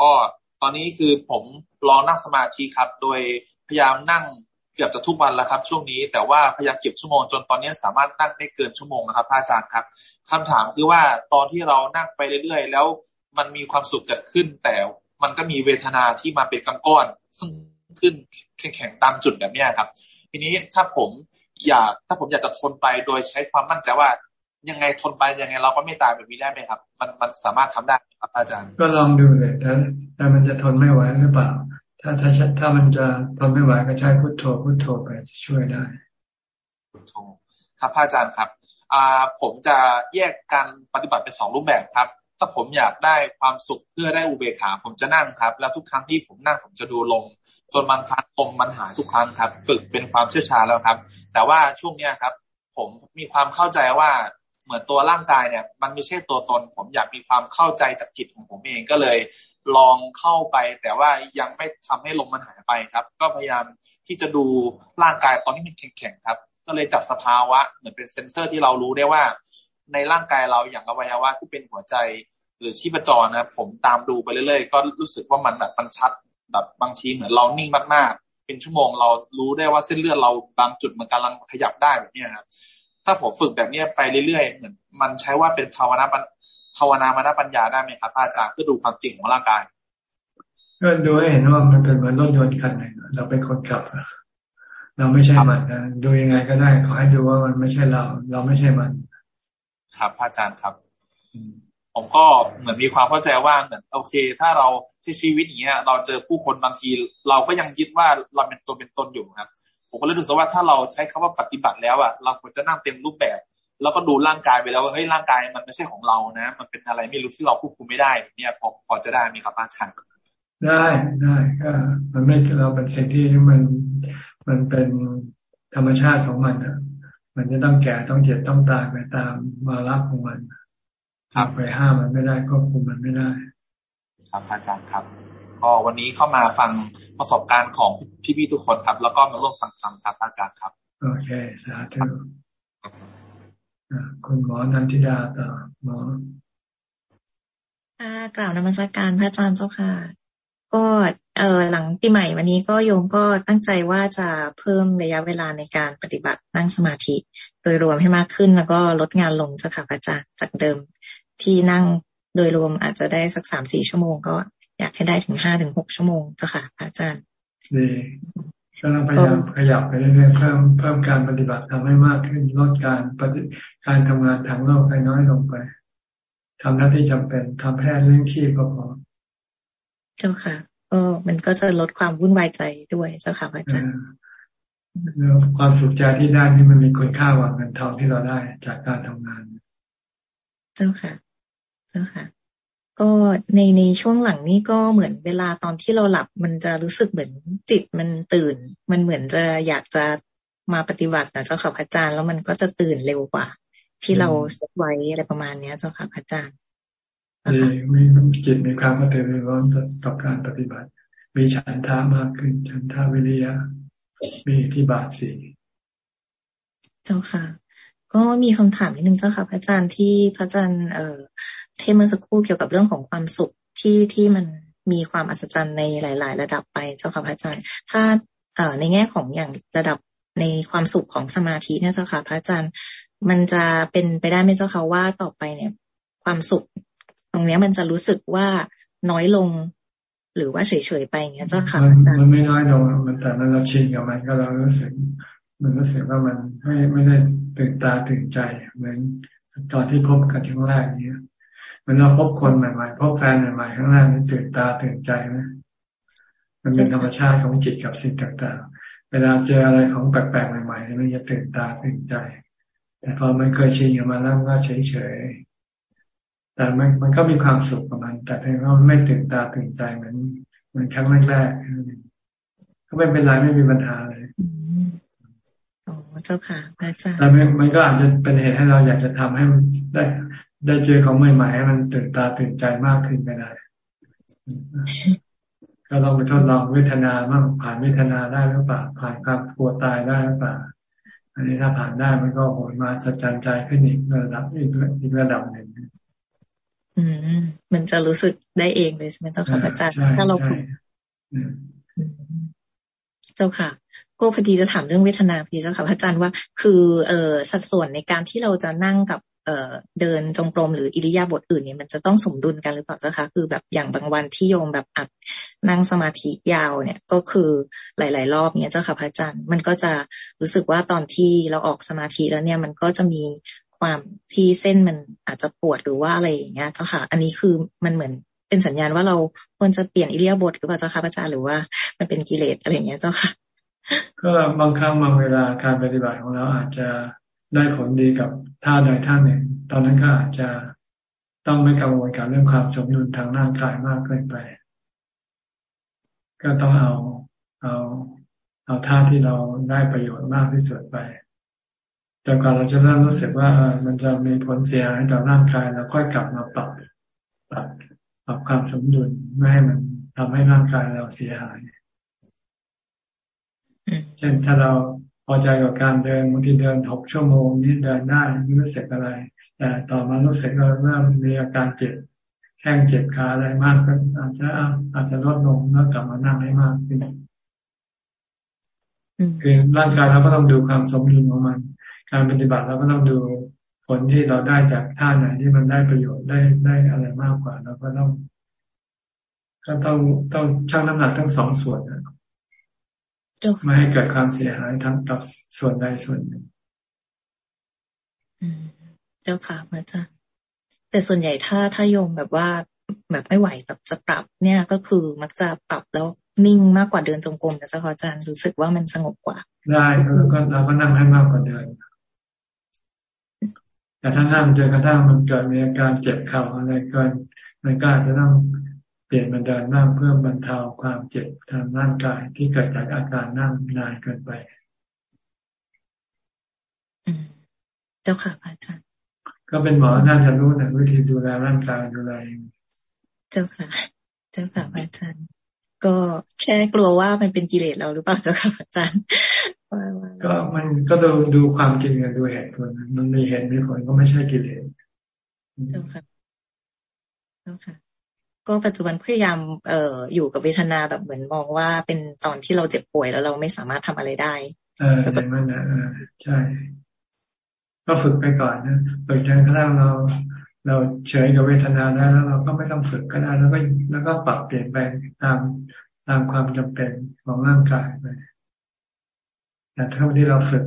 ก็ตอนนี้คือผมลองนั่งสมาธิครับ โดยพยายามนั่งเกือบจะทุกวันแล้วครับ ช่วงนี้แต่ว่าพยายามเก็บชั่วโมงจนตอนนี้สามารถนั่งได้เกินชั่วโมงนะครับอาจารย์ครับคำถามคือว่าตอนที่เรานั่งไปเรื่อยๆ แล้วมันมีความสุขเกิดขึ้นแต่มันก็มีเวทนาที่มาเป็นกำก้อน ซึ่งขึ้นแข็งๆตามจุดแบบนี้ครับ ทีนี้ถ้าผมอยากถ้าผมอยากจะทนไปโดยใช้ความมั่นใจว่ายังไงทนไปยังไงเราก็ไม่ตายแบบนี้ได้ไหมครับ มันมันสามารถทำได้ครับ อาจารย์ ก็ลองดูเลยแต่แต่มันจะทนไม่ไหวหรือเปล่า ถ้าถ้าถ้ามันจะทนไม่ไหวก็ใช้พุทโธพุทโธไปช่วยได้พุทโธครับอาจารย์ครับอ่าผมจะแยกการปฏิบัติเป็นสองรูปแบบครับ ถ้าผมอยากได้ความสุขเพื่อได้อุเบกขาผมจะนั่งครับ แล้วทุกครั้งที่ผมนั่งผมจะดูลมจนบางครั้งลมมันหายทุกครั้งครับ ฝึกเป็นความเชี่ยวชาญแล้วครับ แต่ว่าช่วงเนี้ยครับ ผมมีความเข้าใจว่าเหมือนตัวร่างกายเนี่ย มันไม่ใช่ตัวตน ผมอยากมีความเข้าใจจากจิตของผมเองก็เลย ลองเข้าไป แต่ว่ายังไม่ทำให้ลมมันหายไปครับ ก็พยายามที่จะดูร่างกายตอนนี้มันแข็งๆครับ ก็เลยจับสภาวะเหมือนเป็นเซนเซอร์ที่เรารู้ได้ว่า ในร่างกายเราอย่างอวัยวะที่เป็นหัวใจ หรือชีพจรนะผมตามดูไปเรื่อยๆ ก็รู้สึกว่ามันแบบมันชัดแบบบางทีเหมือนเรานิ่งมากๆ เป็นชั่วโมงเรารู้ได้ว่าเส้นเลือดเราบางจุดมันกำลังขยับได้แบบนี้ครับถ้าผมฝึกแบบนี้ไปเรื่อยๆ เหมือนมันใช้ว่าเป็นภาวนาภาวนามนปัญญาได้ไหมครับอาจารย์เพื่อดูความจริงของร่างกายก็ดูให้เห็นว่ามันเป็นเหมือนรถยนต์คันหนึ่งเราเป็นคนขับ เราไม่ใช่มันนะดูยังไงก็ได้ขอให้ดูว่ามันไม่ใช่เรา เราไม่ใช่มัน ครับอาจารย์ครับ ผมก็เหมือนมีความเข้าใจว่าเหมือนโอเค ถ้าเราใช้ชีวิตอย่างเงี้ย เราเจอผู้คนบางที เราก็ยังยึดว่าเราเป็นตัวเป็นตนอยู่ครับ ผมก็เลยรู้สึกว่าถ้าเราใช้คำว่าปฏิบัติแล้วอะเราควรจะนั่งเต็มรูปแบบ แล้วก็ดูร่างกายไปแล้วว่าเฮ้ยร่างกายมันไม่ใช่ของเรานะ มันเป็นอะไรไม่รู้ที่เราควบคุมไม่ได้เนี่ยพอพอจะได้ไหมครับอาจารย์ได้ได้ก็มันไม่เราเป็นสิ่งที่มันมันเป็นธรรมชาติของมันอะ มันจะต้องแก่ต้องเจ็บต้องตายไปตามมารับของมัน ครับไปห้ามมันไม่ได้ควบคุมมันไม่ได้ ครับอาจารย์ครับก็วันนี้เข้ามาฟังประสบการณ์ของพี่ๆทุกคนครับ แล้วก็มาร่วมฟังธรรมครับอาจารย์ครับโอเคสาธุคุณหมอนันทิดาต่อหมอค่ะกล่าวนมัสการพระอาจารย์เจ้าค่ะ ก็เออหลังปีใหม่วันนี้ก็โยมก็ตั้งใจว่าจะเพิ่มระยะเวลาในการปฏิบัตินั่งสมาธิ โดยรวมให้มากขึ้นแล้วก็ลดงานลงเจ้าค่ะพระอาจารย์จากเดิม ที่นั่งโดยรวมอาจจะได้สักสามสี่ชั่วโมง ก็อยากให้ได้ถึงห้าถึงหกชั่วโมงเจ้าค่ะ อาจารย์ดีก็ต้องพยายามขยับไปเรื่อยๆเพิ่มเพิ่มการปฏิบัติทำให้มากขึ้นลดการปฏิการทำงานทางโลกให้น้อยลงไปทำหน้าที่จำเป็นทำแพทย์เรื่องชีพก็พอเจ้าค่ะก็มันก็จะลดความวุ่นวายใจด้วยเจ้าค่ะอาจารย์ความสุขใจที่ได้นี่มันมีคุณค่ากว่าเงินทองที่เราได้จากการทำงาน เจ้าค่ะ เจ้าค่ะ ก็ในในช่วงหลังนี้ก็เหมือนเวลาตอนที่เราหลับ มันจะรู้สึกเหมือนจิตมันตื่น มันเหมือนจะอยากจะมาปฏิบัตินะเจ้าค่ะพระอาจารย์แล้วมันก็จะตื่นเร็วกว่า ที่เราเซตไว้อะไรประมาณเนี้ย เจ้าค่ะพระอาจารย์มีจิตมีความกระตือรือร้นต่อการปฏิบัติ มีฉันทามากขึ้น ฉันทาวิริยะ มีที่บาทสี่เจ้าค่ะ ก็มีคำถามนิดนึงเจ้าค่ะพระอาจารย์ที่พระอาจารย์เอ่อเทเมื่อสักครู่เกี่ยวกับเรื่องของความสุขที่ที่มันมีความอัศจรรย์ในหลาย ๆ ระดับไปเจ้าค่ะพระอาจารย์ ถ้าเอ่อในแง่ของอย่างระดับในความสุขของสมาธิเนี่ยเจ้าค่ะพระอาจารย์ มันจะเป็นไปได้ไหมเจ้าค่ะว่าต่อไปเนี่ย ความสุข ตรงนี้มันจะรู้สึกว่าน้อยลงหรือว่าเฉยๆไปอย่างเงี้ยเจ้าค่ะอาจารย์มันไม่น้อยลงมันแต่มันเราชินกับมันก็เรารู้สึก มันรู้สึกว่ามันไม่ไม่ได้ตื่นตาตื่นใจเหมือนตอนที่พบกันครั้งแรกเนี้ย มันเราพบคนใหม่ๆพบแฟนใหม่ๆข้างล่างนี่ตื่นตาตื่นใจไหมมันเป็นธรรมชาติของจิตกับสิ่งต่างๆ เวลาเจออะไรของแปลกๆใหม่ๆมันจะตื่นตาตื่นใจ แต่พอมันเคยชินกับมันแล้วก็เฉยๆแต่มันมันก็มีความสุขกับมัน แต่เพียงว่ามันไม่ตื่นตาตื่นใจเหมือนเหมือนครั้งแรกๆก็ไม่เป็นไรไม่มีปัญหาเลยอ๋อเจ้าค่ะอาจารย์แต่มันก็อาจจะเป็นเหตุให้เราอยากจะทำให้มันได้ ได้เจอของใหม่ๆให้มันตื่นตาตื่นใจมากขึ้นไปได้ก็ลองไปทดลองเวทนาบ้างผ่านเวทนาได้หรือเปล่าผ่านความกลัวตายได้หรือเปล่าอันนี้ถ้าผ่านได้มันก็โหยมาสัจจันใจขึ้นอีกระดับอีกอีกระดับหนึ่งอืมมันจะรู้สึกได้เองเลยใช่ไหมเจ้าค่ะอาจารย์ถ้าเราเจ้าค่ะก็พอดีจะถามเรื่องเวทนาพอดีเจ้าค่ะพระอาจารย์ว่า คือเอ่อสัดส่วนในการที่เราจะนั่งกับ เอ่อเดินจงกรมหรืออิริยาบถอื่นเนี่ยมันจะต้องสมดุลกันหรือเปล่าเจ้าคะคือแบบอย่างบางวันที่โยมแบบอัดนั่งสมาธิยาวเนี่ยก็คือหลาย ๆ รอบเนี่ยเจ้าค่ะพระอาจารย์มันก็จะรู้สึกว่าตอนที่เราออกสมาธิแล้วเนี่ยมันก็จะมีความที่เส้นมันอาจจะปวดหรือว่าอะไรอย่างเงี้ยเจ้าค่ะ อันนี้คือมันเหมือนเป็นสัญญาณว่าเราควรจะเปลี่ยนอิเลียบทหรือเปล่าเจ้าค่ะพระอาจารย์หรือว่ามันเป็นกิเลสอะไรอย่างเงี้ยเจ้าค่ะ ก็บางครั้งบางเวลาการปฏิบัติของเราอาจจะ ได้ผลดีกับท่าใดท่าหนึ่ง ตอนนั้นก็อาจจะต้องไม่กังวลกับเรื่องความสมดุลทางร่างกายมากเกินไป ก็ต้องเอาเอาเอาท่าที่เราได้ประโยชน์มากที่สุดไปจนกว่าเราจะเริ่มรู้สึกว่ามันจะมีผลเสียหายต่อร่างกายแล้วค่อยกลับมาปรับปรับปรับความสมดุลไม่ให้มันทำให้ร่างกายเราเสียหาย เช่นถ้าเราพ อใจกับการเดินบางทีเดินหกชั่วโมงนี้เดินได้ไม่รู้สึกอะไร แต่ต่อมารู้สึกว่าเริ่มมีอาการเจ็บแข้งเจ็บขาอะไรมากก็อาจจะอาจจะลดลงแล้วกลับมานั่งให้มากขึ้นคือร่างกายเราก็ต้องดูความสมดุลของมัน การปฏิบัติเราก็ต้องดูผลที่เราได้จากท่าไหนที่มันได้ประโยชน์ได้ได้อะไรมากกว่าเราก็ต้องก็ต้องต้องชั่งน้ำหนักทั้งสองส่วนนะ ไม่ให้เกิดความเสียหายทั้งกับส่วนใดส่วนหนึ่งเจ้าค่ะพระอาจารย์แต่ส่วนใหญ่ถ้าถ้าโยมแบบว่าแบบไม่ไหวแบบจะปรับ เนี่ยก็คือมักจะปรับแล้วนิ่งมากกว่าเดินจงกรมนะเจ้าค่ะอาจารย์รู้สึกว่ามันสงบกว่า ได้แล้วก็เราก็นั่งให้มากกว่าเดินแต่ถ้านั่งจนกระทั่งมันเกิดมีอาการเจ็บเข่าอะไรเกินมันก็อาจจะต้องเปลี่ยนมันเดินนั่งเพื่อบรรเทาความเจ็บทางร่างกายที่เกิดจากอาการนั่งนานเกินไปเจ้าค่ะอาจารย์ก็เป็นหมอน่าจะรู้นะวิธีดูแลร่างกายดูแลเจ้าค่ะ เจ้าค่ะอาจารย์ก็แค่กลัวว่ามันเป็นกิเลสเราหรือเปล่าเจ้าค่ะอาจารย์ก็มันก็ดูดูความจริงกันดูเหตุผลมันมีเหตุมีผลก็ไม่ใช่กิเลสเจ้าค่ะเจ้าค่ะ ก็ปัจจุบันพยายามเอ่ออยู่กับเวทนาแบบเหมือนมองว่าเป็นตอนที่เราเจ็บป่วยแล้วเราไม่สามารถทำอะไรได้เออแต่มันนะใช่ ก็ฝึกไปก่อนนะฝึกจนกระทั่งเรา เราเฉยกับเวทนาได้แล้ว เราก็ไม่ต้องฝึกก็ได้แล้วก็แล้วก็ปรับเปลี่ยนแปตามตามความจำเป็นของร่างกายไปแต่ถ้าที่เราฝึก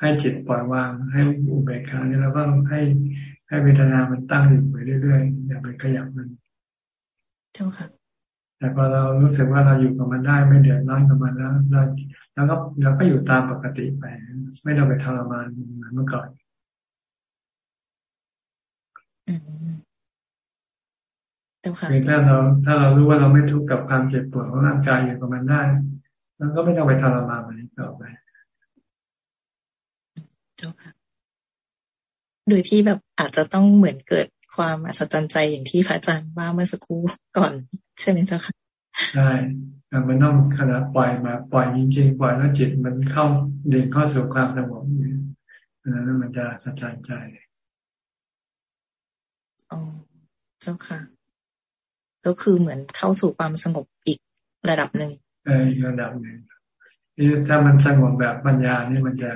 ให้จิตปล่อยวางให้อุเบกขาเนี่ยเราก็ให้ให้เวทนามันตั้งอยู่ไปเรื่อยๆอย่าไปขยับมัน เจ้าค่ะ แต่พอเรารู้สึกว่าเราอยู่กับมันได้ไม่เดือดร้อนกับมันแล้วเราแล้วก็เราก็อยู่ตามปกติไป ไม่ต้องไปทรมานเหมือนเมื่อก่อนคือถ้าเราถ้าเรารู้ว่าเราไม่ทุกข์กับความเจ็บปวดของร่างกายอยู่กับมันได้แล้วก็ไม่ต้องไปทรมานมันต่อไปเจ้าค่ะโดยที่แบบอาจจะต้องเหมือนเกิด ความอัศจรรย์ใจอย่างที่พระอาจารย์ว่าเมื่อสักครู่ก่อนใช่ไหมเจ้าค่ะใช่มันต้องขณะปล่อยมาปล่อยจริงๆปล่อยแล้วจิตมันเข้าเดินเข้าสู่ความสงบนั้นมันจะสัจจใจอ๋อเจ้าค่ะ ก็คือเหมือนเข้าสู่ความสงบอีกระดับหนึ่งเอออีกระดับหนึ่งนี่ถ้ามันสงบแบบปัญญานี่มันจะ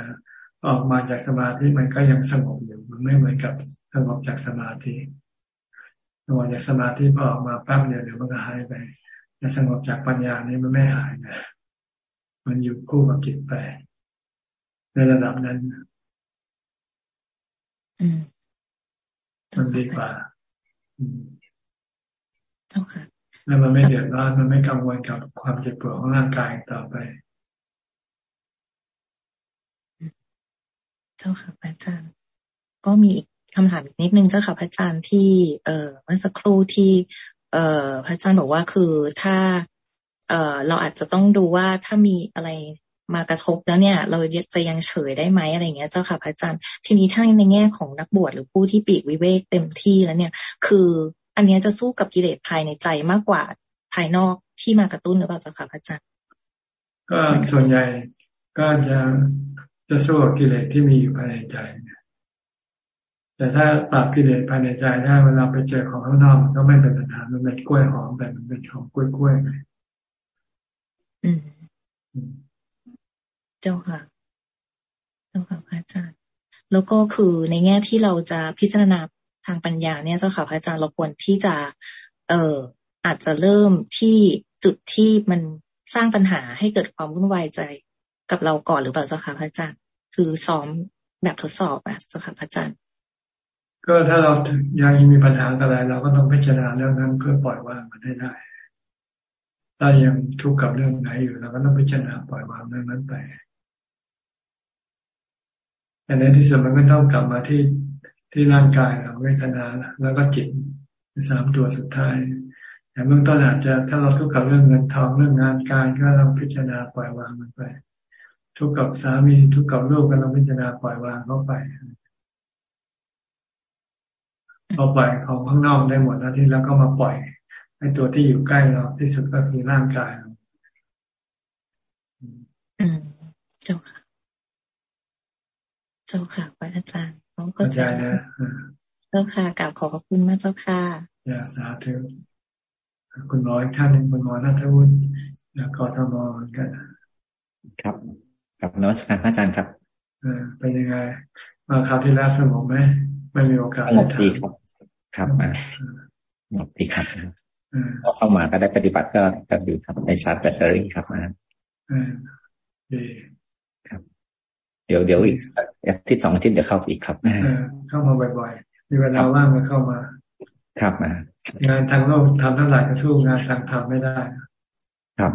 ออกมาจากสมาธิมันก็ยังสงบอยู่มันไม่เหมือนกับ สงบจากสมาธิสงบจากสมาธิพอออกมาแป๊บเดียวเดี๋ยวมันก็หายไปแต่สงบจากปัญญานี่มันไม่หายนะมันอยู่คู่กับจิตไปในระดับนั้นมันดีกว่าเจ้าค่ะแล้วมันไม่เดือดร้อนมันไม่กังวลกับความเจ็บปวดของร่างกายต่อไป เจ้าค่ะพระอาจารย์ ก็มี คำถามอีกนิดนึงเจ้าค่ะพระอาจารย์ที่ เอ่อเมื่อสักครู่ที่ เอ่อพระอาจารย์บอกว่าคือถ้า เอ่อเราอาจจะต้องดูว่าถ้ามีอะไรมากระทบแล้วเนี่ย เราจะยังเฉยได้ไหมอะไรเงี้ยเจ้าค่ะพระอาจารย์ ทีนี้ถ้าในแง่ของนักบวชหรือผู้ที่ปีกวิเวกเต็มที่แล้วเนี่ย คืออันนี้จะสู้กับกิเลสภายในใจมากกว่าภายนอกที่มากระตุ้นหรือเปล่าเจ้าค่ะพระอาจารย์ก็ส่วนใหญ่ก็จะจะสู้กับกิเลสที่มีอยู่ภายในใจ แต่ถ้าปรับกิเลสภายในใจได้เวลาไปเจอของข้างนอกมันก็ไม่เป็นปัญหามันเป็นกล้วยหอมแต่มันเป็นของกล้วยกล้วยไงเจ้าค่ะ เจ้าค่ะพระอาจารย์ แล้วก็คือในแง่ที่เราจะพิจารณาทางปัญญาเนี่ยเจ้าค่ะพระอาจารย์เราควรที่จะ เอ่ออาจจะเริ่มที่จุดที่มันสร้างปัญหาให้เกิดความวุ่นวายใจกับเราก่อนหรือเปล่าเจ้าค่ะพระอาจารย์ คือซ้อมแบบทดสอบอะเจ้าค่ะพระอาจารย์ ก็ถ้าเรายังมีปัญหาอะไร เราก็ต้องพิจารณาเรื่องนั้นเพื่อปล่อยวางมันให้ได้ถ้ายังทุกข์กับเรื่องไหนอยู่เราก็ต้องพิจารณาปล่อยวางเรื่องนั้นไปแต่ในที่สุดมันก็ต้องกลับมาที่ที่ร่างกายเราเวทนาแล้วก็จิตสามตัวสุดท้ายแต่างเบื้องต้นอาจจะถ้าเราทุกข์กับเรื่องเงินทองเรื่องงานการก็ต้องพิจารณาปล่อยวางมันไป ทุกข์กับสามีทุกข์กับลูกก็ต้องพิจารณาปล่อยวางเข้าไป พอปล่อยของข้างนอกได้หมดแล้วที่แล้วก็มาปล่อยไอ้ตัวที่อยู่ใกล้เราที่สุดก็คือร่างกายเราอืมเจ้าค่ะ เจ้าค่ะพระอาจารย์น้องก็ใจนะเจ้าค่ะกล่าวขอบพระคุณมากเจ้าค่ะอย่าสาธุคุณหมออีกท่านหนึ่งคุณหมอนัทวุฒิจากกทมเหมือนกัน ครับกับนวัตการพระอาจารย์ครับเออเป็นยังไง มาคราวที่แล้วสงบไหมไม่มีโอกาสสงบดีครับ ครับมาสงบดีครับพอเข้ามาก็ได้ปฏิบัติก็จะอยู่ครับในชาร์จแบตเตอรี่ครับมาดีครับ เดี๋ยวเดี๋ยวอีกอาทิตย์สองอาทิตย์เดี๋ยวเข้าอีกครับเข้ามาบ่อยๆ มีเวลาว่างก็เข้ามา ครับมางานทางโลกทำเท่าไหร่ก็สู้งานทางธรรมไม่ได้ ครับ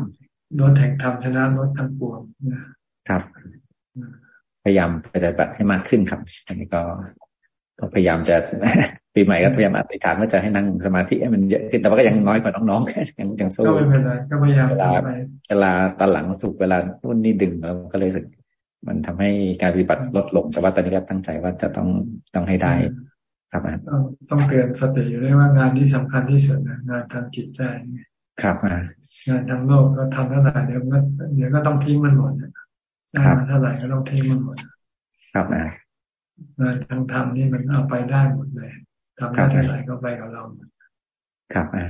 รถแห่งธรรมชนะรถทั้งปวงนะครับ พยายามปฏิบัติให้มากขึ้นครับ อันนี้ก็ก็พยายามจะ ปีใหม่ก็พยายามอธิษฐานว่าจะให้นั่งสมาธิให้มันเยอะขึ้นแต่ว่าก็ยังน้อยกว่าน้องๆยังยังสู้ก็ไม่เป็นไรก็พยายามเวลาเวลาตอนหลังถูกเวลารุ่นนี้ดึงเราก็เลยสึก มันทำให้การปฏิบัติลดลง แต่ว่าตอนนี้ก็ตั้งใจว่าจะต้องต้องให้ได้ครับต้องต้องเตือนสติอยู่ด้วยว่างานที่สำคัญที่สุดนะงานทางจิตใจครับงานทางโลกก็ทำเท่าไหร่เดี๋ยวก็เดี๋ยวก็ต้องทิ้งมันหมดได้มาเท่าไหร่ก็ต้องทิ้งมันหมด ครับนะงานทางธรรมนี่มันเอาไปได้หมดเลย ทำได้เท่าไหร่ก็ไปกับเราครับอ่า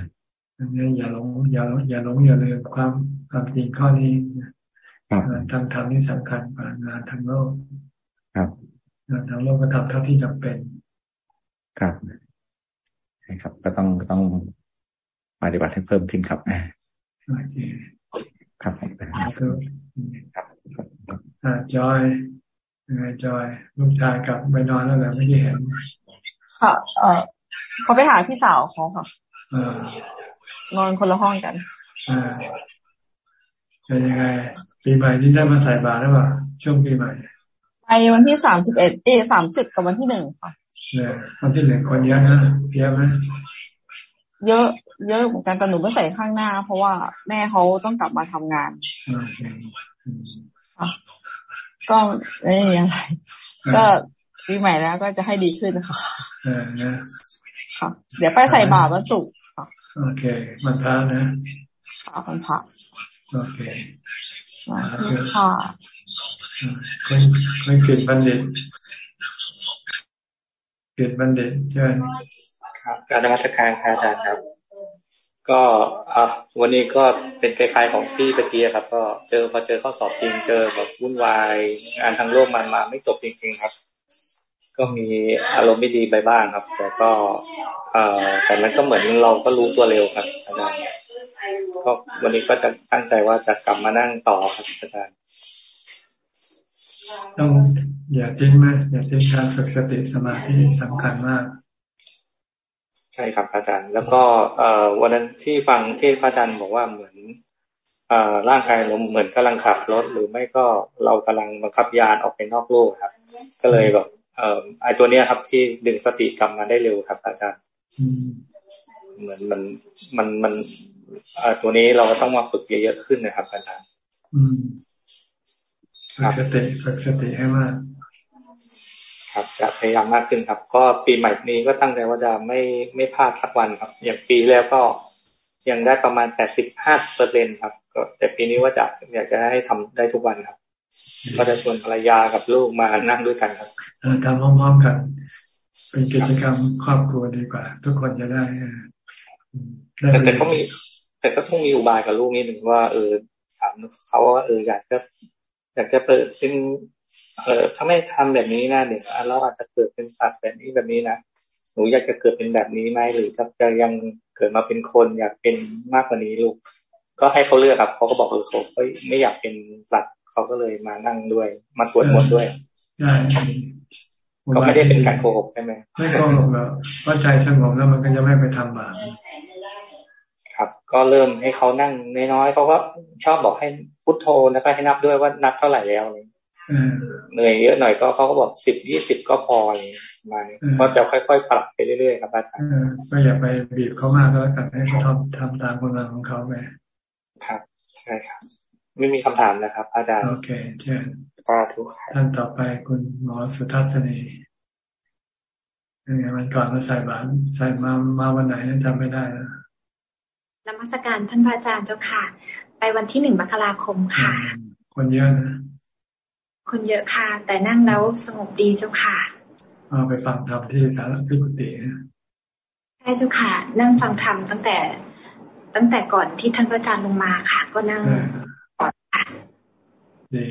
อันนี้อย่าหลงอย่าหลงอย่าหลงอย่าลืมความความจริงข้อนี้งานทางธรรมนี่สำคัญกว่างานทางโลกครับงานทางโลกก็ทำเท่าที่จำเป็น ครับใช่ครับ ก็ต้องต้องปฏิบัติให้เพิ่มขึ้นครับโอเคครับครับอ่าจอยยังไงจอยลูกชายกลับไปนอนแล้วแหละไม่ได้เห็น ค่ะ เออเขาไปหาพี่สาวเขาค่ะนอนคนละห้องกันอ่าเป็นยังไงปีใหม่นี้ได้มาใส่บาตรหรือเปล่าช่วงปีใหม่ไปวันที่สามสิบเอ็ดเอสามสิบกับวันที่หนึ่งค่ะเนี่ยวันที่หนึ่งคนเยอะนะเพียบไหมเยอะ เยอะเหมือนกันแต่หนูไม่ใส่ข้างหน้า เพราะว่าแม่เขาต้องกลับมาทำงานก็ไม่ยังไงก็ ปีใหม่แล้วก็จะให้ดีขึ้นค่ะเออนะค่ะ เดี๋ยวไปใส่บาตรวันศุกร์ค่ะ โอเคมันพระนะค่ะมันพระโอเคค่ะคนคนเกิดบัณฑิตเกิดบัณฑิตใช่ครับการนมัสการครับอาจารย์ครับ ก็อะวันนี้ก็เป็นคล้ายๆของพี่ตะกี้ครับ ก็เจอพอเจอข้อสอบจริงเจอแบบวุ่นวายงานทางโลกมันมาไม่จบจริง ๆ ครับ ก็มีอารมณ์ไม่ดีไปบ้างครับ แต่ก็ เอ่อแต่มันก็เหมือนเราก็รู้ตัวเร็วครับ อาจารย์ก็วันนี้ก็จะตั้งใจว่าจะกลับมานั่งต่อครับอาจารย์ต้องอย่าทิ้งนะอย่าทิ้งการฝึกสติสมาธิสำคัญมาก ใช่ครับอาจารย์ แล้วก็เอ่อวันนั้นที่ฟังเทศพระอาจารย์บอกว่าเหมือนเอ่อร่างกายเราเหมือนกำลังขับรถหรือไม่ก็เรากำลังบังคับยานออกไปนอกโลกครับ ก็เลยแบบ เอ่อไอตัวเนี้ยครับ ที่ดึงสติกลับมาได้เร็วครับอาจารย์เหมือนมันมันมันตัวนี้เราก็ต้องมาฝึกเยอะๆขึ้นนะครับ อาจารย์ฝึกสติฝึกสติให้มาก ครับจะพยายามมากขึ้นครับ ก็ปีใหม่นี้ก็ตั้งใจว่าจะไม่ไม่พลาดสักวันครับ อย่างปีแล้วก็ยังได้ประมาณแปดสิบห้าเปอร์เซ็นครับ ก็แต่ปีนี้ว่าจะอยากจะให้ทำได้ทุกวันครับ ก็จะชวนภรรยากับลูกมานั่งด้วยกันครับทำพร้อมๆกัน เป็นกิจกรรมครอบครัวดีกว่า ทุกคนจะได้แต่แต่ก็มี แต่ก็ต้องมีอุบายกับลูกนิดหนึ่งว่า เออถามเขาว่าเอออยากจะอยากจะเปิดเป็นเออถ้าไม่ทำแบบนี้นะเดี๋ยวเราอาจจะเกิดเป็นสัตว์แบบนี้แบบนี้นะหนูอยากจะเกิดเป็นแบบนี้ไหมหรือจะยังเกิดมาเป็นคนอยากเป็นมากกว่านี้ลูกก็ให้เขาเลือกครับเขาก็บอกเออเขาไม่อยากเป็นสัตว์ เขาก็เลยมานั่งด้วย มาสวดมนต์ด้วยก็ไม่ได้เป็นการโกหกใช่ไหมไม่โกหกแล้วว่าใจสงบแล้วมันก็จะไม่ไปทำบาปครับ ก็เริ่มให้เขานั่งน้อยๆเขาก็ชอบบอกให้พุทโธแล้วก็ให้นับด้วยว่านับเท่าไหร่แล้วเลยเหนื่อยเยอะหน่อยก็เขาก็บอกสิบยี่สิบก็พออะไรมาก็จะค่อยๆปรับไปเรื่อยๆครับอาจารย์ก็อย่าไปบีบเขามากก็แล้วกันให้เขาทำทำตามกำลังของเขาไปครับใช่ครับ ไม่มีคำถามนะครับ อาจารย์ โอเคเชิญสาธุท่านต่อไปคุณหมอสุทัศนียังไงมันก่อนมาใส่บาตรใส่มามาวันไหนจำไม่ได้แล้วนมัสการท่านพระอาจารย์เจ้าค่ะ ไปวันที่หนึ่งมกราคมค่ะ คนเยอะนะคนเยอะค่ะ แต่นั่งแล้วสงบดีเจ้าค่ะเอาไปฟังธรรมที่สารพิกุติใช่เจ้าค่ะ นั่งฟังธรรมตั้งแต่ ตั้งแต่ก่อนที่ท่านพระอาจารย์ลงมาค่ะ ก็นั่งก่อนค่ะ ดี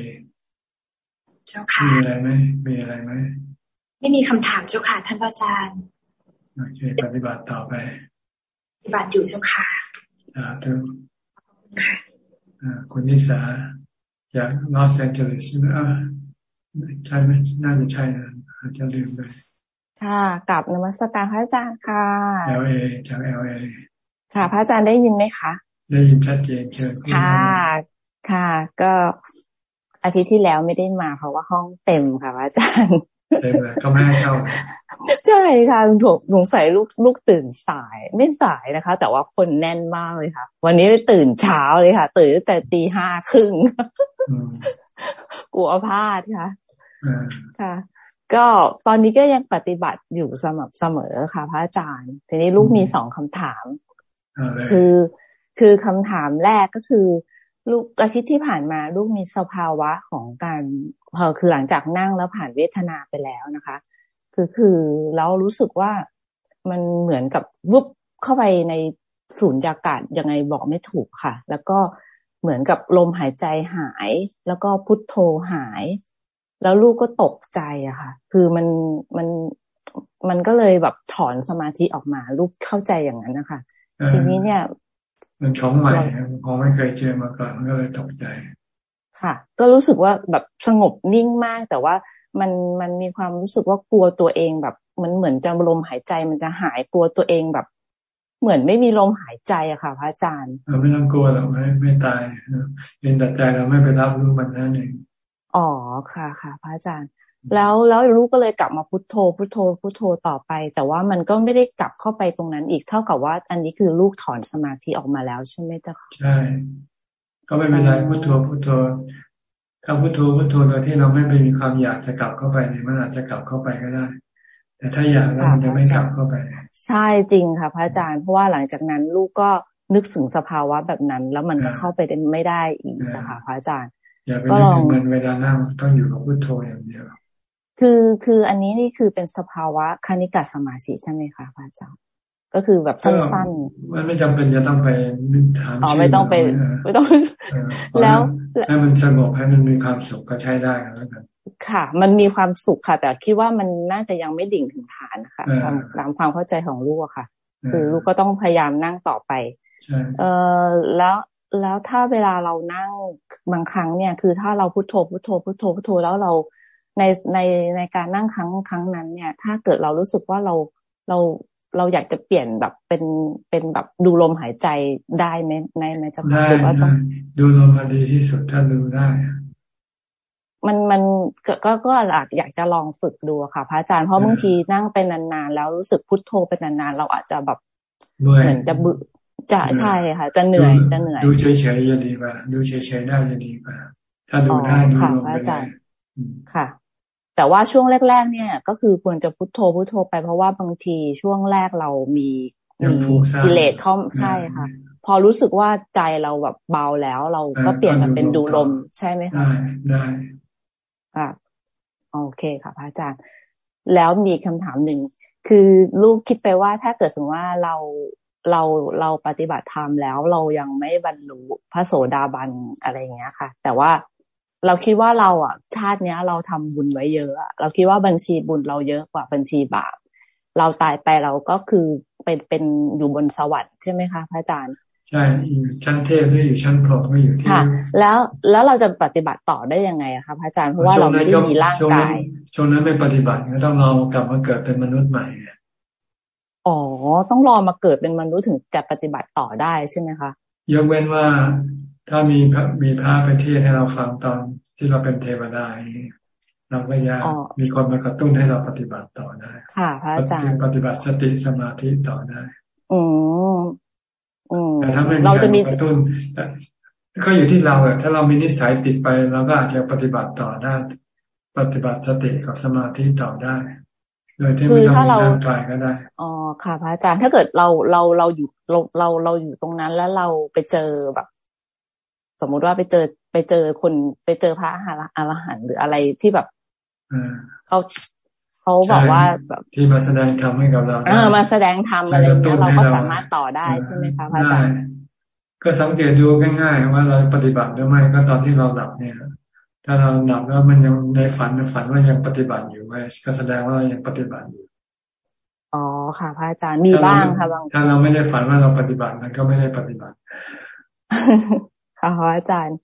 เจ้าค่ะมีอะไรไหมมีอะไรไหมไม่มีคำถามเจ้าค่ะ ท่านพระอาจารย์โอเคปฏิบัติต่อไป ปฏิบัติอยู่เจ้าค่ะสาธุค่ะคุณนิสาจากลอสแอนเจลิสใช่ไหมใช่ไหมน่าจะใช่นะอาจจะลืมไปค่ะกับนมัสการพระอาจารย์ค่ะ LA จาก LA ค่ะ พระอาจารย์ได้ยินไหมคะ ได้ยินชัดเจนเชิญค่ะ ค่ะ ก็ อาทิตย์ที่แล้วไม่ได้มาเพราะว่าห้องเต็มค่ะพระอาจารย์เต็มเลยก็ไม่ให้เข้าใช่ค่ะผมสงสัยลูกลูกตื่นสายไม่สายนะคะ แต่ว่าคนแน่นมากเลยค่ะ วันนี้ตื่นเช้าเลยค่ะ ตื่นตั้งแต่ตีห้าครึ่งกลัวพลาดค่ะค่ะ ก็ตอนนี้ก็ยังปฏิบัติอยู่สม่ำเสมอค่ะ พระอาจารย์ทีนี้ลูกมีสองคำถาม คือคือคำถามแรกก็คือ ลูกอาทิตย์ที่ผ่านมาลูกมีสภาวะของการพอคือหลังจากนั่งแล้วผ่านเวทนาไปแล้วนะคะ คือคือแล้วรู้สึกว่ามันเหมือนกับวุบเข้าไปในศูนย์อากาศยังไงบอกไม่ถูกค่ะ แล้วก็เหมือนกับลมหายใจหาย แล้วก็พุทโธหาย แล้วลูกก็ตกใจอะค่ะ คือมันมันมันก็เลยแบบถอนสมาธิออกมา ลูกเข้าใจอย่างนั้นนะคะทีนี้เนี่ย มันของใหม่ของไม่เคยเจอมาก่อนก็เลยตกใจ ค่ะ ก็รู้สึกว่าแบบสงบนิ่งมาก แต่ว่ามันมันมีความรู้สึกว่ากลัวตัวเองแบบ มันเหมือนจะลมหายใจมันจะหายกลัวตัวเองแบบ เหมือนไม่มีลมหายใจอะค่ะ พระอาจารย์เราไม่ต้องกลัวหรอกไม่ไม่ตายเป็นแต่ใจเราไม่ไปรับรู้มันนั่นเองอ๋อค่ะค่ะ พระอาจารย์ แล้วแล้วลูกก็เลยกลับมาพุทโธ พุทโธ พุทโธต่อไป แต่ว่ามันก็ไม่ได้กลับเข้าไปตรงนั้นอีกเท่ากับว่า อันนี้คือลูกถอนสมาธิออกมาแล้วใช่ไหมเจ้าค่ะใช่ก็ไม่เป็นไรพุทโธพุทโธถ้าพุทโธพุทโธโดยที่เราไม่ไปมีความอยากจะกลับเข้าไปเนี่ยมันอาจจะกลับเข้าไปก็ได้ แต่ถ้าอยากแล้วมันจะไม่กลับเข้าไป ใช่จริงค่ะ พระอาจารย์เพราะว่าหลังจากนั้นลูกก็นึกถึงสภาวะแบบนั้น แล้วมันก็เข้าไปไม่ได้อีกนะคะพระอาจารย์อย่าไปนึกถึงมันเวลานั่งต้องอยู่กับพุทโธอย่างเดียว คือคืออันนี้นี่คือเป็นสภาวะคณิกาสมาธิใช่ไหมคะพระอาจารย์ก็คือแบบสั้นๆมันไม่จำเป็นจะต้องไปถามอ๋อไม่ต้องไปไม่ต้อง แล้วให้มันสงบให้มันมีความสุขก็ใช้ได้แล้วกันค่ะ มันมีความสุขค่ะ แต่คิดว่ามันน่าจะยังไม่ดิ่งถึงฐานนะคะตามความเข้าใจของลูกค่ะ คือลูกก็ต้องพยายามนั่งต่อไปเออแล้วแล้วถ้าเวลาเรานั่งบางครั้งเนี่ย คือถ้าเราพุโทโธพุโทโธพุโทโธพุโทโธแล้วเรา ในในในการนั่งครั้งครั้งนั้น เนี่ย ถ้าเกิดเรารู้สึกว่าเราเราเราอยากจะเปลี่ยนแบบเป็นเป็นแบบดูลมหายใจได้ไหมในในจะได้ดูลมมาดีที่สุดถ้าดูได้ มันมันก็ก็อาจอยากจะลองฝึกดูค่ะ พระอาจารย์เพราะบางทีนั่งเป็นนานๆแล้วรู้สึกพุทโธเป็นนานๆเราอาจจะแบบเหมือนจะบึจะใช่ค่ะ จะเหนื่อยจะเหนื่อย ดูเฉยๆจะดีกว่าดูเฉยๆได้จะดีกว่าถ้าดูได้ดูลงไปเลยค่ะ แต่ว่าช่วงแรก ๆ เนี่ย ก็คือควรจะพุทโธพุทโธไปเพราะว่าบางทีช่วงแรกเรามีมีกิเลสเข้าใช่ค่ะ พอรู้สึกว่าใจเราแบบเบาแล้วเราก็เปลี่ยนมาเป็นดูลมใช่ไหมคะได้ได้ค่ะโอเคค่ะพระอาจารย์แล้วมีคำถามหนึ่งคือลูกคิดไปว่าถ้าเกิดสมมติว่าเราเราเราปฏิบัติธรรมแล้วเรายังไม่บรรลุพระโสดาบันอะไรเงี้ยค่ะ แต่ว่า เราคิดว่าเราอะ ชาติเนี้ย เราทำบุญไว้เยอะเราคิดว่าบัญชีบุญเราเยอะกว่าบัญชีบาปเราตายไปเราก็คือเป็นเป็นอยู่บนสวรรค์ใช่ไหมคะพระอาจารย์ใช่อยู่ชั้นเทพไม่อยู่ชั้นพรหมไม่อยู่ที่ค่ะ แล้วแล้วเราจะปฏิบัติต่อได้ยังไงอะคะพระอาจารย์เพราะว่าเราไม่ได้มีร่างกายช่วงนั้นไม่ปฏิบัติต้องรอกลับมาเกิดเป็นมนุษย์ใหม่อ๋อต้องรอมาเกิดเป็นมนุษย์ถึงจะปฏิบัติต่อได้ใช่ไหมคะยกเว้นว่า ถ้ามีมีพระไปเทศให้เราฟังตอนที่เราเป็นเทวดาเราก็ยากมีคนมากระตุ้นให้เราปฏิบัติต่อได้ค่ะพระอาจารย์ปฏิบัติสติสมาธิต่อได้อืมแต่ถ้าไม่มีการกระตุ้นก็อยู่ที่เราเอถ้าเรามีนิสัยติดไปเราก็อาจจะปฏิบัติต่อได้ ปฏิบัติสติกับสมาธิต่อได้โดยที่ไม่ต้องมีร่างกายก็ได้อ๋อค่ะ พระอาจารย์ถ้าเกิดเราเราเราอยู่เราเราเราอยู่ตรงนั้นแล้วเราไปเจอแบบ สมมุติว่าไปเจอไปเจอคนไปเจอพระอรหันต์หรืออะไรที่แบบเขาเขาบอกว่าแบบที่มาแสดงธรรมให้กับเราเออมาแสดงธรรมอะไรเงี้ยเราก็สามารถต่อได้ใช่ไหมคะพระอาจารย์ก็สังเกตดูง่ายๆว่าเราปฏิบัติหรือไม่ก็ตอนที่เราหลับเนี่ยถ้าเราหลับแล้วมันยังในฝันฝันว่ายังปฏิบัติอยู่ไหมก็แสดงว่าเรายังปฏิบัติอยู่อ๋อค่ะ พระอาจารย์มีบ้างค่ะบางถ้าเราไม่ได้ฝันว่าเราปฏิบัติมันก็ไม่ได้ปฏิบัติ ค่ะพระอาจารย์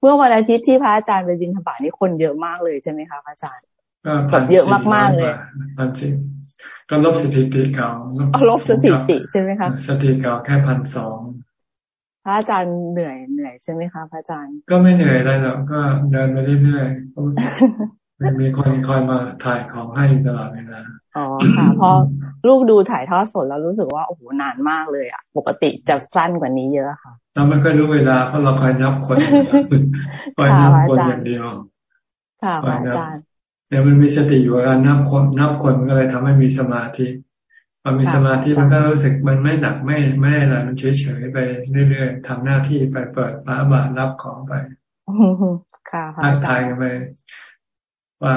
เมื่อวันอาทิตย์ที่พระอาจารย์ไปบินธบาตนี่คนเยอะมากเลยใช่ไหมคะพระอาจารย์แบบเยอะมากๆเลยพันสิก็ลบสถิติเก่าลบสถิติใช่ไหมคะสถิติเก่าแค่พันสองพระอาจารย์เหนื่อยเหนื่อยใช่ไหมคะพระอาจารย์ ก็ไม่เหนื่อยอะไรหรอกก็เดินไปเรื่อยๆมีคนคอยมาถ่ายของให้ตลอดเวลาอ๋อค่ะพอ ลูกดูถ่ายทอดสดแล้วรู้สึกว่าโอ้โหนานมากเลยอะ ปกติจะสั้นกว่านี้เยอะค่ะ เราไม่ค่อยรู้เวลาเพราะเราคอยนับคนคอยนับคนอย่างเดียวค่ะอาจารย์เดี๋ยวมันมีสติอยู่การนับคนนับคนมันก็เลยทำให้มีสมาธิพอมีสมาธิมันก็รู้สึกมันไม่หนักไม่ไม่อะไรมันเฉยเฉยไปเรื่อยๆทำหน้าที่ไปเปิดฟ้าบาทรับของไปค่ะทักทายกันไปว่า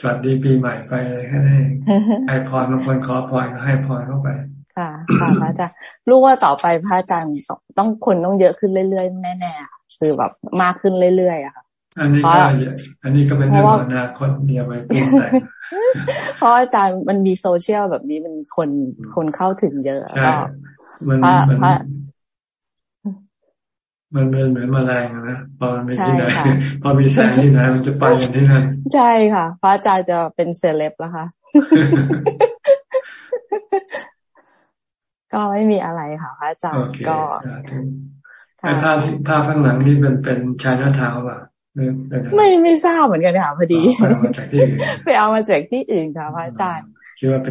สวัสดีปีใหม่ไปแค่นี้ให้พรบางคนขอพรก็ให้พรเข้าไป ค่ะค่ะพระอาจารย์รู้ว่าต่อไปพระอาจารย์ต้องคนต้องเยอะขึ้นเรื่อยๆแน่ๆคือแบบมากขึ้นเรื่อยๆอะค่ะอันนี้ก็อันนี้ก็เป็นเรื่องอนาคตเดียวไปพูดแต่เพราะอาจารย์มันมีโซเชียลแบบนี้มันคนคนเข้าถึงเยอะก็มันมัน เป็นเหมือนแมลงนะพอมันมีที่ไหนพอมีแสงที่ไหนมันจะไปกันที่นั่นใช่ค่ะ พระอาจารย์จะเป็นเซเลบแล้วค่ะ ก็ไม่มีอะไรค่ะ พระอาจารย์ก็ถ้าถ้าข้างหลังนี่เป็นเป็นชายหน้าเท้าป่ะไม่ไม่ทราบเหมือนกันค่ะพอดีไปเอามาจากที่อื่นค่ะพระอาจารย์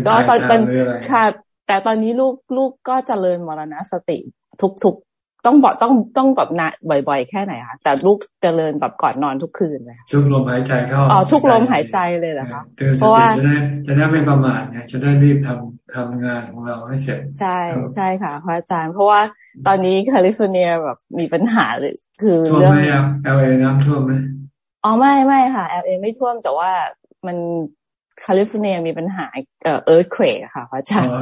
ก็ตอนตอนค่ะ แต่ตอนนี้ลูกลูกก็เจริญมรณสติทุกทุก ต้องบอกต้องต้องแบบนบ่อย ๆ แค่ไหนคะแต่ลูกเจริญแบบก่อนนอนทุกคืนเลยทุกลมหายใจเข้าอ๋อทุกลมหายใจเลยเหรอคะเพราะว่าจะได้จะได้ไม่ประมาทไงจะได้รีบทำทำงานของเราให้เสร็จ ใช่ใช่ค่ะพระอาจารย์ เพราะว่าตอนนี้แคลิฟอร์เนียแบบมีปัญหาเลยคือเรื่องไม่ LA น้ำท่วมไหมอ๋อไม่ไม่ค่ะ LA ไม่ท่วมแต่ว่ามัน แคลิฟอร์เนียมีปัญหาเอ่อ earthquake ค่ะพระอาจารย์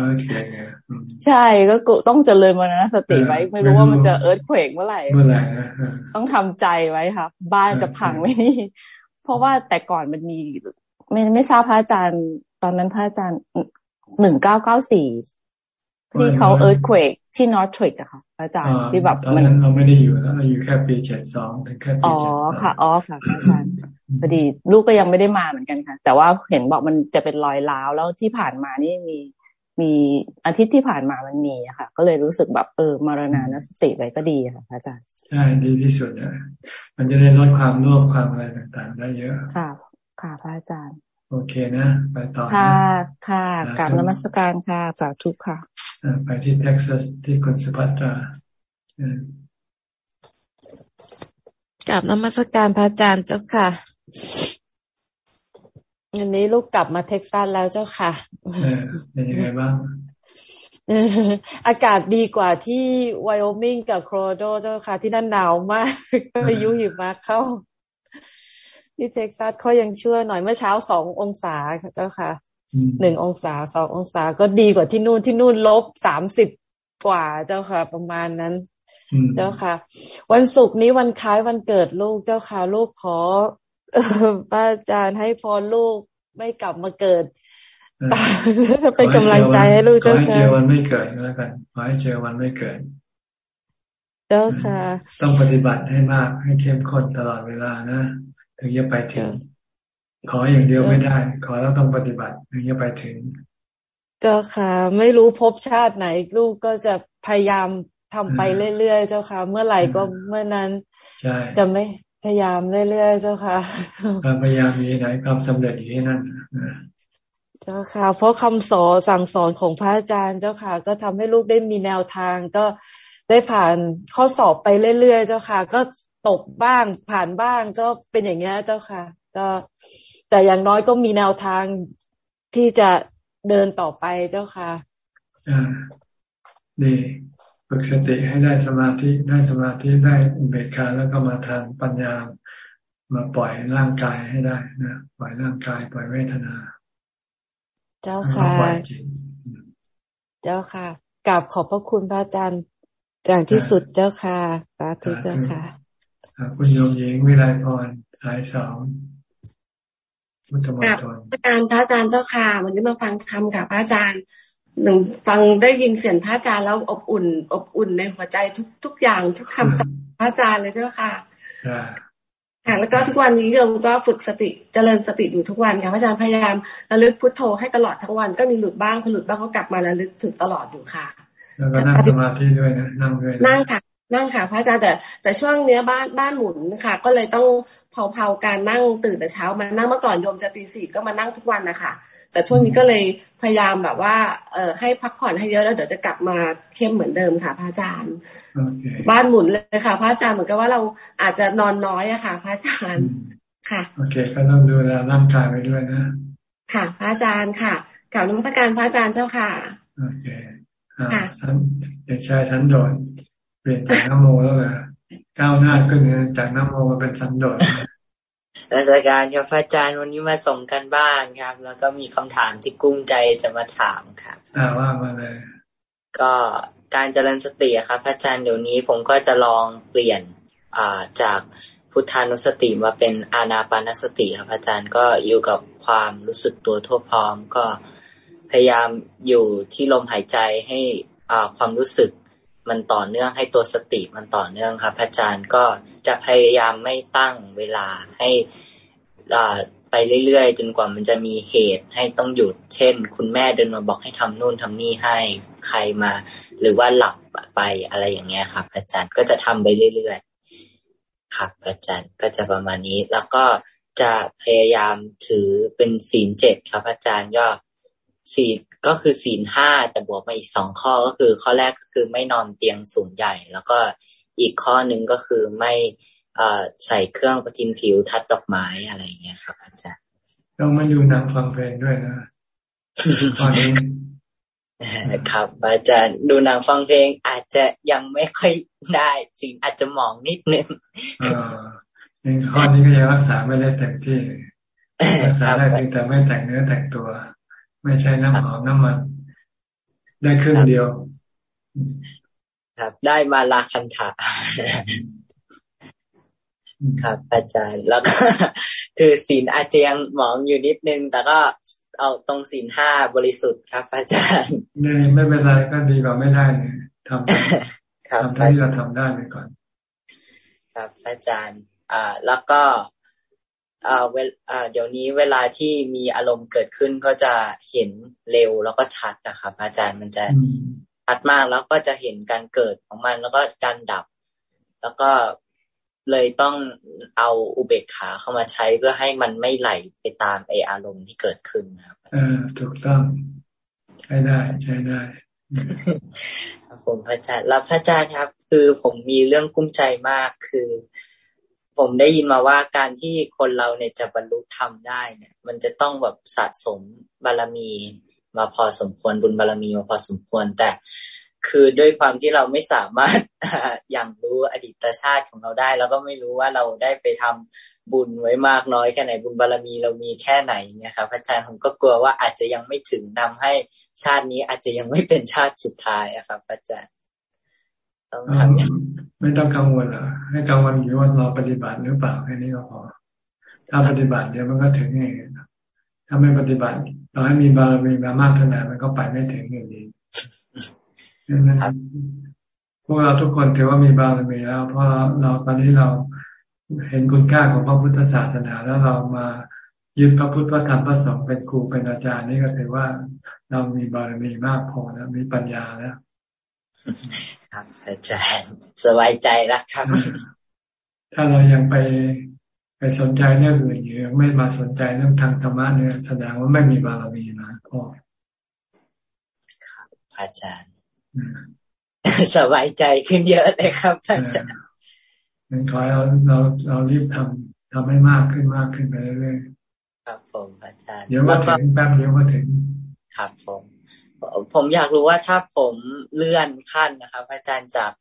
ใช่ก็ต้องเจริญมรณสติไว้ ไม่รู้ว่ามันจะ earthquake เมื่อไหร่เมื่อไหร่ต้องทำใจไว้ค่ะ บ้านจะพังไม่นี่เพราะว่าแต่ก่อนมันมี ไม่ไม่ทราบพระอาจารย์ ตอนนั้นพระอาจารย์หนึ่งเก้าเก้าสี่ ที่เขาเอิร์ธเควกที่นอร์ททริกอะค่ะอาจารย์ที่แบบมันเราไม่ได้อยู่แล้วเราอยู่แค่ปีเจ็ดสองถึงแค่ปีอ๋อค่ะอ๋อค่ะอาจารย์พอดีลูกก็ยังไม่ได้มาเหมือนกันค่ะ แต่ว่าเห็นบอกมันจะเป็นรอยร้าวแล้วที่ผ่านมานี่มีมีอาทิตย์ที่ผ่านมามันมีอะค่ะ ก็เลยรู้สึกแบบเออมรณานสติไว้ก็ดีค่ะอาจารย์ใช่ดีที่สุดเลยมันจะได้ลดความโลภความอะไรต่างๆ ได้เยอะค่ะ ค่ะพระอาจารย์ โอเคนะ ไปต่อค่ะค่ะกราบนมัสการค่ะจากทุกค่ะ ไปที่เท็กซัสที่คุณสุภัตรากราบนมัสการพระอาจารย์เจ้าค่ะวันนี้ลูกกลับมาเท็กซัสแล้วเจ้าค่ะเป็นยังไงบ้างอากาศดีกว่าที่ไวโอมิงกับโคโรโดเจ้าค่ะ ที่นั่นหนาวมากพายุหิมะเข้า ที่เท็กซัสเขายังชั่วหน่อยเมื่อเช้าสององศาเจ้าค่ะ หนึ่งองศาสององศาก็ดีกว่าที่นู่นที่นู่นลบสามสิบกว่าเจ้าค่ะ ประมาณนั้น เจ้าค่ะ วันศุกร์นี้วันคล้ายวันเกิดลูกเจ้าค่ะ ลูกขอป้าอาจารย์ให้พรลูกไม่กลับมาเกิดเป็นกำลังใจให้ลูกเจ้าค่ะขอให้เจอวันไม่เกิดแล้วกันขอให้เจอวันไม่เกิดเจ้าค่ะ ต้องปฏิบัติให้มากให้เข้มข้นตลอดเวลานะ ถึงจะไปถึง ขออย่างเดียวไม่ได้ ขอแล้วต้องปฏิบัติถึงจะไปถึง เจ้าค่ะ ไม่รู้พบชาติไหน ลูกก็จะพยายามทำไปเรื่อยๆเจ้าค่ะ เมื่อไหร่ก็เมื่อนั้นจะไม่พยายามเรื่อยๆเจ้าค่ะความพยายามมีไหนความสำเร็จอยู่ที่นั่นเจ้าค่ะ เพราะคำสอนสั่งสอนของพระอาจารย์เจ้าค่ะ ก็ทำให้ลูกได้มีแนวทาง ก็ได้ผ่านข้อสอบไปเรื่อยๆเจ้าค่ะ ก็ตกบ้างผ่านบ้างก็เป็นอย่างนี้เจ้าค่ะ ก็ แต่อย่างน้อยก็มีแนวทางที่จะเดินต่อไปเจ้าค่ะอ่าดีฝึกสติให้ได้สมาธิได้สมาธิได้อุเบกขาแล้วก็มาทางปัญญามาปล่อยร่างกายให้ได้นะปล่อยร่างกายปล่อยเวทนา เจ้าค่ะเจ้าค่ะกราบขอบพระคุณพระอาจารย์อย่างที่สุดเจ้าค่ะสาธุเจ้าค่ะคุณโยมหญิงวิไลพรสายสอง มุตมรทนอาจารย์พระอาจารย์เจ้าค่ะวันนี้มาฟังธรรมค่ะพระอาจารย์หนึ่งฟังได้ยินเสียงพระอาจารย์แล้วอบอุ่น อบอุ่นในหัวใจทุกทุกอย่างทุกคำสอนพระอาจารย์เลยใช่ไหมค่ะค่ะแล้วก็ทุกวันนี้โยมก็ฝึกสติเจริญสติอยู่ทุกวันค่ะพระอาจารย์พยายามระลึกพุทโธให้ตลอดทั้งวันก็มีหลุดบ้างพอหลุดบ้างก็กลับมาระลึกถึงตลอดอยู่ค่ะ แล้วก็นั่งสมาธิด้วยนะนั่งด้วยนั่งค่ะ นั่งค่ะ พระอาจารย์แต่แต่ช่วงเนี้ยบ้านบ้านหมุนค่ะ ก็เลยต้องเผาๆการนั่งตื่นแต่เช้ามานั่งเมื่อก่อนโยมจะตีสี่ก็มานั่งทุกวันนะคะแต่ช่วงนี้ก็เลยพยายามแบบว่า เออให้พักผ่อนให้เยอะแล้วเดี๋ยวจะกลับมาเข้มเหมือนเดิมค่ะพระอาจารย์บ้านหมุนเลยค่ะ พระอาจารย์เหมือนกับว่าเราอาจจะนอนน้อยอะค่ะ พระอาจารย์ค่ะโอเค ก็ต้องดูแลร่างกายไปด้วยนะ ค่ะ พระอาจารย์ค่ะกล่าวนมัสการพระอาจารย์เจ้าค่ะโอเคค่ะเด็กชายสันโดษ เปลี่ยนจากน้ำโมแล้วเหรอก้าวหน้าขึ้นจากน้ำโมมาเป็นสันโดษราชการครับพระอาจารย์วันนี้มาส่งกันบ้านครับ แล้วก็มีคำถามที่กุ้งใจจะมาถามครับอ่าว่ามาเลย ก็การเจริญสติครับพระอาจารย์เดี๋ยวนี้ผมก็จะลองเปลี่ยนอ่าจากพุทธานุสติมาเป็นอานาปานสติครับอาจารย์ก็อยู่กับความรู้สึกตัวทั่วพร้อมก็พยายามอยู่ที่ลมหายใจให้อ่าความรู้สึก มันต่อเนื่องให้ตัวสติมันต่อเนื่องครับ อาจารย์ก็จะพยายามไม่ตั้งเวลาให้ไปเรื่อยๆ จนกว่ามันจะมีเหตุให้ต้องหยุด เช่น คุณแม่เดินมาบอกให้ทำนู่นทำนี่ให้ใครมา หรือว่าหลับไปอะไรอย่างเงี้ยครับ อาจารย์ก็จะทำไปเรื่อยๆ ครับ อาจารย์ก็จะประมาณนี้ แล้วก็จะพยายามถือเป็นศีลเจ็ดครับ อาจารย์ก็ศีล ก็คือศีลห้าแต่บวกมาอีกสองข้อก็คือ ข้อแรกก็คือไม่นอนเตียงสูงใหญ่ แล้วก็อีกข้อหนึ่งก็คือไม่ใส่เครื่องประทินผิวทัดดอกไม้อะไรอย่างเงี้ยครับอาจารย์ต้องมาดูหนังฟังเพลงด้วยนะตอนนี้ครับ อาจารย์ดูหนังฟังเพลง อาจจะยังไม่ค่อยได้สิ่งอาจจะมองนิดนึงอ่าข้อนี้ก็ยังรักษาไม่ได้เต็มที่รักษาได้เพียงแต่ไม่แต่งเนื้อแต่งตัว ไม่ใช่น้ำหอมน้ำมัน ได้ครึ่งเดียว ครับ ได้มาลาคันถาครับ อาจารย์แล้วก็คือศีลอาจจะยังหมองอยู่นิดนึง แต่ก็เอาตรงศีลห้าบริสุทธิ์ครับ อาจารย์ไม่ไม่เป็นไรก็ดีกว่าไม่ได้เลยทำทำที่เราทำได้ไปก่อน ครับ อาจารย์ อ่า แล้วก็อ่า เวอ่าเดี๋ยวนี้เวลาที่มีอารมณ์เกิดขึ้นก็จะเห็นเร็วแล้วก็ชัดนะครับ อาจารย์มันจะชัดมากแล้วก็จะเห็นการเกิดของมันแล้วก็การดับ แล้วก็เลยต้องเอาอุเบกขาเข้ามาใช้เพื่อให้มันไม่ไหลไปตามไออารมณ์ที่เกิดขึ้นครับเออถูกต้องใช้ได้ใช้ได้ครับผมพระอาจารย์แล้วพระอาจารย์ครับ คือผมมีเรื่องกุ้มใจมากคือ ผมได้ยินมาว่าการที่คนเราเนี่ยจะบรรลุธรรมได้เนี่ย มันจะต้องแบบสะสมบารมีมาพอสมควรบุญบารมีมาพอสมควร แต่คือด้วยความที่เราไม่สามารถอย่างรู้อดีตชาติของเราได้ แล้วก็ไม่รู้ว่าเราได้ไปทำบุญไว้มากน้อยแค่ไหนบุญบารมีเรามีแค่ไหนเนี่ยครับอาจารย์ผมก็กลัวว่าอาจจะยังไม่ถึงนำให้ชาตินี้อาจจะยังไม่เป็นชาติสุดท้ายครับอาจารย์ ต้องทำไม่ต้องกังวลหรอให้กังวลอยู่ว่าเราปฏิบัติหรือเปล่าแค่นี้ก็พอ ถ้าปฏิบัติเดี๋ยวมันก็ถึงเองถ้าไม่ปฏิบัติเราให้มีบารมีมามากขนาดมันก็ไปไม่ถึงอย่างนี้พวกเราทุกคนถือว่ามีบารมีแล้ว เพราะเราตอนนี้เราเห็นคุณค่าของพระพุทธศาสนาแล้วเรามายึดพระพุทธพระธรรมพระสงฆ์เป็นครูเป็นอาจารย์นี่ก็ถือว่าเรามีบารมีมากพอแล้วมีปัญญาแล้ว ครับอาจารย์สบายใจแล้วครับ ถ้าเรายังไปไปสนใจเรื่องอื่นอยู่ไม่มาสนใจเรื่องทางธรรมะเนี่ยแสดงว่าไม่มีบารมีมาพอครับอาจารย์สบายใจขึ้นเยอะเลยครับอาจารย์งั้นขอเราเราเรารีบทำทำให้มากขึ้นมากขึ้นไปเรื่อยๆครับผมอาจารย์เดี๋ยวก็ถึงแป๊บเดียวก็ถึงครับผม ผมอยากรู้ว่าถ้าผมเลื่อนขั้นนะครับ อาจารย์จาก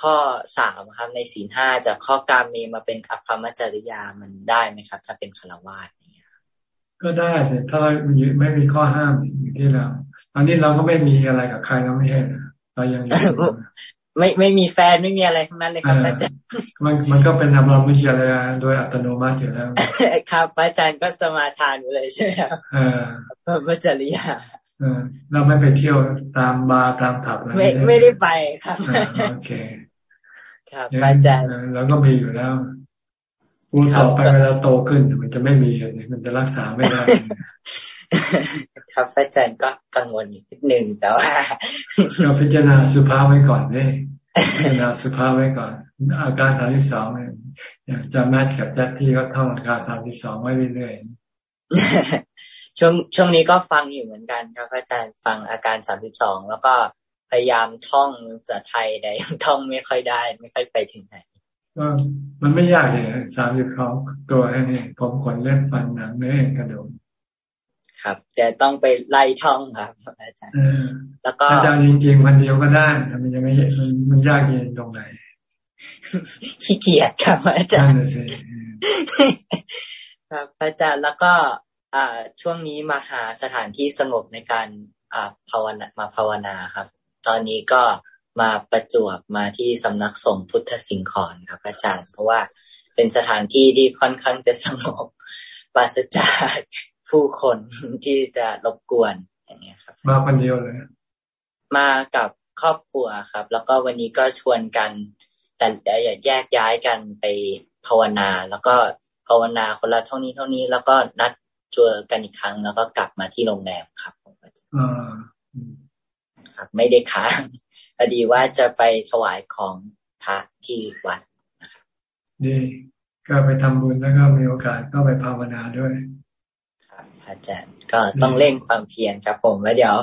ข้อสามครับ ในศีลห้าจากข้อการมีมาเป็นอภรรมจริยามันได้ไหมครับ ถ้าเป็นคารวาสเนี่ยก็ได้แต่ถ้าเราไม่มีข้อห้ามอยู่ที่เราตอนนี้เราก็ไม่มีอะไรกับใครเราไม่ใช่เรายังไม่ไม่มีแฟนไม่มีอะไรทั้งนั้นเลยครับอาจารย์มันมันก็เป็นนามเราไม่ใช่อะไรโดยอัตโนมัติอยู่แล้วครับอาจารย์ก็สมาทานอยู่เลยใช่ไหมครับพระจริยา เราไม่ไปเที่ยวตามบาร์ตามผับอะไรไม่ไม่ได้ไปครับโอเค ครับอาจารย์เราก็มีอยู่แล้วพูดต่อไปเวลาโตขึ้น มันจะไม่มีมันจะรักษาไม่ได้ครับอาจารย์ก็กังวลนิดนึงแต่ว่าเราพิจารณาสุภาพไว้ก่อนเนี่ยพิจารณาสุภาพไว้ก่อน อาการสามที่สองเนี่ยอย่างจะแมทกับแจ๊ที่ก็ท่องอาการสามที่สองไว้เรื่อยๆ ช่วงช่วงนี้ก็ฟังอยู่เหมือนกันครับอาจารย์ฟังอาการสามสิบสองแล้วก็พยายามท่องภาษาไทยแต่ยังท่องไม่ค่อยได้ ไม่ค่อยไปถึงไหนก็มันไม่ยากเลยสามสิบเขาตัวแค่นี้ผมขนเล่นฟันหนังเนื้อกระดูกครับจะต้องไปไล่ท่องครับอาจารย์แล้วก็อาจารย์จริงๆวันเดียวก็ได้มันยังไม่มันมันยากเย็นตรงไหนขี้เกียจครับอาจารย์ครับอาจารย์แล้วก็อ่า ช่วงนี้มาหาสถานที่สงบในการอ่าภาวนามาภาวนาครับ ตอนนี้ก็มาประจวบมาที่สำนักสงฆ์พุทธสิงห์ขอนครับ อาจารย์ เพราะว่าเป็นสถานที่ที่ค่อนข้างจะสงบปราศจากผู้คนที่จะรบกวนอย่างเงี้ยครับ มาคนเดียวเลย มากับครอบครัวครับ แล้วก็วันนี้ก็ชวนกันแต่อย่าแยกย้ายกันไปภาวนา แล้วก็ภาวนาคนละเท่านี้เท่านี้แล้วก็นัด เจอกันอีกครั้งแล้วก็กลับมาที่โรงแรมครับครับ ไม่ได้ค้างพอดีว่าจะไปถวายของพระที่วัดนะครับดีก็ไปทำบุญแล้วก็มีโอกาสก็ไปภาวนาด้วยอาจารย์ก็ต้องเร่งความเพียรครับ ผมแล้วเดี๋ยว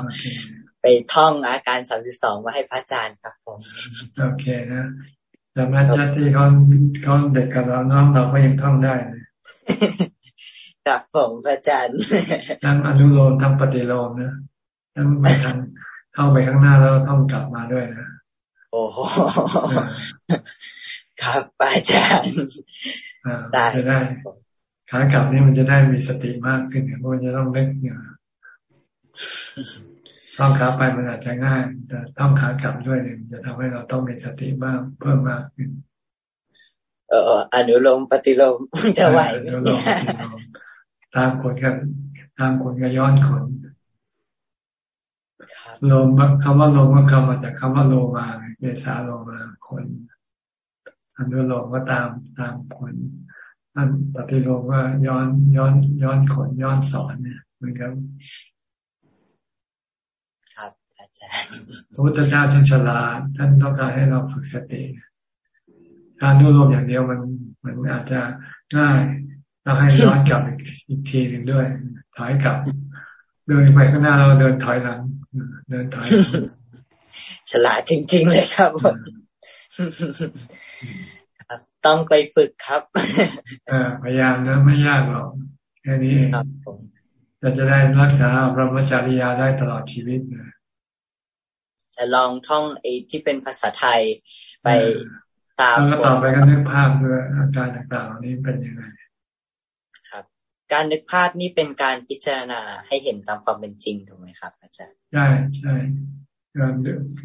ไปท่องอาการสามสิบสองมาให้พระอาจารย์ครับผมโอเคนะแต่แม่จ้าที่เขาเขาเด็กกับเราน้องเราก็ยังท่องได้เลย ครับผมพระอาจารย์ทั้งอนุโลมทั้งปฏิโลมนะทั้งไปทางเข้าไปข้างหน้าแล้วท่องกลับมาด้วยนะโอ้โหครับอาจารย์ได้ได้ขากลับนี่มันจะได้มีสติมากขึ้นเพราะมันจะต้องเล็กเนี่ยต้องขาไปมันอาจจะง่าย แต่ต้องขากลับด้วยเนี่ยจะทำให้เราต้องมีสติบ้างเพิ่มมากขึ้น เอออนุโลมปฏิโลมจะไหวอนุโลม ตามคนกันตามคนก็ย้อนขนโลมคำว่าโลมก็คำมาจากคำว่าโลมาเกสาโลมาคนอนุโลมก็ตามตามคนอันปฏิโลมว่าย้อนย้อนย้อนขนย้อนสอนเนี่ยเหมือนกับครับอาจารย์พระพุทธเจ้าท่านฉลาดท่านต้องการให้เราฝึกสติการดูลมอย่างเดียวมันมันอาจจะง่าย เราให้ย้อนกลับอีกทีหนึ่งด้วย ถอยกลับ เดินไปข้างหน้าเราเดินถอยหลังเดินถอยฉลาดจริง ๆ เลยครับครับต้องไปฝึกครับพยายามนะไม่ยากหรอกแค่นี้เองเราจะได้รักษาพระมจริยาได้ตลอดชีวิตนะจะลองท่องไอ้ที่เป็นภาษาไทยไปตามแล้วก็ต่อไปก็นึกภาพด้วยอาการต่างๆนี้เป็นยังไงครับ การนึกภาพนี่เป็นการพิจารณาให้เห็นตามความเป็นจริงถูกไหมครับ อาจารย์ ใช่ใช่การ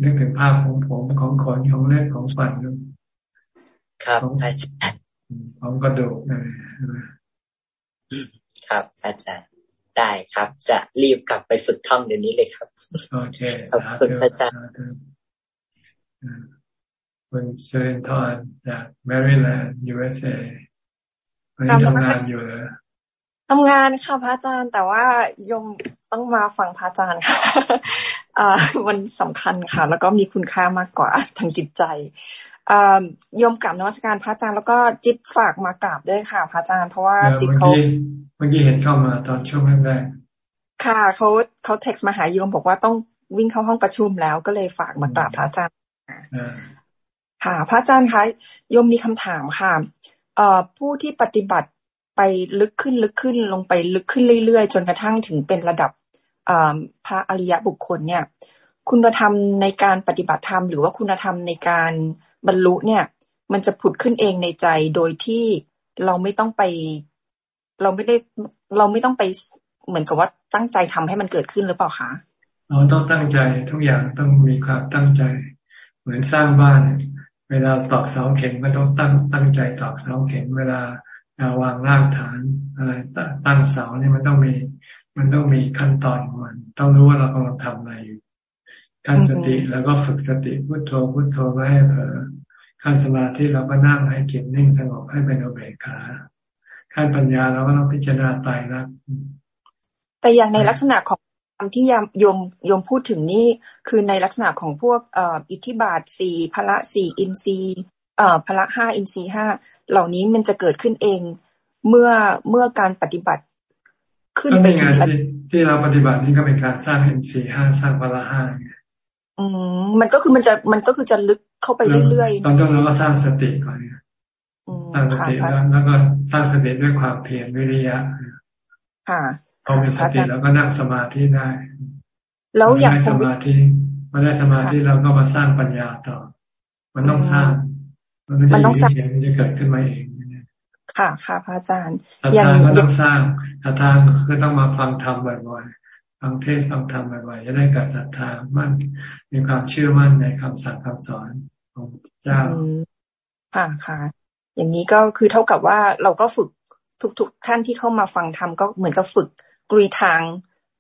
นึกถึงภาพของผมของขนของเล็บของฟันครับอาจารย์ของกระดูกนะครับ อาจารย์ได้ครับ จะรีบกลับไปฝึกท่องเดี๋ยวนี้เลยครับโอเคขอบคุณอาจารย์คุณเซเรนทอนจากแมริแลนด์ USA วันนี้ทำงานอยู่เลย ทำงานค่ะพระอาจารย์ แต่ว่ายมต้องมาฟังพระอาจารย์ค่ะมันสำคัญค่ะ แล้วก็มีคุณค่ามากกว่าทางจิตใจยมกราบนวัตการพระอาจารย์แล้วก็จิตฝากมากราบด้วยค่ะ พระอาจารย์เพราะว่าจิตเขาเมื่อกี้เห็นเข้ามาตอนช่วงแรกค่ะเขาเขาเท็กซ์มาหาโยมบอกว่าต้องวิ่งเข้าห้องประชุมแล้วก็เลยฝากมากราบพระอาจารย์ค่ะ พระอาจารย์คะโยมมีคำถามค่ะเอ่อผู้ที่ปฏิบัติ ไปลึกขึ้นลึกขึ้นลงไปลึกขึ้นเรื่อยๆ จนกระทั่งถึงเป็นระดับพระอริยบุคคลเนี่ย คุณธรรมในการปฏิบัติธรรมหรือว่าคุณธรรมในการบรรลุเนี่ย มันจะผุดขึ้นเองในใจโดยที่เราไม่ต้องไป เราไม่ได้เราไม่ต้องไปเหมือนกับว่าตั้งใจทำให้มันเกิดขึ้นหรือเปล่าคะเราต้องตั้งใจทุกอย่างต้องมีความตั้งใจ เหมือนสร้างบ้าน เวลาตอกเสาเข็มก็ต้องตั้งตั้งใจตอกเสาเข็มเวลา วางรากฐานอะไรตั้งเสาเนี่ยมันต้องมี มันต้องมีขั้นตอนของมัน ต้องรู้ว่าเรากำลังทำอะไรอยู่ขั้นสติแล้วก็ฝึกสติพุโทโธพุโทโธไม่ให้เผลอขั้นสมาธิเราก็นั่งให้จิตนิ่งสงบให้เป็นอุเบกขาขั้นปัญญาเราก็ต้องพิจารณาตายรักแต่อย่างในลักษณะของคำที่ยมยมยมพูดถึงนี่คือในลักษณะของพวกเอ่ออิทธิบาทสี่พละสี่อินทรีย์เอ่อ พละห้าอินทรีย์ห้าเหล่านี้มันจะเกิดขึ้นเอง เมื่อเมื่อการปฏิบัติขึ้นไปถึงที่ที่เราปฏิบัตินี่ก็เป็นการสร้างอินทรีย์ห้าสร้างพละห้าอืมมันก็คือมันจะมันก็คือจะลึกเข้าไปเรื่อยๆตอนต้นเราก็สร้างสติก่อนสร้างสติแล้วแล้วก็สร้างสติด้วยความเพียรวิริยะค่ะพอมีสติแล้วก็นั่งสมาธิได้ แล้วอย่างสมาธิมาได้สมาธิเราก็มาสร้างปัญญาต่อ มันต้องสร้าง มันต้องสร้างมันจะเกิดขึ้นมาเองค่ะค่ะพระอาจารย์อย่างก็ต้องสร้างศรัทธาก็ต้องมาฟังธรรมบ่อยๆฟังเทศฟังธรรมบ่อยๆจะได้เกิดศรัทธามั่นมีความเชื่อมั่นในคำสั่งคำสอนของเจ้าค่ะค่ะ อย่างนี้ก็คือเท่ากับว่าเราก็ฝึกทุก ๆ ท่านที่เข้ามาฟังธรรมก็เหมือนกับฝึกกรีทาง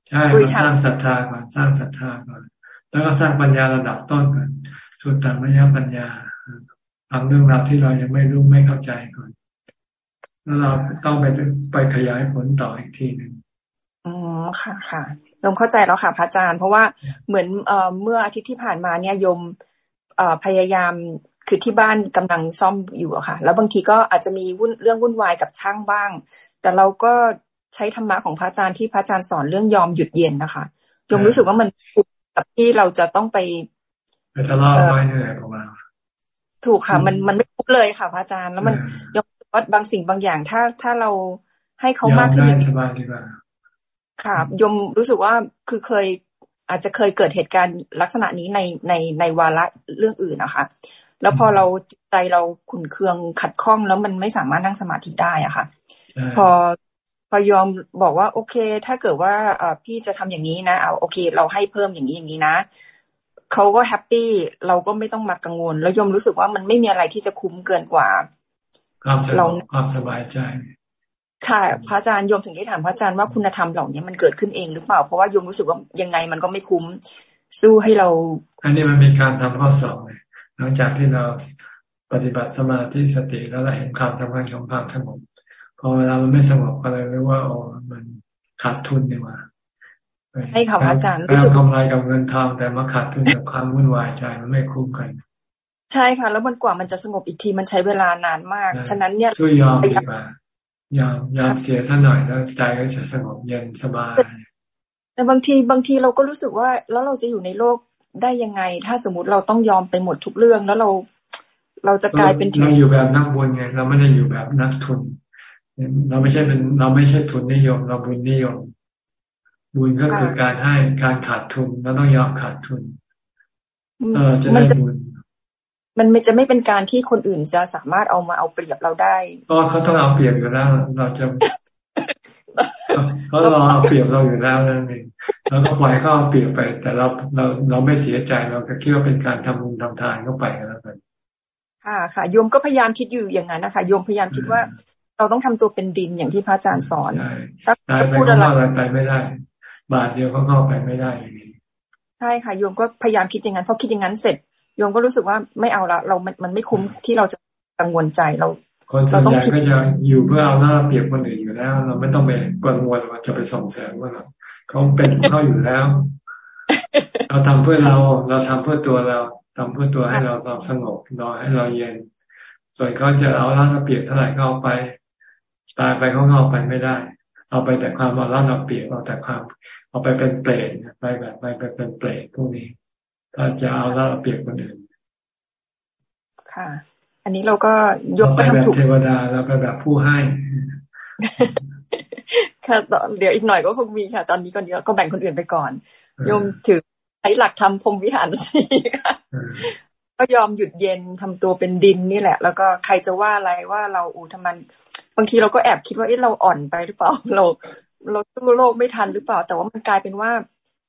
ใช่สร้างศรัทธาก่อนสร้างศรัทธาก่อนแล้วก็สร้างปัญญาระดับต้นก่อนสุดต่างมัญญาปัญญา ฟังเรื่องราวที่เรายังไม่รู้ไม่เข้าใจก่อน แล้วเราต้องไปไปขยายผลต่ออีกทีหนึ่งอ๋อค่ะค่ะยมเข้าใจแล้วค่ะพระอาจารย์ เพราะว่าเหมือนเอ่อเมื่ออาทิตย์ที่ผ่านมาเนี่ยยมเอ่อพยายามคือที่บ้านกำลังซ่อมอยู่อะค่ะ แล้วบางทีก็อาจจะมีวุ่นเรื่องวุ่นวายกับช่างบ้าง แต่เราก็ใช้ธรรมะของพระอาจารย์ที่พระอาจารย์สอนเรื่องยอมหยุดเย็นนะคะยมรู้สึกว่ามันกับที่เราจะต้องไปไปทะเลาะไว้เหนื่อยของเรา ถูกค่ะ มันมันไม่ทุกเลยค่ะพระอาจารย์ แล้วมันยมว่าบางสิ่งบางอย่างถ้าถ้าเราให้เขามากขึ้นสบายดีกว่าค่ะยมรู้สึกว่าคือเคย อาจจะเคยเกิดเหตุการณ์ลักษณะนี้ในในในวาระเรื่องอื่นนะคะ แล้วพอเราใจเราขุนเคืองขัดข้องแล้วมันไม่สามารถนั่งสมาธิได้อะค่ะ พอพอโยมบอกว่า โอเค ถ้าเกิดว่าอพี่จะทำอย่างนี้นะเอาโอเค เราให้เพิ่มอย่างนี้อย่างนี้นะ เขาก็ happy เราก็ไม่ต้องมากังวล แล้วโยมรู้สึกว่ามันไม่มีอะไรที่จะคุ้มเกินกว่าความสงบความสบายใจ ค่ะ พระอาจารย์โยมถึงได้ถามพระอาจารย์ว่าคุณธรรมเหล่านี้มันเกิดขึ้นเองหรือเปล่า เพราะว่าโยมรู้สึกว่ายังไงมันก็ไม่คุ้มสู้ให้เรา อันนี้มันมีการทำข้อสอบเลยหลังจากที่เราปฏิบัติสมาธิสติแล้วเราเห็นความสำคัญของความสงบพอเวลามันไม่สงบก็เลยรู้ว่าโอ้มันขาดทุนนี่ว่า ให้ค่ะอาจารย์รู้สึกกำไรกับเงินทองแต่มาขาดทุนกับความวุ่นวายใจมันไม่คุ้มกัน ใช่ค่ะ แล้วมันกว่ามันจะสงบอีกทีมันใช้เวลานานมาก ฉะนั้นเนี่ยช่วยยอมดีกว่ายอมยอมเสียท่าหน่อยแล้วใจก็จะสงบเย็นสบายแต่บางทีบางทีเราก็รู้สึกว่า แล้วเราจะอยู่ในโลกได้ยังไง ถ้าสมมติเราต้องยอมไปหมดทุกเรื่องแล้วเราเราจะกลายเป็นเราอยู่แบบนักบุญไง เราไม่ได้อยู่แบบนักทุน เราไม่ใช่เป็นเราไม่ใช่ทุนนิยม เราบุญนิยม บุญก็คือการให้การขาดทุนเราต้องยอมขาดทุนเออจะได้บุญมันจะไม่เป็นการที่คนอื่นจะสามารถเอามาเอาเปรียบเราได้ก็เขาต้องเอาเปรียบอยู่แล้ว เราจะเขารอเอาเปรียบเราอยู่แล้วนั่นเองเราก็ปล่อยเขาเอาเปรียบไป แต่เราเราเราไม่เสียใจเราก็คิดว่าเป็นการทำบุญทำทานเข้าไปแล้วกันค่ะค่ะโยมก็พยายามคิดอยู่อย่างนั้นนะคะโยมพยายามคิดว่า เราต้องทำตัวเป็นดินอย่างที่พระอาจารย์สอนถ้าพูดอะไรไปไม่ได้ บาทเดียวก็เข้าไปไม่ได้อย่างนี้ใช่ค่ะโยมก็พยายามคิดอย่างนั้นพอคิดอย่างนั้นเสร็จโยมก็รู้สึกว่าไม่เอาละเรา มันมันไม่คุ้มที่เราจะกังวลใจเราคนส่วนใหญ่ก็จะอยู่เพื่อเอาหน้าเปรียบคนอื่นอยู่แล้ว เราไม่ต้องไปกังวลว่าจะไปส่งแสงว่าเขาเป็นของเขาอยู่แล้ว เราทำเพื่อเรา เราทำเพื่อตัวเราทำเพื่อตัวให้เราเราสงบนอนให้เราเย็น ส่วนเขาจะเอาล่าเปรียบเท่าไหร่ก็เอาไป ตายไปเขาเอาไปไม่ได้ เอาไปแต่ความเอาล่าเปรียบเอาแต่ความ เอาไปเป็นเปรตไปแบบไปเป็นเปรตพวกนี้ ถ้าจะเอาล่าเปรียบคนอื่น ค่ะ อันนี้เราก็ยกไปแบบเทวดาแล้วไปแบบผู้ให้ค่ะเดี๋ยวอีกหน่อยก็คงมีค่ะ ตอนนี้ก่อนนี้เราก็แบ่งคนอื่นไปก่อนโยมถือใช้หลักธรรมพรมวิหารสีค่ะก็ยอมหยุดเย็นทำตัวเป็นดินนี่แหละ แล้วก็ใครจะว่าอะไรว่าเราอูทำมัน บางทีเราก็แอบคิดว่าเอ๊ะเราอ่อนไปหรือเปล่าเรา เราตู้โลกไม่ทันหรือเปล่า แต่ว่ามันกลายเป็นว่า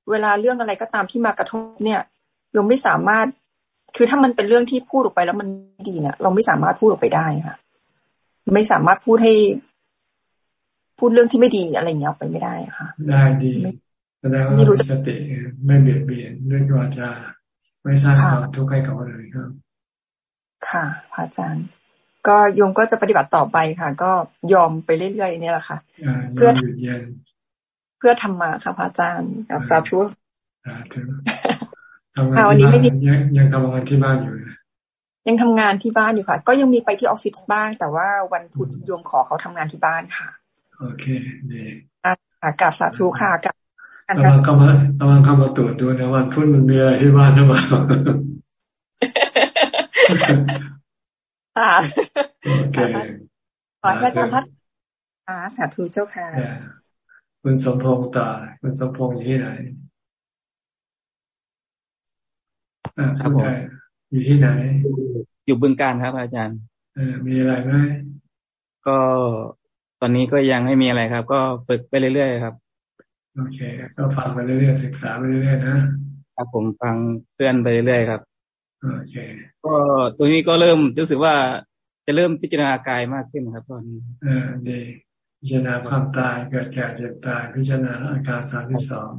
เวลาเรื่องอะไรก็ตามที่มากระทบเนี่ยโยมไม่สามารถ คือถ้ามันเป็นเรื่องที่พูดออกไปแล้วมันดีเนี่ยเราไม่สามารถพูดออกไปได้ค่ะ ไม่สามารถพูดให้ พูดเรื่องที่ไม่ดีอะไรเงี้ยออกไปไม่ได้ค่ะ ได้ดีแสดงว่ามีสติไม่เบียดเบียนด้วยวาจาไม่สร้างความทุกข์ให้กับคนอื่นครับ ค่ะพระอาจารย์ ก็โยมก็จะปฏิบัติต่อไปค่ะ ก็ยอมไปเรื่อยๆนี่แหละค่ะเพื่อเพื่อทำมาค่ะพระอาจารย์กับสาธุสาธุทำงานที่บ้านยังยังทำงานที่บ้านอยู่ยังทำงานที่บ้านอยู่ค่ะ ก็ยังมีไปที่ออฟฟิศบ้าง แต่ว่าวันพุธโยมขอเขาทำงานที่บ้านค่ะ โอเคดีค่ะกับสาธุค่ะกับกำลังเข้ามาำลังเข้ามาตรวจดูนะวันพุธมันมีอะไรที่บ้านหรือเปล่า ค่ะโอเคขอพระอาจารย์พัฒนาสาธุเจ้าค่ะ คุณสมพงษ์ตาคุณสมพงษ์อยู่ที่ไหนครับผมอยู่ที่ไหน อยู่บึงการครับ อาจารย์เออมีอะไรไหมก็ตอนนี้ก็ยังไม่มีอะไรครับ ก็ฝึกไปเรื่อยๆครับ โอเค ก็ฟังไปเรื่อยๆศึกษาไปเรื่อยๆนะครับผมฟังเพื่อนไปเรื่อยๆครับโอเค ก็ตัวนี้ก็เริ่มรู้สึกว่าจะเริ่มพิจารณากายมากขึ้นครับตอนนี้เออดีพิจารณาความตายเกิดแก่เจ็บตายพิจารณาอาการสามสิบสอง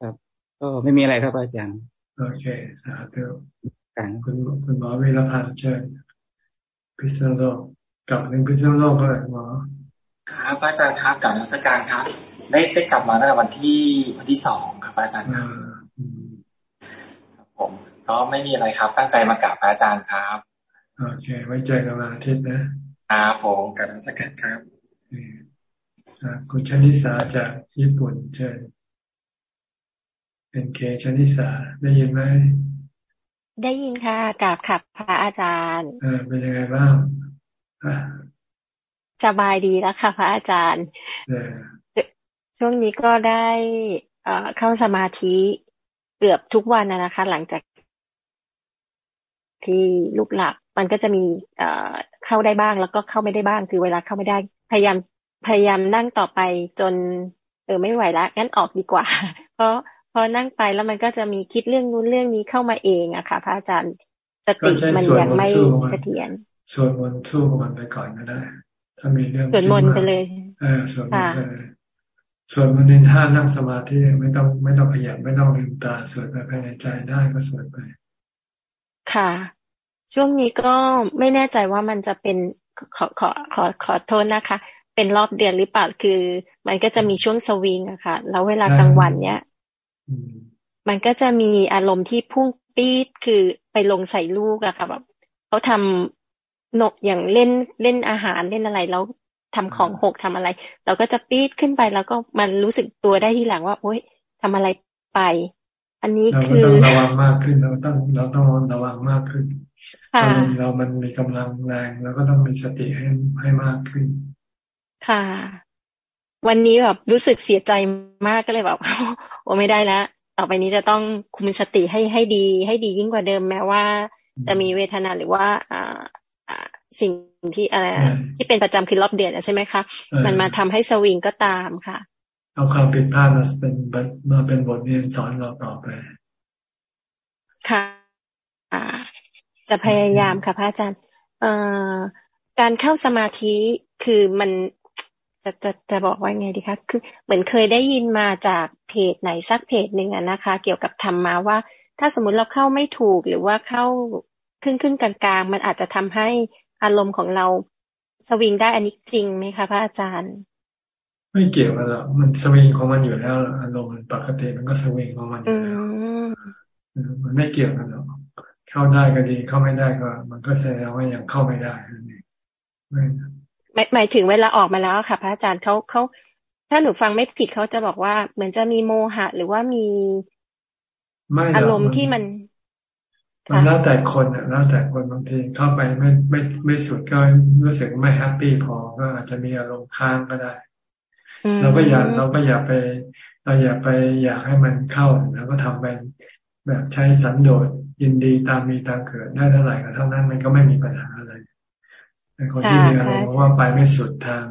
ครับ ก็ไม่มีอะไรครับอาจารย์โอเคสาธุคุณคุณหมอวิรพันธ์เชิญพิษณุโลกกลับหนึ่งพิษณุโลกเลยหมอครับอาจารย์ครับกลับนักสการครับ ได้ได้กลับมาตั้งแต่วันที่วันที่สองครับอาจารย์ครับ ผมก็ไม่มีอะไรครับ ตั้งใจมากราบอาจารย์ครับ โอเค ไว้เจอกันวันอาทิตย์นะครับผมกลับนักสการครับคุณชนิสาจากญี่ปุ่นเชิญเป็นเคชนิสาได้ยินไหมได้ยินค่ะกราบขับพระอาจารย์เออเป็นยังไงบ้างสบายดีแล้วค่ะ พระอาจารย์ช่วงนี้ก็ได้เอ่อเข้าสมาธิ เกือบทุกวันนะคะ หลังจากที่ลูกหลักมันก็จะมีเอ่อเข้าได้บ้างแล้วก็เข้าไม่ได้บ้าง คือเวลาเข้าไม่ได้ พยายามพยายามนั่งต่อไปจน เออไม่ไหวแล้วงั้นออกดีกว่า เพราะพอนั่งไปแล้วมันก็จะมีคิดเรื่องนู้นเรื่องนี้เข้ามาเองอะค่ะ พระอาจารย์สติมันยังไม่เสถียรสวดมนต์สู้มันไปก่อนก็ได้ ถ้ามีเรื่องสวดมนต์ไปเลยเออสวดมนต์ไปเลย สวดมนต์ในท่านั่งสมาธิไม่ต้องไม่ต้องพยายามไม่ต้องลืมตาสวดไปภายในใจได้ก็สวดไป ค่ะ ช่วงนี้ก็ไม่แน่ใจว่ามันจะเป็นขอขอขอขอโทษนะคะ เป็นรอบเดือนหรือเปล่าคือ มันก็จะมีช่วงสวิงอะค่ะ แล้วเวลากลางวันเนี้ยมันก็จะมีอารมณ์ที่พุ่งปี๊ดคือไปลงใส่ลูกอะค่ะแบบเขาทำนกอย่างเล่นเล่นอาหารเล่นอะไรแล้ว ทำของหกทำอะไร เราก็จะปี๊ดขึ้นไปแล้วก็มันรู้สึกตัวได้ทีหลังว่าโอ๊ยทำอะไรไป อันนี้คือเราต้องระวังมากขึ้นเราต้องเราต้องระวังมากขึ้นเราเรามันมีกำลังแรงเราก็ต้องมีสติให้ให้มากขึ้น ค่ะ วันนี้แบบรู้สึกเสียใจมากก็เลยแบบโอ้ไม่ได้แล้วต่อไปนี้จะต้องคุมสติให้ให้ดี ให้ดียิ่งกว่าเดิมแม้ว่า จะมีเวทนาหรือว่า อ่าสิ่ง ที่อะไรที่เป็นประจำคือรอบเดือนใช่ไหมคะ มันมาทำให้สวิงก็ตามค่ะ เอาความผิดพลาดมาเป็นมาเป็นบทเรียนสอนเราต่อไป ค่ะอ่าจะพยายามค่ะพระอาจารย์เอ่อการเข้าสมาธิคือมันจะจะจะบอกว่าไงดีคะคือเหมือนเคยได้ยินมาจากเพจไหนสักเพจหนึ่งนะคะ เกี่ยวกับธรรมะว่า ถ้าสมมุติเราเข้าไม่ถูกหรือว่าเข้าขึ้นขึ้นกลางๆ มันอาจจะทำให้ อารมณ์ของเราสวิงได้อันนี้จริงไหมคะพระอาจารย์ ไม่เกี่ยวกันหรอกมันสวิงของมันอยู่แล้วอารมณ์ปกติมันก็สวิงของมันอยู่แล้วมันไม่เกี่ยวกันหรอกเข้าได้ก็ดีเข้าไม่ได้ก็ มันก็แสดงว่ายังเข้าไม่ได้นั่นเองไม่หมายถึงเวลาออกมาแล้วค่ะ พระอาจารย์เขาเขาถ้าหนูฟังไม่ผิดเขาจะบอกว่า เหมือนจะมีโมหะ หรือว่ามีอารมณ์ที่มัน มันแล้วแต่คนอะแล้วแต่คนบางทีเข้าไปไม่ไม่ไม่สุดก็รู้สึกไม่ happy พอก็อาจจะมีอารมณ์ค้างก็ได้เราก็อย่าเราก็อย่าไป เราอย่าไปอยากให้มันเข้าแล้วก็ทำเป็นแบบใช้สันโดษยินดีตามมีตามเกิดได้เท่าไหร่ก็เท่านั้นมันก็ไม่มีปัญหาอะไรแต่คนที่มีอารมณ์ว่าไปไม่สุดทาง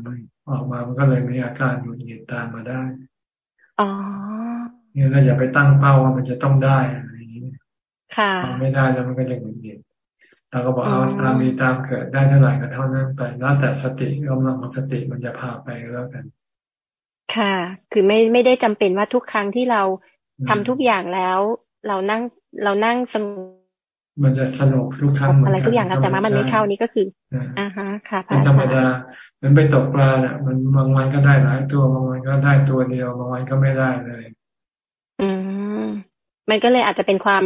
ออกมามันก็เลยมีอาการหงุดหงิดตามมาได้อ๋อเนี่ยเราอย่าไปตั้งเป้าว่ามันจะต้องได้ ค่ะไม่ได้แล้วมันก็จะหงุดหงิดเราก็บอกเอาตามมีตามเกิดได้เท่าไหร่ก็เท่านั้นไปแล้วแต่สติกำลังของสติมันจะพาไปแล้วกัน ค่ะ คือไม่ไม่ได้จำเป็นว่าทุกครั้งที่เราทำทุกอย่างแล้ว เรานั่งเรานั่งสงบมันจะสนุกทุกครั้งอะไรทุกอย่างแต่ว่ามันไม่เข้านี้ก็คืออ่าฮะค่ะพระอาจารย์ธรรมดามันไปตกปลาเนี่ยมันบางวันก็ได้หลายตัวบางวันก็ได้ตัวเดียวบางวันก็ไม่ได้เลย อืมมันก็เลยอาจจะเป็นความ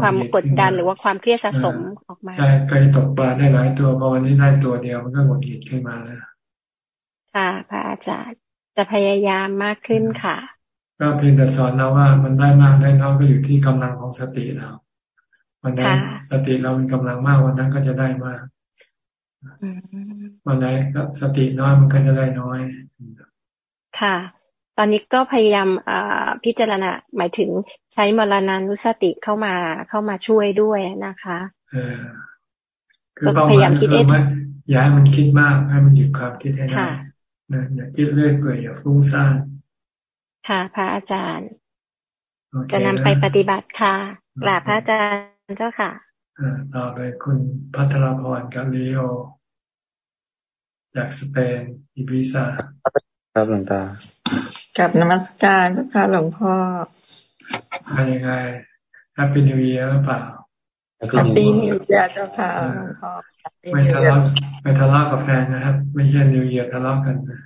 ความกดดันหรือว่าความเครียดสะสมออกมาใช่เคยตกปลาได้หลายตัวพอวันนี้ได้ตัวเดียวมันก็หมดหิดขึ้นมาแล้วค่ะพระอาจารย์จะพยายามมากขึ้นค่ะ ก็เพียงแต่สอนเราว่ามันได้มากได้น้อยก็อยู่ที่กำลังของสติเราวันนั้นสติเรามีกำลังมากวันนั้นก็จะได้มากวันไหนก็สติน้อยมันก็จะได้น้อย ค่ะต อนนี้ก็พยายามพิจารณาหมายถึงใช้มรณานุสติเข้ามาเข้ามาช่วยด้วยนะคะเออคือพยายามคิดเองอย่าให้มันคิดมากให้มันหยุดความคิดให้ได้นะอย่าคิดเรื่อยเปื่อยอย่าฟุ้งซ่านค่ะพระอาจารย์ จะนำไปปฏิบัติค่ะกราบพระอาจารย์เจ้าค่ะต่อไปคุณพัทรพรกับลีโอจากสเปนอิบิซาครับหลวงตา กับนมัสการเจ้าค่ะหลวงพ่อเป็นยังไงHappy New Year หรือเปล่า Happy New Year เจ้าค่ะหลวงพ่อไม่ทะเลาะไม่ทะเลาะกับแฟนนะครับ ไม่ใช่ New Year ทะเลาะกันนะ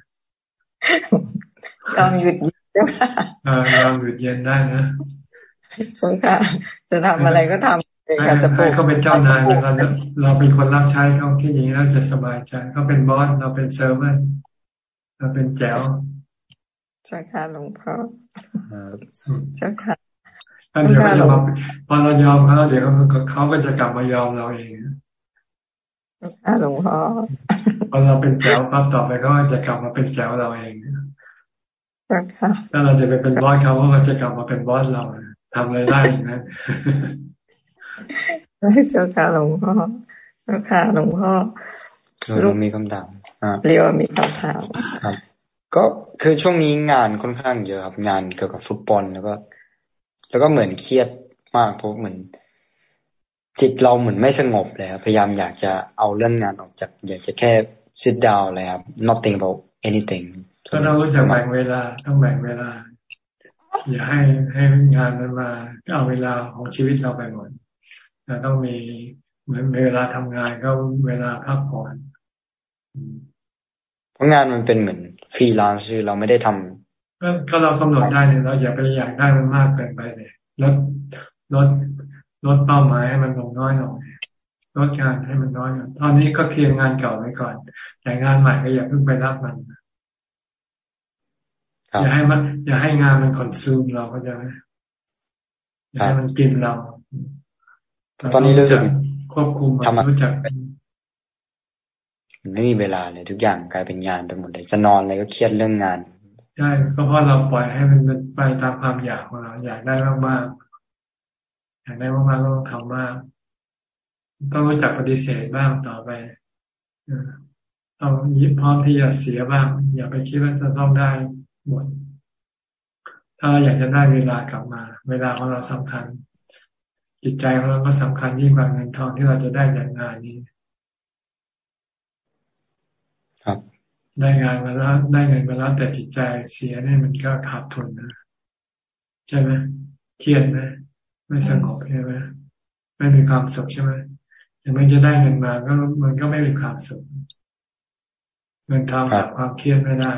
ยอมหยุดเย็นเจ้าค่ะยอมหยุดเย็นได้นะใช่ค่ะ จะทำอะไรก็ทำให้เขาเป็นเจ้านายเราเราเป็นคนรับใช้เขาคิดอย่างนี้แล้วจะสบายใจเขาเป็น boss เราเป็นเซิร์ฟเวอร์เราเป็นแจ๋ว ใช่ค่ะหลวงพ่อใช่ค่ะเดี๋ยวก็จะมาพอเรายอมเขาเดี๋ยวเขาก็จะกลับมายอมเราเองค่ะหลวงพ่อพอเราเป็นแจ๋วปั๊บต่อไปเขาจะกลับมาเป็นแจ๋วเราเองใช่ค่ะถ้าเราจะไปเป็นบอสเขาเขาจะกลับมาเป็นบอสเราทำอะไรได้อย่างนั้นใช่เจ้าค่ะหลวงพ่อเจ้าค่ะหลวงพ่อลูกมีคำถามเรียกว่ามีคำถามครับ ก็คือช่วงนี้งานค่อนข้างเยอะครับ งานเกี่ยวกับฟุตบอลแล้วก็ แล้วก็เหมือนเครียดมากเพราะเหมือน จิตเราเหมือนไม่สงบเลยครับพยายามอยากจะเอาเรื่องงานออกจาก อยากจะแค่ sit down เลยครับ nothing about anything ก็ต้องรู้จักแบ่งเวลาต้องแบ่งเวลา อย่าให้ให้งานมันมาเอาเวลาของชีวิตเราไปหมดเราต้องมีเหมือนเวลาทำงานก็เวลาพักผ่อนเพราะงานมันเป็นเหมือน ฟรีแลนซ์คือเราไม่ได้ทำก็เรากำหนดได้เนี่ยเราอย่าไปอยากได้มันมากเกินไปเลยลดลดลดเป้าหมายให้มันลงน้อยหน่อยลดงานให้มันน้อยตอนนี้ก็เคลียร์งานเก่าไว้ก่อน แต่งานใหม่ก็อย่าเพิ่งไปรับมันอย่าให้มัน อย่าให้งานมันคอนซูมเราก็จะอย่าให้มันกินเราตอนนี้รู้สึกควบคุมมันรู้จัก ไม่มีเวลาเลยทุกอย่างกลายเป็นงานไปหมดเลย จะนอนอะไรก็เครียดเรื่องงานใช่ก็เพราะเราปล่อยให้มันไปตามความอยากของเรา อยากได้มากๆอยากได้มากๆก็ต้องทำมากต้องรู้จักปฏิเสธบ้างต่อไปต้องยิบพร้อมที่จะเสียบ้าง อย่าไปคิดว่าจะต้องได้หมด ถ้าเราอยากจะได้เวลากลับมา เวลาของเราสำคัญ จิตใจของเราก็สำคัญยิ่งกว่าเงินทองที่เราจะได้จากงานนี้ ครับ ได้งานมาแล้วได้เงินมาแล้วแต่จิตใจเสียเนี่ยมันก็ขาดทุนนะใช่ไหมเครียดไหมไม่สงบใช่ไหมไม่มีความสุขใช่ไหมถึงแม้จะได้เงินมาก็มันก็ไม่มีความสุขเงินทองแบบความเครียดไม่ได้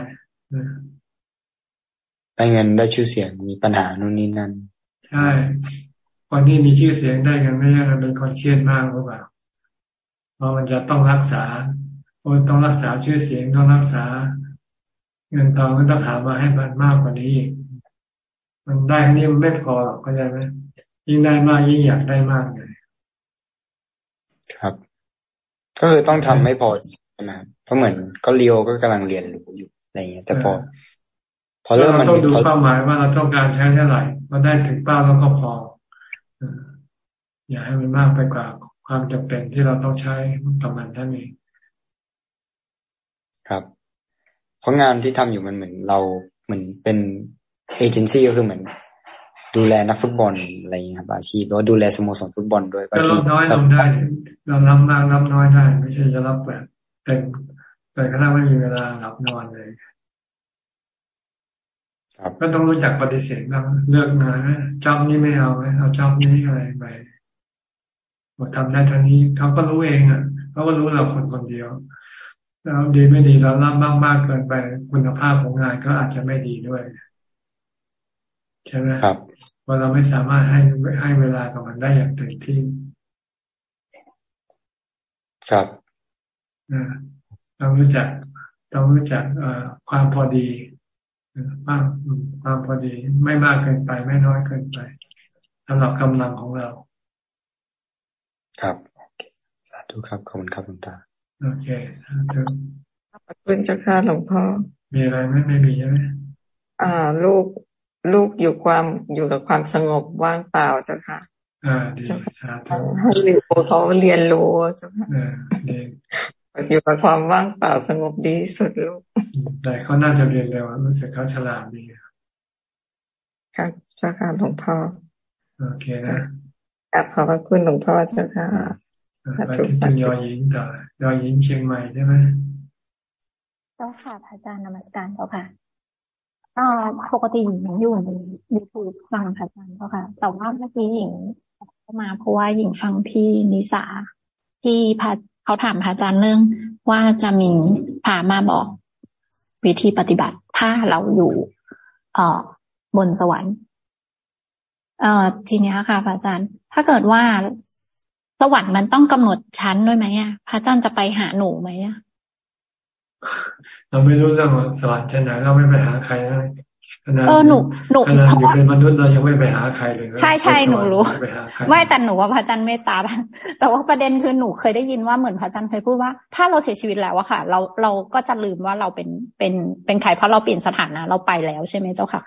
ได้เงินได้ชื่อเสียงมีปัญหานู่นนี่นั่นใช่คนที่มีชื่อเสียงได้เงินไม่ใช่เป็นคนเครียดมากหรือเปล่าเพราะมันจะต้องรักษา คนต้องรักษาชื่อเสียงต้องรักษา เงินทองก็ต้องหามาให้มันมากกว่านี้มันได้แค่นี้มันไม่พอหรอกเข้าใจไหมยิ่งได้มากยิ่งอยากได้มากเลยครับ ก็คือต้องทำไม่พอนะเพราะเหมือนก็เรียวก็กำลังเรียนรู้อยู่อะไรเงี้ยแต่พอ พอเริ่มมันต้องดูเป้าหมายว่าเราต้องการใช้เท่าไหร่มาได้ถึงเป้าแล้วก็พออย่าให้มันมากไปกว่าความจำเป็นที่เราต้องใช้กับมันท่านเอง ครับ เพราะงานที่ทำอยู่มันเหมือนเราเหมือนเป็นเอเจนซี่ก็คือเหมือน ดูแลนักฟุตบอลอะไรอย่างนี้ครับ อาชีพแล้วดูแลสโมสรฟุตบอลด้วยก็รับน้อยลงได้ เรารับมากรับน้อยได้ ไม่ใช่จะรับแบบเต็มแต่ขณะไม่มีเวลาหลับนอนเลยก็ต้องรู้จักปฏิเสธบ้างเลือกงานจอบนี้ไม่เอาไหมเอาจอบนี้อะไรไปบอกทำได้เท่านี้เขาก็รู้เองอะเขาก็รู้เราคนคนเดียว แล้วดีไม่ดีเรารับมากมากเกินไปคุณภาพของงานก็อาจจะไม่ดีด้วยใช่ไหมครับว่าเราไม่สามารถให้ให้เวลากับมันได้อย่างเต็มที่ ครับต้องรู้จักต้องรู้จักความพอดีมากความพอดีไม่มากเกินไป ไม่น้อยเกินไปสำหรับกำลังของเรา ครับสาธุครับขอบคุณครับหลวงตา โอเคสาธุขอบคุณเจ้าค่ะหลวงพ่อ มีอะไรไหมไม่มีใช่ไหมอ่า ลูกลูกอยู่ความอยู่กับความสงบว่างเปล่าเจ้าค่ะ อ่าดีสาธุให้เรียนเขาเรียนรู้เจ้าค่ะอยู่กับความว่างเปล่าสงบดีสุดลูกแต่เขาน่าจะเรียนเร็วรู้สึกเขาฉลาดดีครับเจ้าค่ะหลวงพ่อโอเคนะขอบพระคุณหลวงพ่อเจ้าค่ะ ไปที่คุณยอยิงต่อยอยิงเชียงใหม่ใช่ไหมเจ้าค่ะพระอาจารย์นมัสการเจ้าค่ะอ่าปกติหญิงอยู่ในยูทูบฟังพระอาจารย์เจ้าค่ะ แต่ว่าเมื่อกี้หญิงเข้ามาเพราะว่าหญิงฟังพี่นิสาที่พระเขาถามพระอาจารย์เรื่องว่าจะมีพามาบอกวิธีปฏิบัติถ้าเราอยู่เอ่อบนสวรรค์เอ่อทีนี้ค่ะพระอาจารย์ ถ้าเกิดว่า สวรรค์มันต้องกำหนดชั้นด้วยไหมอะพระอาจารย์จะไปหาหนูไหมอะเราไม่รู้เรื่องสวรรค์ชั้นไหนเราไม่ไปหาใครนะขนาดเออหนูหนูขนาดอยู่เป็นมนุษย์เรายังไม่ไปหาใครเลยใช่ใช่หนูรู้ไม่แต่หนูว่าพระอาจารย์เมตตาแต่ว่าประเด็นคือหนูเคยได้ยินว่าเหมือนพระอาจารย์เคยพูดว่า ถ้าเราเสียชีวิตแล้วอะค่ะ เราเราก็จะลืมว่าเราเป็นเป็นเป็นใครเพราะเราเปลี่ยนสถานะเราไปแล้วใช่ไหมเจ้าค่ะ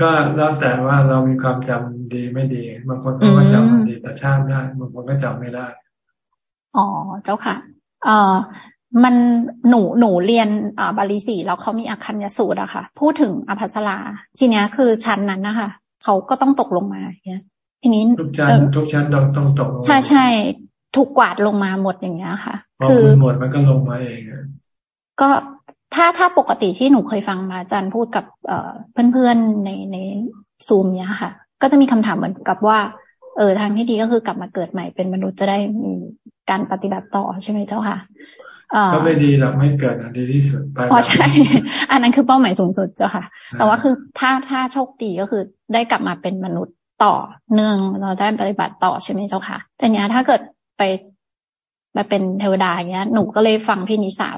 ก็แล้วแต่ว่าเรามีความจำดีไม่ดีบางคนก็จำดีแต่ชาติได้บางคนก็จำไม่ได้ อ๋อเจ้าค่ะ เอ่อมันหนูหนูเรียนอ่าบาลีสีแล้วเขามีอาคัญยสูตรอะค่ะ พูดถึงอภัสราทีเนี้ยคือชั้นนั้นนะคะเขาก็ต้องตกลงมาเนี้ยทีนี้ทุกชั้นทุกชั้นต้องต้องตกใช่ใช่ถูกกวาดลงมาหมดอย่างเงี้ยค่ะ คือหมดมันก็ลงมาเองก็ ถ้าถ้าปกติที่หนูเคยฟังมาอาจารย์พูดกับเอ่อเพื่อนๆในในซูมเนี้ยค่ะ ก็จะมีคำถามเหมือนกับว่า เออทางที่ดีก็คือกลับมาเกิดใหม่เป็นมนุษย์จะได้มีการปฏิบัติต่อใช่ไหมเจ้าค่ะก็ไม่ดีหรอกไม่เกิดอันดีที่สุดไปอ๋อใช่ อันนั้นคือเป้าหมายสูงสุดเจ้าค่ะ แต่ว่าคือถ้าถ้าโชคดีก็คือได้กลับมาเป็นมนุษย์ต่อเนื่องเราได้ปฏิบัติต่อใช่ไหมเจ้าค่ะ แต่เนี้ยถ้าเกิดไปมาเป็นเทวดาอย่างเงี้ย หนูก็เลยฟังพี่นิสา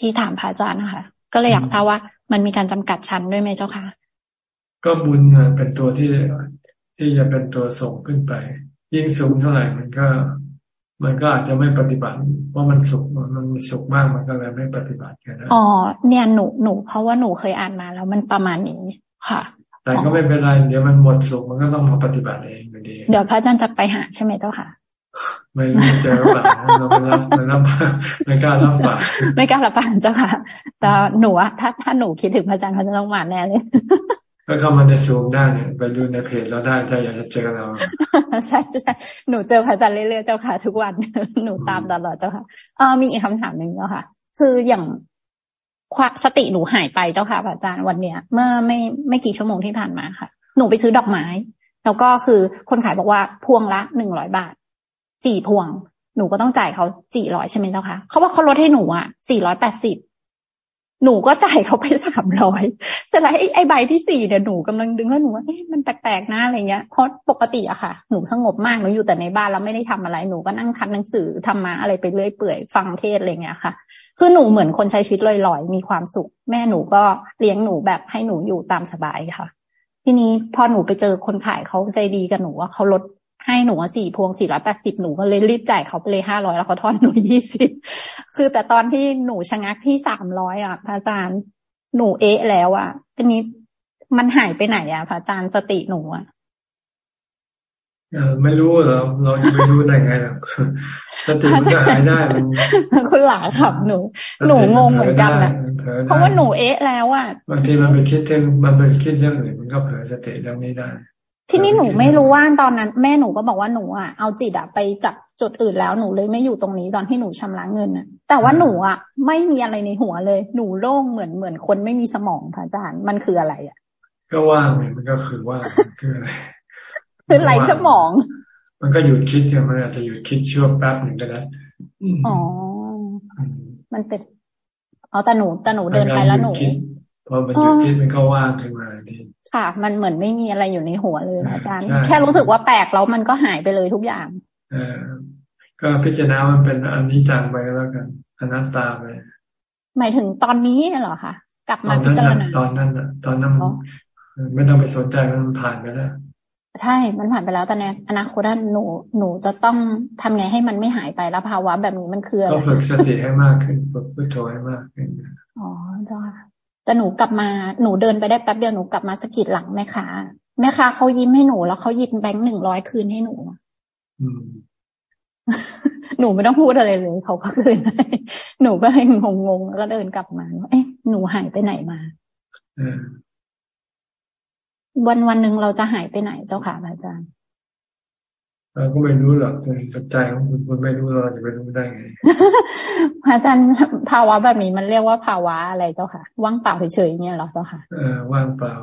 ที่ถามพระอาจารย์นะคะ ก็เลยอยากทราบว่ามันมีการจำกัดชั้นด้วยไหมเจ้าค่ะก็บุญเป็นตัวที่ที่จะเป็นตัวส่งขึ้นไป ยิ่งสูงเท่าไหร่มันก็ มันก็อาจจะไม่ปฏิบัติ เพราะมันสุขมันมีสุขมากมันก็เลยไม่ปฏิบัติกันอ๋อเนี่ยหนูหนูเพราะว่าหนูเคยอ่านมาแล้วมันประมาณนี้ค่ะแต่ก็ไม่เป็นไรเดี๋ยวมันหมดสุขมันก็ต้องมาปฏิบัติเองอยู่ดี เดี๋ยวพระอาจารย์จะไปหาใช่ไหมเจ้าค่ะ ไม่เจอปากเราไม่รับไม่รับไม่กล้ารับปากไม่กล้ารับปากเจ้าค่ะแต่หนูอะถ้าถ้าหนูคิดถึงพระอาจารย์เขาจะต้องมาแน่เลยก็เข้ามาในซูมได้เนี่ยไปดูในเพจเราได้ถ้าอยากจะเจอเราใช่ใช่หนูเจอพระอาจารย์เรื่อยๆเจ้าค่ะ ทุกวันหนูตามตลอดเจ้าค่ะเออมีอีกคำถามหนึ่งเจ้าค่ะ คืออย่างความสติหนูหายไปเจ้าค่ะอาจารย์วันเนี้ย เมื่อไม่ไม่กี่ชั่วโมงที่ผ่านมาค่ะ หนูไปซื้อดอกไม้ แล้วก็คือคนขายบอกว่าพวงละหนึ่งร้อยบาท สี่พวง หนูก็ต้องจ่ายเขาสี่ร้อยใช่ไหมเจ้าคะเขาว่าเขาลดให้หนูอะสี่ร้อยแปดสิบหนูก็จ่ายเขาไปสามร้อยเสร็จแล้วไอ้ใบที่สี่เนี่ยหนูกำลังดึงแล้วหนูว่าเอ๊ะมันแปลกๆนะอะไรเงี้ยเพราะปกติอะค่ะ หนูสงบมากหนูอยู่แต่ในบ้านแล้วไม่ได้ทำอะไรหนูก็นั่งคัดหนังสือทำมาอะไรไปเรื่อยเปื่อยฟังเทศอะไรเงี้ยค่ะ คือหนูเหมือนคนใช้ชีวิตลอยๆ มีความสุข แม่หนูก็เลี้ยงหนูแบบให้หนูอยู่ตามสบายค่ะ ทีนี้พอหนูไปเจอคนขายเขาใจดีกับหนูว่าเขาลด ให้หนูสี่พวงสี่ร้อยแปดสิบหนูก็เลยรีบจ่ายเขาไปเลยห้าร้อยแล้วเขาทอนหนูยี่สิบคือแต่ตอนที่หนูชะงักที่สามร้อยอะพระอาจารย์หนูเอ๊ะแล้วอะทีนี้มันหายไปไหนอะพระอาจารย์สติหนูอะไม่รู้เหรอเราจะไม่รู้ได้ไงสติมันก็หายได้มันคุณหลาขับหนู หนูงงเหมือนกันนะเพราะว่าหนูเอ๊ะแล้วอะบางทีมันไปคิดเรื่องมันไปคิดเรื่องอื่นมันก็เผลอสติเรื่องนี้ได้ ที่นี่หนูไม่รู้ว่าตอนนั้น แม่หนูก็บอกว่าหนูอะเอาจิตอะไปจับจุดอื่นแล้วหนูเลยไม่อยู่ตรงนี้ตอนที่หนูชำระเงินอะ แต่ว่าหนูอะไม่มีอะไรในหัวเลย หนูโล่งเหมือนเหมือนคนไม่มีสมองพระอาจารย์มันคืออะไรอะ ก็ว่างมันก็คือว่างคืออะไรคือไหลสมอง มันก็หยุดคิดมันอาจจะหยุดคิดช่วงแป๊บหนึ่งก็ได้อ๋อ มันเป็นอ๋อแต่หนูแต่หนูเดินไปแล้วหนู พอมันหยุดคิดมันก็ว่างขึ้นมาทีค่ะ มันเหมือนไม่มีอะไรอยู่ในหัวเลยอาจารย์ แค่รู้สึกว่าแปลกแล้วมันก็หายไปเลยทุกอย่างเออก็พิจารณามันเป็นอันนี้จังไปแล้วกันอนัตตาไปหมายถึงตอนนี้เหรอคะกลับมาพิจารณาตอนนั้นอะตอนนั้นไม่ต้องไปสนใจมันผ่านไปแล้วใช่ มันผ่านไปแล้วแต่ในอนาคตหนูหนูจะต้องทำไงให้มันไม่หายไปแล้วภาวะแบบนี้มันคืออะไรก็ฝึกสติให้มากขึ้นฝึกพุทโธให้มากขึ้นอ๋อจ้า แต่หนูกลับมาหนูเดินไปได้แป๊บเดียวหนูกลับมาสกิดหลังแม่ค้าแม่ค้าเขายิ้มให้หนูแล้วเขาหยิบแบงค์หนึ่งร้อยคืนให้หนูหนูไม่ต้องพูดอะไรเลยเขาก็คืนให้หนูก็เลยงงงแล้วก็เดินกลับมาเอ๊ะหนูหายไปไหนมาวันวันหนึ่งเราจะหายไปไหนเจ้าค่ะอาจารย์ เราก็ไม่รู้หรอกคุณปัจจัยของคุณคุณไม่รู้เราจะไปรู้ได้ไงอาจารย์ภาวะแบบนี้มันเรียกว่าภาวะอะไรเจ้าค่ะ ว่างเปล่าเฉยๆเนี่ยหรอเจ้าค่ะเออว่างเปล่า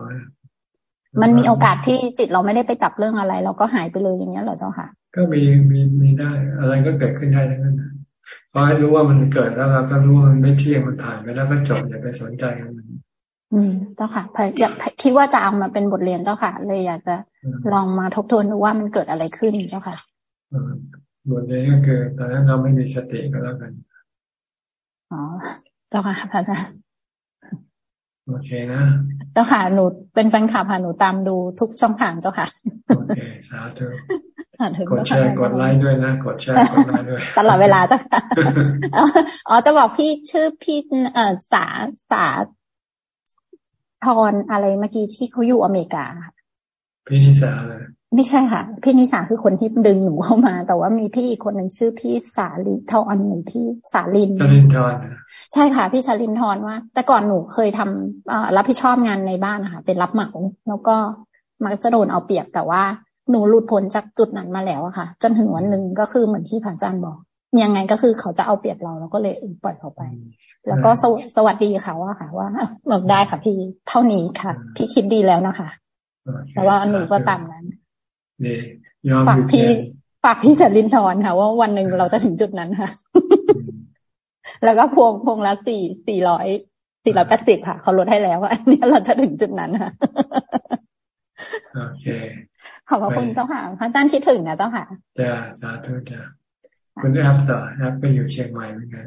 มันมีโอกาสที่จิตเราไม่ได้ไปจับเรื่องอะไร เราก็หายไปเลยอย่างเงี้ยหรอเจ้าค่ะ ก็มีมีมีได้ อะไรก็เกิดขึ้นได้ทั้งนั้นพอให้รู้ว่ามันเกิดแล้วเราก็รู้ว่ามันไม่เที่ยงมันผ่านไปแล้วก็จบอย่าไปสนใจมัน อืมเจ้าค่ะอยากคิดว่าจะเอามาเป็นบทเรียนเจ้าค่ะ เลยอยากจะลองมาทบทวนดูว่ามันเกิดอะไรขึ้นเจ้าค่ะบทเรียนก็คือตอนนั้นเราไม่มีสติก็แล้วกันอ๋อเจ้าค่ะพระอาจารย์โอเคนะเจ้าค่ะหนูเป็นแฟนคลับค่ะหนูตามดูทุกช่องทางเจ้าค่ะโอเคสาธุกดแชร์กดไลค์ด้วยนะกดแชร์กดไลค์ด้วย ตลอดเวลาเจ้าค่ะอ๋อจะบอกพี่ชื่อพี่เอ่อสาสา ทอนอะไรเมื่อกี้ที่เขาอยู่อเมริกาพี่นิสาเลยไม่ใช่ค่ะ พี่นิสาคือคนที่ดึงหนูเข้ามา แต่ว่ามีพี่อีกคนหนึ่งชื่อพี่สาลิทอนหรือพี่สาลินสาลินทอนใช่ค่ะ พี่สาลินทอนว่า แต่ก่อนหนูเคยทำรับผิดชอบงานในบ้านค่ะ เป็นรับเหมาแล้วก็มักจะโดนเอาเปรียบแต่ว่าหนูหลุดพ้นจากจุดนั้นมาแล้วอะค่ะ จนถึงวันหนึ่งก็คือเหมือนที่ผ่านจันบอก ยังไงก็คือเขาจะเอาเปรียบเราเราก็เลยปล่อยเขาไป แล้วก็สวัสดีเขาอะค่ะว่าเบิกได้ค่ะพี่เท่านี้ค่ะ พี่คิดดีแล้วนะคะแต่ว่าหนูก็ตามนั้นฝากพี่ฝากพี่จรินทร์ค่ะ ว่าวันหนึ่งเราจะถึงจุดนั้นค่ะ แล้วก็พวงพวงละสี่สี่ร้อยสี่ร้อยแปดสิบค่ะเขาลดให้แล้วอันนี้เราจะถึงจุดนั้นค่ะโอเคขอบพระคุณเจ้าค่ะพระอาจารย์คิดถึงนะเจ้าค่ะจ้าสาธุจ้าคุณแอปต่อแอปไปอยู่เชียงใหม่เหมือนกัน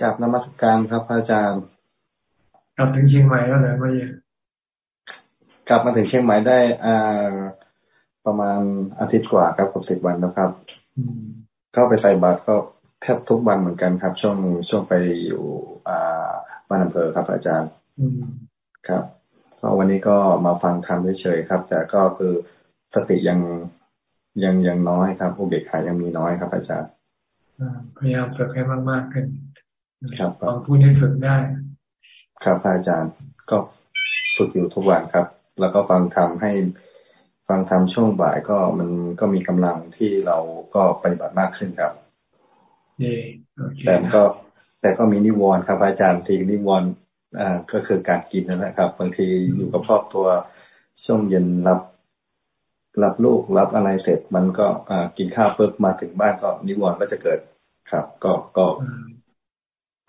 กลับนมัสการครับอาจารย์ กลับถึงเชียงใหม่แล้วเหรอเมื่อกี้กลับมาถึงเชียงใหม่ได้อ่าประมาณอาทิตย์กว่าครับกับสิบวันนะครับเข้าไปใส่บาตรก็แทบทุกวันเหมือนกันครับ ช่วงช่วงไปอยู่อ่าบ้านอำเภอครับ อาจารย์ครับก็วันนี้ก็มาฟังธรรมเฉยๆครับ แต่ก็คือสติยังยังยังน้อยครับอุเบกขายังมีน้อยครับ อาจารย์พยายามฝึกให้มากๆขึ้น ครับลองพูดให้ฝึกได้ ครับอาจารย์ก็ฝึกอยู่ทุกวันครับ แล้วก็ฟังธรรมให้ฟังธรรมช่วงบ่ายก็มันก็มีกำลังที่เราก็ปฏิบัติมากขึ้นครับแต่ก็ แต่ก็มีนิวรณ์ครับ อาจารย์ทีนิวรณ์อ่าก็คือการกินนั่นแหละครับ บางทีอยู่กับครอบครัวช่วงเย็นรับรับลูกรับอะไรเสร็จมันก็อ่ากินข้าวปุ๊บมาถึงบ้านก็นิวรณ์ก็จะเกิดครับ ก็ก็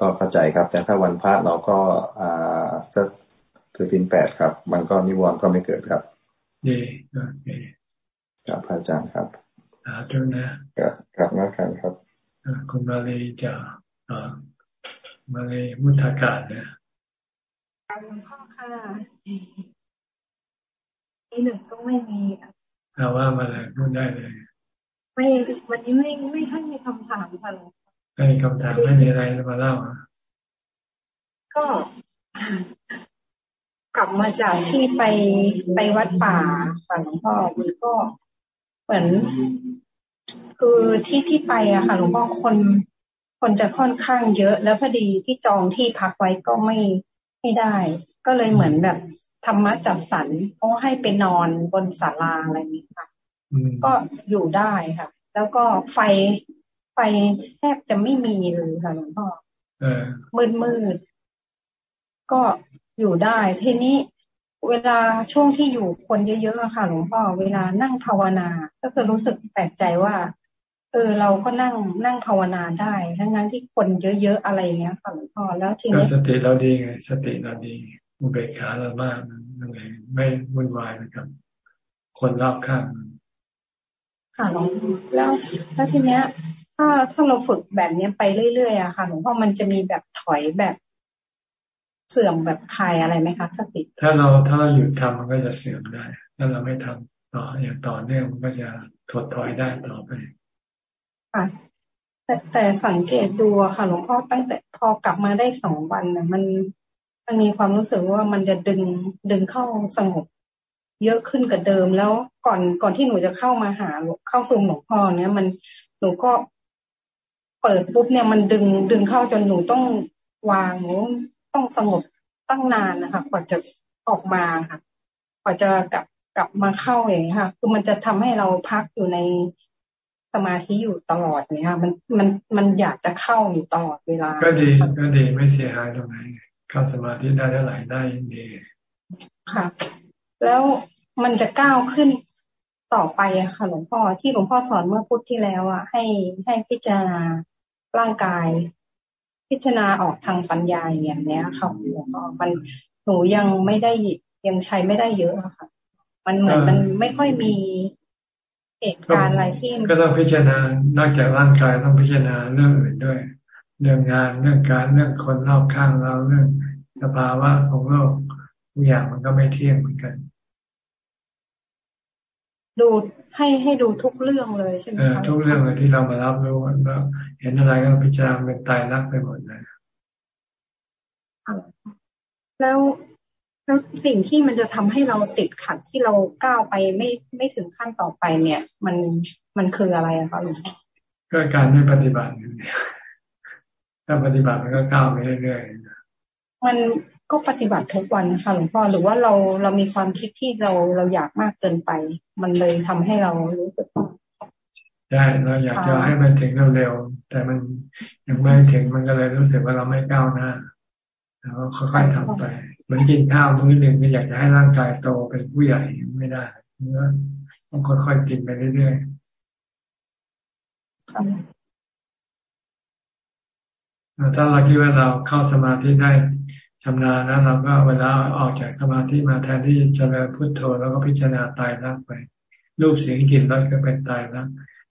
ก็เข้าใจครับ แต่ถ้าวันพระเราก็อ่าจะถือสินแปดครับ มันก็นิวรณ์ก็ไม่เกิดครับดีโอเคครับอาจารย์ครับสาธุนะครับครับนักการครับคุณมาเลยจะมาเลยมุทากาศนะหลวงพ่อค่ะที่หนึ่งก็ไม่มีเอาว่ามาเลยพูดได้เลย ไม่วันนี้ไม่ไม่ให้มีคำถามค่ะหลวงพ่อ ไม่มีคำถามไม่มีอะไรมาเล่าก็กลับมาจากที่ไปไปวัดป่าค่ะหลวงพ่อมันก็เหมือน คือที่ที่ไปอะค่ะหลวงพ่อคนคนจะค่อนข้างเยอะ แล้วพอดีที่จองที่พักไว้ก็ไม่ไม่ได้ ก็เลยเหมือนแบบธรรมะจัดสรรเขาให้ไปนอนบนศาลาอะไรนี้ค่ะ ก็อยู่ได้ค่ะ แล้วก็ไฟ ไฟแทบจะไม่มีเลยค่ะหลวงพ่อมืดมืดก็อยู่ได้ ทีนี้เวลาช่วงที่อยู่คนเยอะๆค่ะหลวงพ่อ เวลานั่งภาวนา ก็คือรู้สึกแปลกใจว่า เออเราก็นั่งนั่งภาวนาได้ ทั้งนั้นที่คนเยอะๆอะไรเงี้ยค่ะหลวงพ่อแล้วทีนี้สติเราดีไงสติเราดีอุเบกขาเรามากนั่นเองไม่วุ่นวายนะครับ คนรอบข้างค่ะหลวงแล้วแล้วทีเนี้ย ถ้าถ้าเราฝึกแบบนี้ไปเรื่อยๆอะค่ะหลวงพ่อมันจะมีแบบถอยแบบเสื่อมแบบคลายอะไรไหมคะสติถ้าเราถ้าเราหยุดทำมันก็จะเสื่อมได้ถ้าเราไม่ทำต่ออย่างต่อเนื่องมันก็จะถดถอยได้ต่อไปค่ะแต่แต่สังเกตดูค่ะหลวงพ่อตั้งแต่พอกลับมาได้สองวันเนี่ยมันมันมีความรู้สึกว่ามันจะดึงดึงเข้าสงบเยอะขึ้นกว่าเดิมแล้วก่อนก่อนที่หนูจะเข้ามาหาเข้าซูมหลวงพ่อเนี่ยมันหนูก็ เปิดปุ๊บเนี่ยมันดึงดึงเข้าจนหนูต้องวางหนูต้องสงบตั้งนานนะคะกว่าจะออกมาค่ะกว่าจะกลับกลับมาเข้าอย่างนี้ค่ะ คือมันจะทำให้เราพักอยู่ในสมาธิอยู่ตลอดเนี่ยค่ะมันมันมันอยากจะเข้าอยู่ตลอดเวลา ก็ดีก็ดีไม่เสียหายตรงไหนเข้าสมาธิได้เท่าไหร่ได้ดีค่ะ แล้วมันจะก้าวขึ้นต่อไปอะค่ะ หลวงพ่อที่หลวงพ่อสอนเมื่อพุธที่แล้วอะให้ให้พิจารณา ร่างกาย พิจารณาออกทางปัญญาอย่างเนี้ยค่ะหลวงพ่อมันหนูยังไม่ได้ยังใช้ไม่ได้เยอะค่ะ มันเหมือนมันไม่ค่อยมีเหตุการณ์อะไรที่ก็ต้องพิจารณานอกจากร่างกายต้องพิจารณาเรื่องอื่นด้วย เรื่องงานเรื่องการเรื่องคนรอบข้างเราเรื่องสภาวะของโลกทุกอย่างมันก็ไม่เที่ยงเหมือนกัน ดูให้ให้ดูทุกเรื่องเลยใช่ไหมคะทุกเรื่องเลยที่เรามารับรู้แล้ว เห็นอะไรก็พิจารณาเป็นตายรักไปหมดเลยแล้วแล้วสิ่งที่มันจะทำให้เราติดขัดที่เราก้าวไปไม่ไม่ถึงขั้นต่อไปเนี่ย มันมันคืออะไรอะคะหลวงพ่อก็การไม่ปฏิบัติถ้าปฏิบัติมันก็ก้าวไปเรื่อยๆมันก็ปฏิบัติทุกวันค่ะหลวงพ่อหรือว่าเราเรามีความคิดที่เราเราอยากมากเกินไป มันเลยทำให้เรารู้สึก ใช่เราอยากจะให้มันถึงเร็วๆแต่มันยังไม่ถึงมันก็เลยรู้สึกว่าเราไม่ก้าวหน้าแล้วค่อยๆทำไปเหมือนกินข้าวมื้อหนึ่งก็อยากจะให้ร่างกายโตเป็นผู้ใหญ่ไม่ได้เนื้อต้องค่อยๆกินไปเรื่อยๆถ้าเราคิดว่าเราเข้าสมาธิได้ชำนาญนะเราก็เวลาออกจากสมาธิมาแทนที่จะเริญพุทโธแล้วก็พิจารณาตายรักไป รูปเสียงกลิ่นรสก็เป็นตายรัก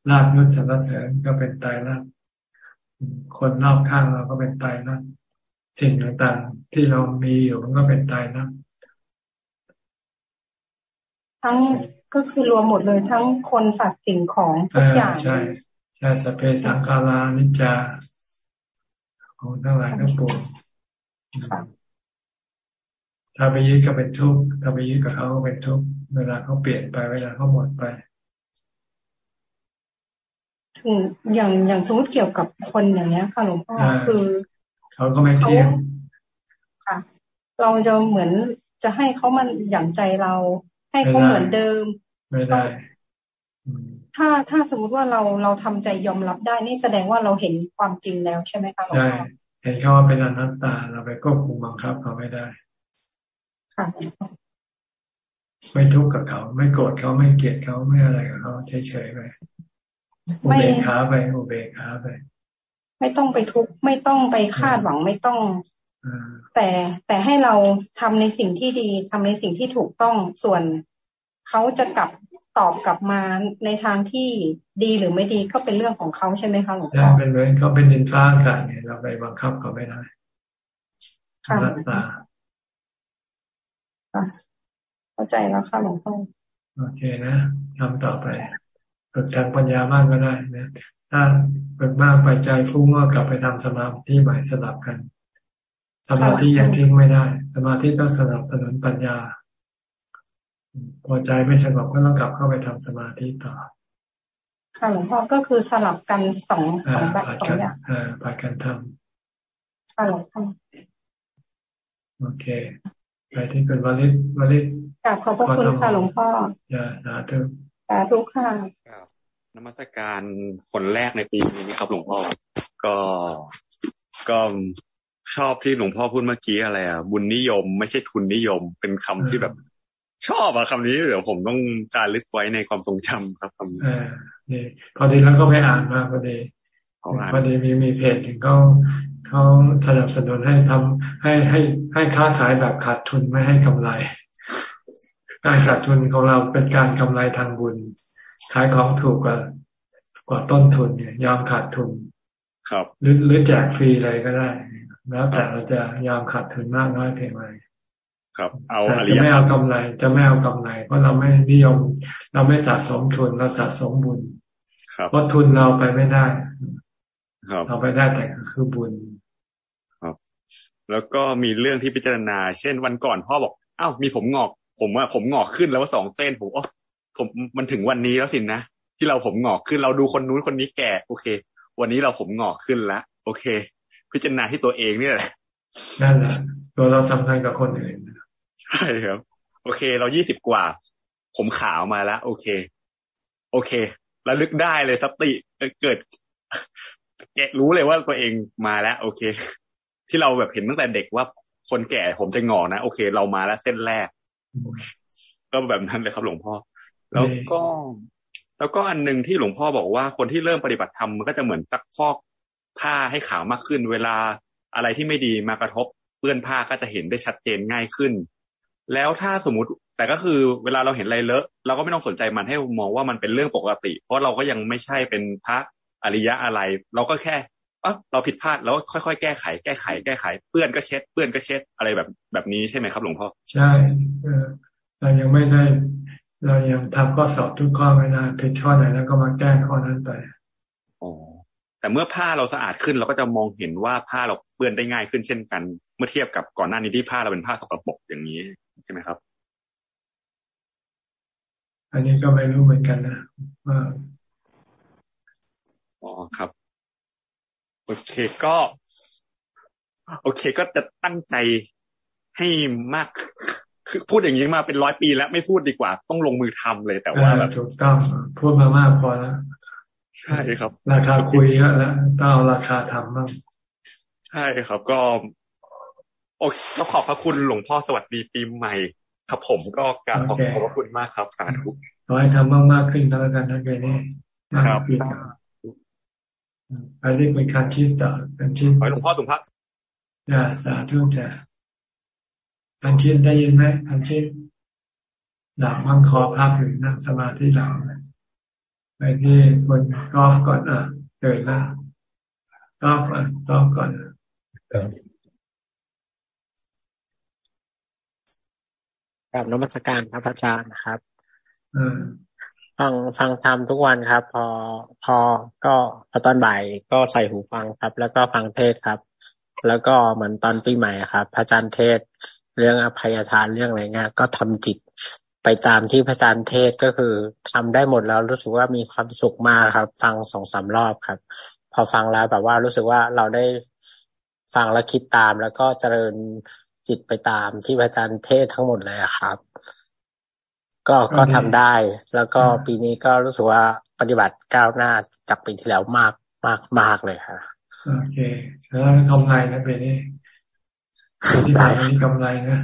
ลาบยศสรรเสริญก็เป็นตายรักคนรอบข้างเราก็เป็นตายรักสิ่งต่างๆที่เรามีอยู่มันก็เป็นตายรักทั้งก็คือรวมหมดเลยทั้งคนสัตว์สิ่งของทุกอย่างใช่ใช่สเปสังคารานิจาของทั้งหลายทั้งปวงถ้าไปยึดก็เป็นทุกข์ถ้าไปยึดกับเขาก็เป็นทุกข์เวลาเขาเปลี่ยนไปเวลาเขาหมดไป ถึงอย่างอย่างสมมติเกี่ยวกับคนอย่างเนี้ยค่ะหลวงพ่อคือเขาก็ไม่เที่ยงค่ะ เราจะเหมือนจะให้เขามันหยั่งใจเรา ให้เขาเหมือนเดิม ไม่ได้ ถ้าถ้าสมมติว่าเราเราทำใจยอมรับได้นี่แสดงว่าเราเห็นความจริงแล้วใช่ไหมคะหลวงพ่อใช่เห็นเขาว่าเป็นอนัตตาเราไปควบคุมบังคับเขาไม่ได้ ค่ะไม่ทุกข์กับเขา ไม่โกรธเขาไม่เกลียดเขาไม่อะไรกับเขาเฉยๆไป อุเบกขาไปอุเบกขาไป ไม่ต้องไปทุกข์ไม่ต้องไปคาดหวังไม่ต้องแต่แต่ให้เราทำในสิ่งที่ดีทำในสิ่งที่ถูกต้องส่วนเขาจะกลับตอบกลับมาในทางที่ดีหรือไม่ดีก็เป็นเรื่องของเขาใช่ไหมคะหลวงพ่อใช่เป็นเลยเขาเป็นดินฟ้าอากาศเนี่ยเราไปบังคับเขาไม่ได้ค่ะตาเข้าใจแล้วค่ะหลวงพ่อโอเคนะทำต่อไป ฝึกทางปัญญามากก็ได้นะถ้าฝึกมากไปใจฟุ้งก็กลับไปทำสมาธิใหม่สลับกัน สมาธิยังทิ้งไม่ได้ สมาธิต้องสนับสนุนปัญญา พอใจไม่สงบก็ต้องกลับเข้าไปทำสมาธิต่อค่ะหลวงพ่อก็คือสลับกันสองสองแบบสองอย่างผ่านกันทำค่ะหลวงพ่อโอเค ไปที่คุณวลิศวลิศกราบขอบพระคุณค่ะหลวงพ่ออย่าสาธุ สาธุค่ะนมัสการคนแรกในปีนี้ครับหลวงพ่อ ก็ก็ชอบที่หลวงพ่อพูดเมื่อกี้อะไรอะบุญนิยม ไม่ใช่ทุนนิยม เป็นคำที่แบบ ชอบอะคำนี้เดี๋ยวผมต้องจารึกไว้ในความทรงจำครับคำนี้นี่พอดีแล้วก็ไปอ่านมาพอดีพอดีมีมีเพจถึงเขาเขาสนับสนุนให้ทำให้ให้ให้ค้าขายแบบขาดทุนไม่ให้กำไร การขาดทุนของเราเป็นการกำไรทางบุญ ขายของถูกกว่ากว่าต้นทุนเนี่ย ยอมขาดทุน ครับ หรือหรือแจกฟรีอะไรก็ได้ แล้วแต่เราจะยอมขาดทุนมากน้อยเพียงไรครับเอาจะไม่เอากำไร จะไม่เอากำไร เพราะเราไม่นิยม เราไม่สะสมทุนเราสะสมบุญเพราะทุนเราไปไม่ได้เราไปได้แต่คือบุญ ครับ แล้วก็มีเรื่องที่พิจารณา เช่นวันก่อนพ่อบอกอ้าวมีผมงอก ผมว่าผมงอกขึ้นแล้วว่าสองเส้นผมอ๋อผมมันถึงวันนี้แล้วสินะที่เราผมงอกขึ้นเราดูคนนู้นคนนี้แก่ โอเค วันนี้เราผมงอกขึ้นแล้วโอเค พิจารณาที่ตัวเองนี่แหละนั่นแหละตัวเราสำคัญกับคนอื่นใช่ครับ โอเค เรายี่สิบกว่า ผมขาวมาแล้วโอเค โอเคระลึกได้เลยสติเกิดแกรู้เลยว่าตัวเองมาแล้ว โอเค ที่เราแบบเห็นตั้งแต่เด็กว่าคนแก่ผมจะงอนะ โอเค เรามาแล้วเส้นแรก ก็แบบนั้นเลยครับหลวงพ่อ แล้วก็แล้วก็อันหนึ่งที่หลวงพ่อบอกว่าคนที่เริ่มปฏิบัติธรรมมันก็จะเหมือนซักฟอกผ้าให้ขาวมากขึ้น เวลาอะไรที่ไม่ดีมากระทบเปื้อนผ้าก็จะเห็นได้ชัดเจนง่ายขึ้น แล้วถ้าสมมติแต่ก็คือเวลาเราเห็นอะไรเลอะเราก็ไม่ต้องสนใจมันให้มองว่ามันเป็นเรื่องปกติ เพราะเราก็ยังไม่ใช่เป็นพระอริยะอะไร เราก็แค่อะ เราผิดพลาดแล้วค่อยๆแก้ไขแก้ไขแก้ไขเปื้อนก็เช็ดเปื้อนก็เช็ดอะไรแบบแบบนี้ใช่ไหมครับ หลวงพ่อใช่เรายังไม่ได้ เรายังทำข้อสอบทุกข้อไม่ได้ผิดข้อไหนแล้วก็มาแก้ข้อนั้นไปอ๋อแต่เมื่อผ้าเราสะอาดขึ้นเราก็จะมองเห็นว่าผ้าเราเปื้อนได้ง่ายขึ้นเช่นกัน เมื่อเทียบกับก่อนหน้านี้ที่ผ้าเราเป็นผ้าสกปรกอย่างนี้ใช่ไหมครับ อันนี้ก็ไม่รู้เหมือนกันนะว่าอ๋อครับ โอเคก็ โอเคก็จะตั้งใจให้มากคือพูดอย่างนี้มาเป็นร้อยปีแล้วไม่พูดดีกว่า ต้องลงมือทำเลย แต่ว่าแบบถูกต้องพูดมามากพอแล้วใช่ครับ ราคาคุยเยอะแล้วต้องเอาราคาทำบ้างใช่ครับก็ โอเคก็ขอบพระคุณหลวงพ่อสวัสดีปีใหม่ ครับผมก็กราบขอบพระคุณมากครับสาธุขอให้ทำมากมากขึ้นแล้วกันทั้งเดือนนี้ครับ ไปได้คุยการชิดต่อการชิดขอหลวงพ่อสุภาพอย่าสาธุจ้ะอันชินได้ยินไหมอันชินหลับมังคอภาพหรือนั่งสมาธิหลับไปที่คนกอล์ฟก่อนอะเกิดแล้วกอล์ฟอะกอล์ฟก่อนกับนมัสการครับอาจารย์นะครับ ฟังฟังธรรมทุกวันครับ พอพอก็พอตอนบ่ายก็ใส่หูฟังครับ แล้วก็ฟังเทศครับ แล้วก็เหมือนตอนปีใหม่ครับ พระอาจารย์เทศเรื่องอภัยทานเรื่องอะไรเงี้ยก็ทำจิตไปตามที่พระอาจารย์เทศก็คือทำได้หมดแล้วรู้สึกว่ามีความสุขมากครับ ฟังสองสามรอบครับ พอฟังแล้วแบบว่ารู้สึกว่าเราได้ฟังแล้วคิดตาม แล้วก็เจริญจิตไปตามที่พระอาจารย์เทศทั้งหมดเลยครับ ก็ก็ทำได้ แล้วก็ปีนี้ก็รู้สึกว่าปฏิบัติก้าวหน้าจากปีที่แล้วมากมากมากเลยค่ะโอเคแล้วกำไรนะปีนี้ปีที่ผ่านมานี้กำไรนะ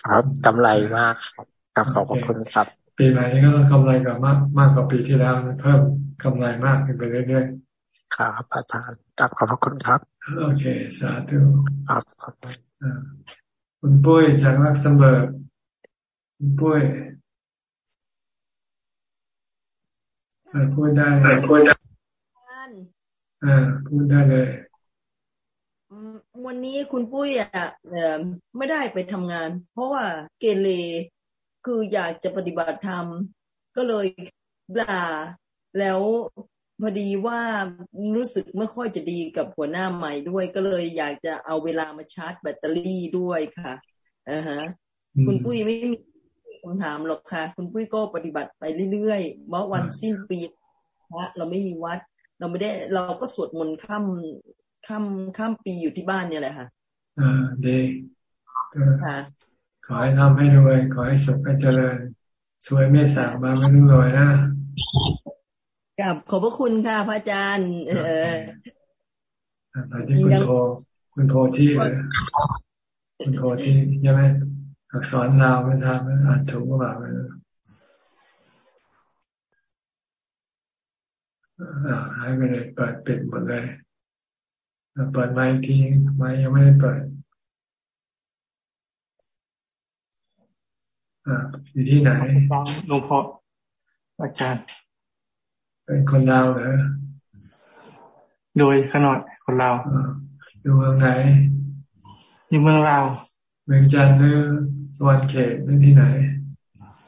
ครับกำไรมากครับครับขอบคุณครับปีใหม่นี้ก็ต้องกำไรกับมากมากกว่าปีที่แล้วเพิ่มกำไรมากขึ้นไปเรื่อยๆครับอาจารย์ครับขอบคุณครับ โอเค สาธุครับขอบคุณคุณปุ้ยจากลักเซมเบิร์กคุณปุ้ย พูดได้พูดได้อ่าพูดได้เลยวันนี้คุณปุ้ยอะไม่ได้ไปทำงาน เพราะว่าเกเรคืออยากจะปฏิบัติธรรม ก็เลยลาแล้วพอดีว่ารู้สึกไม่ค่อยจะดีกับหัวหน้าใหม่ด้วย ก็เลยอยากจะเอาเวลามาชาร์จแบตเตอรี่ด้วยค่ะอ่าฮะคุณปุ้ยไม่มี คำถามหรอกค่ะ คุณปุ้ยก็ปฏิบัติไปเรื่อยๆเมื่อวันสิ้นปีนะเราไม่มีวัด เราไม่ได้เราก็สวดมนต์ข้ามข้ามข้ามปีอยู่ที่บ้านเนี่ยแหละค่ะ อ่าดีค่ะขอให้ทำให้รวย ขอให้สุขให้เจริญช่วยเมตตามาไม่รู้รวยนะกับขอบพระคุณค่ะพระอาจารย์ เออไปที่คุณโทคุณโทที่คุณโทที่ใช่ไหม อักษรลาวไม่ทำอ่านถูกหรือเปล่าหายไปเลยเปิดปิดหมดเลยเปิดไม้ทีไม้ยังไม่ได้เปิดอยู่ที่ไหนหลวงพ่ออาจารย์ เป็นคนลาวเหรอ โดยขนาดคนลาวอยู่เมืองไหน อยู่เมืองลาว เมืองจันทร์หรือ สวรรค์เขตหรือที่ไหน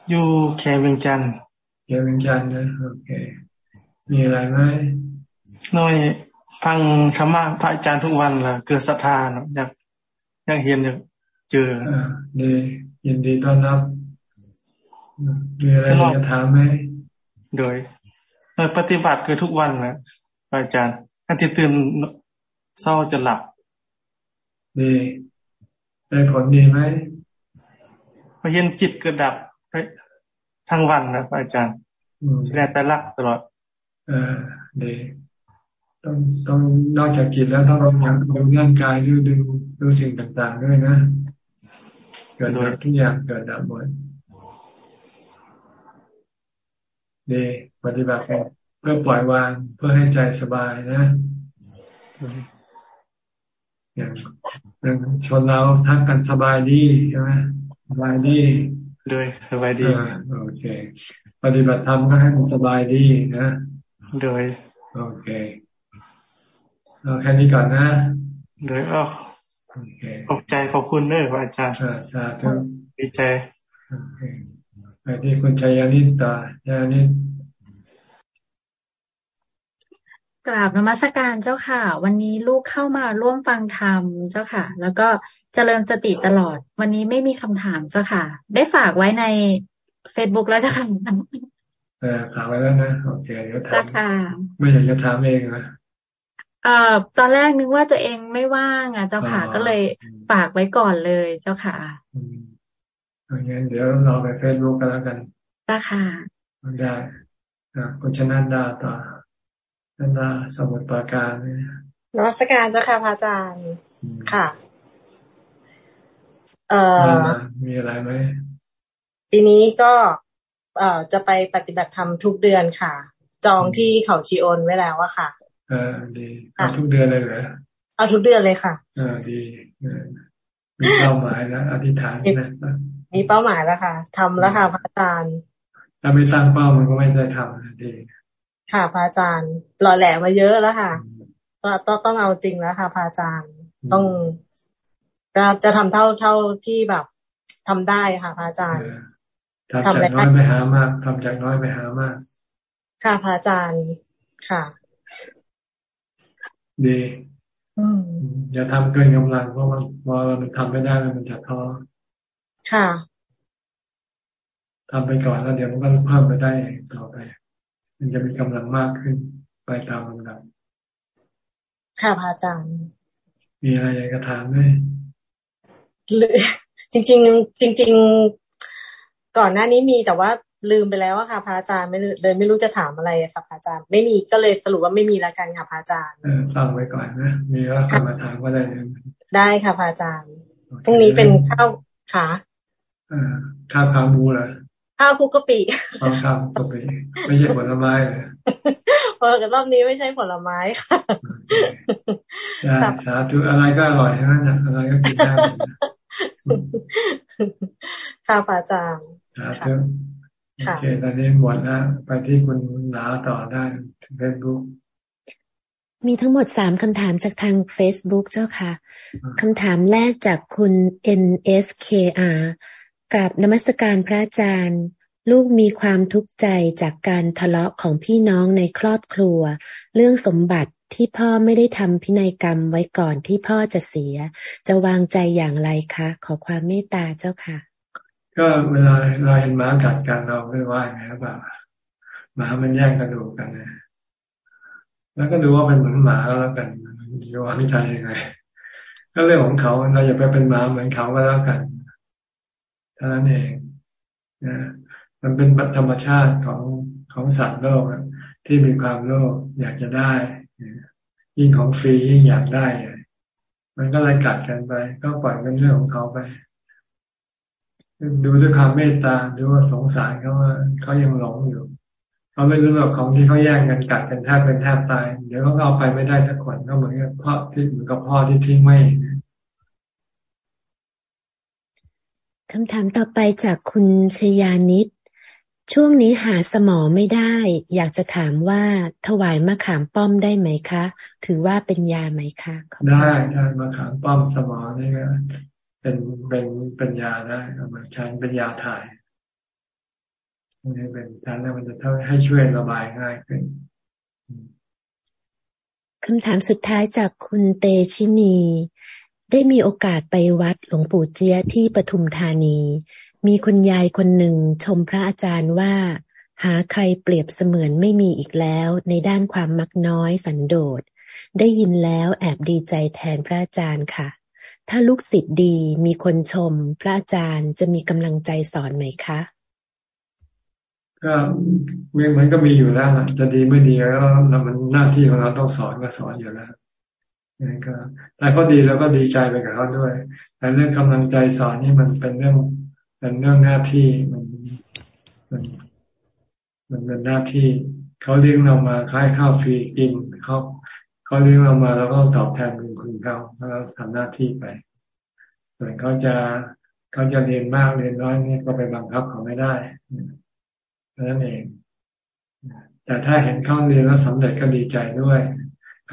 อยู่แค่เมืองจันทร์แค่เมืองจันทร์นะโอเค มีอะไรไหมน้อยฟังธรรมะพระอาจารย์ทุกวันล่ะ เกิดศรัทธาเนาะอยากอยากเห็นอยากเจอดียินดีต้อนรับมีอะไรจะถามไหมโดยปฏิบัติคือทุกวันนะอาจารย์อันที่ตื่นเศร้าจะหลับดีได้ผลดีไหม พอเห็นจิตเกิดดับไปทั้งวันนะอาจารย์แสดงแต่ลักตลอด เออดีต้องต้องนอกจากจิตแล้วต้องดูดูร่างกายดูดูดูสิ่งต่างๆด้วยนะเกิดดับทุกอย่างเกิดดับหมดดีปฏิบัติเพื่อปล่อยวางเพื่อให้ใจสบายนะอย่างอย่างชนเราทักกันสบายดีใช่ไหมส บายดีโดยสบายดีโอเค ปฏิบัติธรรมก็ให้มันสบายดีนะโดยโอเคเราแค่นี้ก่อนนะโดยอ้อขอบใจขอบคุณเนอะอาจารย์สาธุดีใจไปที่คุณชัยานิตตาชยานิต กราบนมัสการเจ้าค่ะ วันนี้ลูกเข้ามาร่วมฟังธรรมเจ้าค่ะ แล้วก็เจริญสติตลอด วันนี้ไม่มีคำถามเจ้าค่ะ ได้ฝากไว้ในเฟซบุ๊กแล้วเจ้าค่ะเออฝากไว้แล้วนะโอเคเดี๋ยวถามไม่อยากจะถามเองนะเอ่อตอนแรกนึกว่าตัวเองไม่ว่างอะ เจ้าค่ะ ก็เลยฝากไว้ก่อนเลยเจ้าค่ะงั้นเดี๋ยวเราไปเฟซบุ๊กกันแล้วกันเจ้าค่ะได้คุณชนะดาต่อ นันดาสมุทรปราการเนี่ยนวัตการเจ้าค่ะพระอาจารย์ ค่ะ เอ่อมีอะไรไหมปีนี้ก็เอ่อจะไปปฏิบัติธรรมทุกเดือนค่ะ จองที่เขาชีโอนไว้แล้วอะค่ะ เออดีเอาทุกเดือนเลยเหรอเอาทุกเดือนเลยค่ะเออดีมีเป้าหมายแล้วอธิษฐานนะมีเป้าหมายแล้วค่ะทำแล้วค่ะพระอาจารย์ถ้าไม่สร้างเป้ามันก็ไม่ได้ทำดี ค่ะพระอาจารย์หล่อแหลมมาเยอะแล้วค่ะต้องต้องเอาจริงแล้วค่ะพระอาจารย์ต้องก็จะทำเท่าเท่าที่แบบทำได้ค่ะพระอาจารย์ทำจากน้อยไปหามากทำจากน้อยไปหามาก ค่ะพระอาจารย์ค่ะ ดีอย่าทำเกินกำลังเพราะมันพอเราทำไม่ได้แล้วมันจะท้อค่ะทำไปก่อนแล้วเดี๋ยวมันก็เพิ่มไปได้ต่อไป มันจะมีกำลังมากขึ้นไปตามลำดับค่ะพระอาจารย์ มีอะไรอยากจะถามไหมจริงจริงจริงๆก่อนหน้านี้มีแต่ว่าลืมไปแล้วอะค่ะพระอาจารย์ไม่เลยไม่รู้จะถามอะไรค่ะพระอาจารย์ไม่มีก็เลยสรุปว่าไม่มีแล้วกันค่ะพระอาจารย์ฟังไว้ก่อนนะมีแล้วค่มาถามก็ได้ได้ค่ะพระอาจารย์พรุ่งนี้เป็นข้าวขาข้าวขาหมูเหรอ ข้าวคุกกะปิข้าวข้าวกะปิไม่ใช่ผลไม้เลยเพราะรอบนี้ไม่ใช่ผลไม้ค่ะสาธุอะไรก็อร่อยทั้งนั้นอะไรก็กินได้ค่ะพระอาจารย์สาธุโอเคตอนนี้หมดแล้วไปที่คุณหลาต่อได้เฟซบุ๊กมีทั้งหมดสามคำถามจากทาง Facebook เจ้าค่ะ คำถามแรกจากคุณ NSKR กับนมัสการพระอาจารย์ ลูกมีความทุกข์ใจจากการทะเลาะของพี่น้องในครอบครัว เรื่องสมบัติที่พ่อไม่ได้ทำพินัยกรรมไว้ก่อนที่พ่อจะเสีย จะวางใจอย่างไรคะ ขอความเมตตาเจ้าค่ะ ก็เวลาเราเห็นหมากัดกันเราไม่ว่าไงหรือเปล่าหมามันแย่งกระดูกกันนะแล้วก็ดูว่าเป็นเหมือนหมาแล้วกันจะว่าไม่ใช่ยังไง ก็เรื่องของเขาเราอย่าไปเป็นหมาเหมือนเขาก็แล้วกัน ท่านั้นเองนะมันเป็นธรรมชาติของของสัตว์โลกที่มีความโลภอยากจะได้ ยิ่งของฟรียิ่งอยากได้ มันก็เลยกัดกันไป ก็ปล่อยเป็นเรื่องของเขาไป ดูด้วยความเมตตาดูว่าสงสารเขาว่าเขายังหลงอยู่เขาไม่รู้หรอกของที่เขาแย่งกันกัดกันแทบเป็นแทบตาย เดี๋ยวเขาเอาไปไม่ได้ทักคนก็เหมือนกับพ่อที่เหมือนกับพ่อที่ทิ้งไม่ คำถามต่อไปจากคุณชยานิด ช่วงนี้หาสมอไม่ได้ อยากจะถามว่าถวายมะขามป้อมได้ไหมคะ ถือว่าเป็นยาไหมคะได้ได้มะขามป้อมสมอนี่ก็เป็นเป็นเป็นยาได้เอามาใช้เป็นยาถ่ายนี่เป็นชั้นแล้วมันจะทำให้ช่วยระบายง่ายขึ้นคำถามสุดท้ายจากคุณเตชินี ได้มีโอกาสไปวัดหลวงปู่เจียที่ปทุมธานี มีคุณยายคนหนึ่งชมพระอาจารย์ว่า หาใครเปรียบเสมือนไม่มีอีกแล้วในด้านความมักน้อยสันโดษ ได้ยินแล้วแอบดีใจแทนพระอาจารย์ค่ะ ถ้าลูกศิษย์ดีมีคนชม พระอาจารย์จะมีกำลังใจสอนไหมคะก็มันก็มีอยู่แล้วจะดีไม่ดีแล้วมันหน้าที่ของเราต้องสอนก็สอนอยู่แล้ว นี่ก็แต่เขาดีแล้วก็ดีใจไปกับเขาด้วย แต่เรื่องกำลังใจสอนนี่มันเป็นเรื่องเป็นเรื่องหน้าที่มันมันมันเป็นหน้าที่เขาเลี้ยงเรามาค่ายข้าวฟรีกินเขาเขาเลี้ยงเรามาเราก็ตอบแทนคุณคุณเขาเราทำหน้าที่ไป ส่วนเขาจะเขาจะเรียนมากเรียนน้อยนี่ก็ไปบังคับเขาไม่ได้เพราะนั้นเองแต่ถ้าเห็นเขาเรียนแล้วสำเร็จก็ดีใจด้วย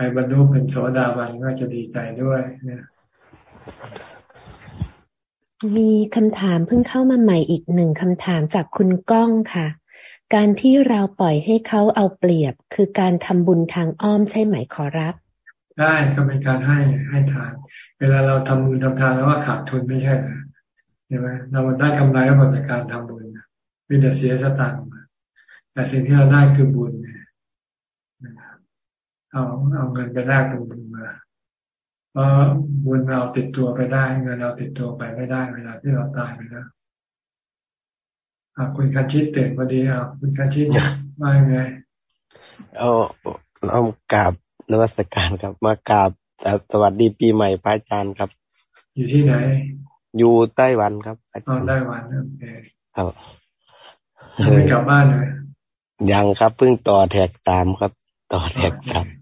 รบรรลุเป็นโสดาบันก็จะดีใจด้วยเนี่ยมีคำถามเพิ่งเข้ามาใหม่อีกหนึ่งคำถามจากคุณก้องค่ะ การที่เราปล่อยให้เขาเอาเปรียบ คือการทำบุญทางอ้อมใช่ไหมขอรับ ได้ก็เป็นการให้ให้ทาน เวลาเราทำบุญทำทานแล้วว่าขาดทุนไม่ใช่หรอใช่ไหมเราได้กำไรก็หมดจากการทำบุญมีแต่เสียสตางค์แต่สิ่งที่เราได้คือบุญเอาเอาเงินไปแลกเป็นบุญมาเพราะบุญเราติดตัวไปได้ เงินเราติดตัวไปไม่ได้เวลาที่เราตายไปแล้วคุณคันชิตเตื่นพอดีอะคุณคันชิตมาไงเอาเอากราบนวัตการครับ มากราบสวัสดีปีใหม่พระอาจารย์ครับ อยู่ที่ไหน อยู่ไต้หวันครับอาจารย์ไต้หวันโอเคครับไม่กลับบ้านเลยยังครับเพิ่งต่อแท็กสามครับ ต่อแท็กสามอ่า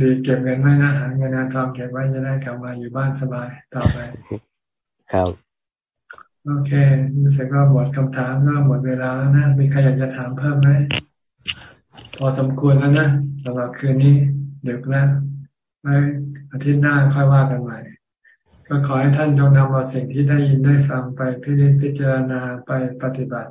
ดีเก็บเงินไว้นะหาเงินทองเก็บไว้จะได้กลับมาอยู่บ้านสบายต่อไป ครับโอเครู้สึกว่าหมดคำถามก็หมดเวลาแล้วนะ มีใครอยากจะถามเพิ่มไหม พอสมควรแล้วนะสำหรับคืนนี้เดึกแล้วไว้อาทิตย์หน้าค่อยว่ากันใหม่ ก็ขอให้ท่านจงนำเอาสิ่งที่ได้ยินได้ฟังไปพิจารณาไปปฏิบัติ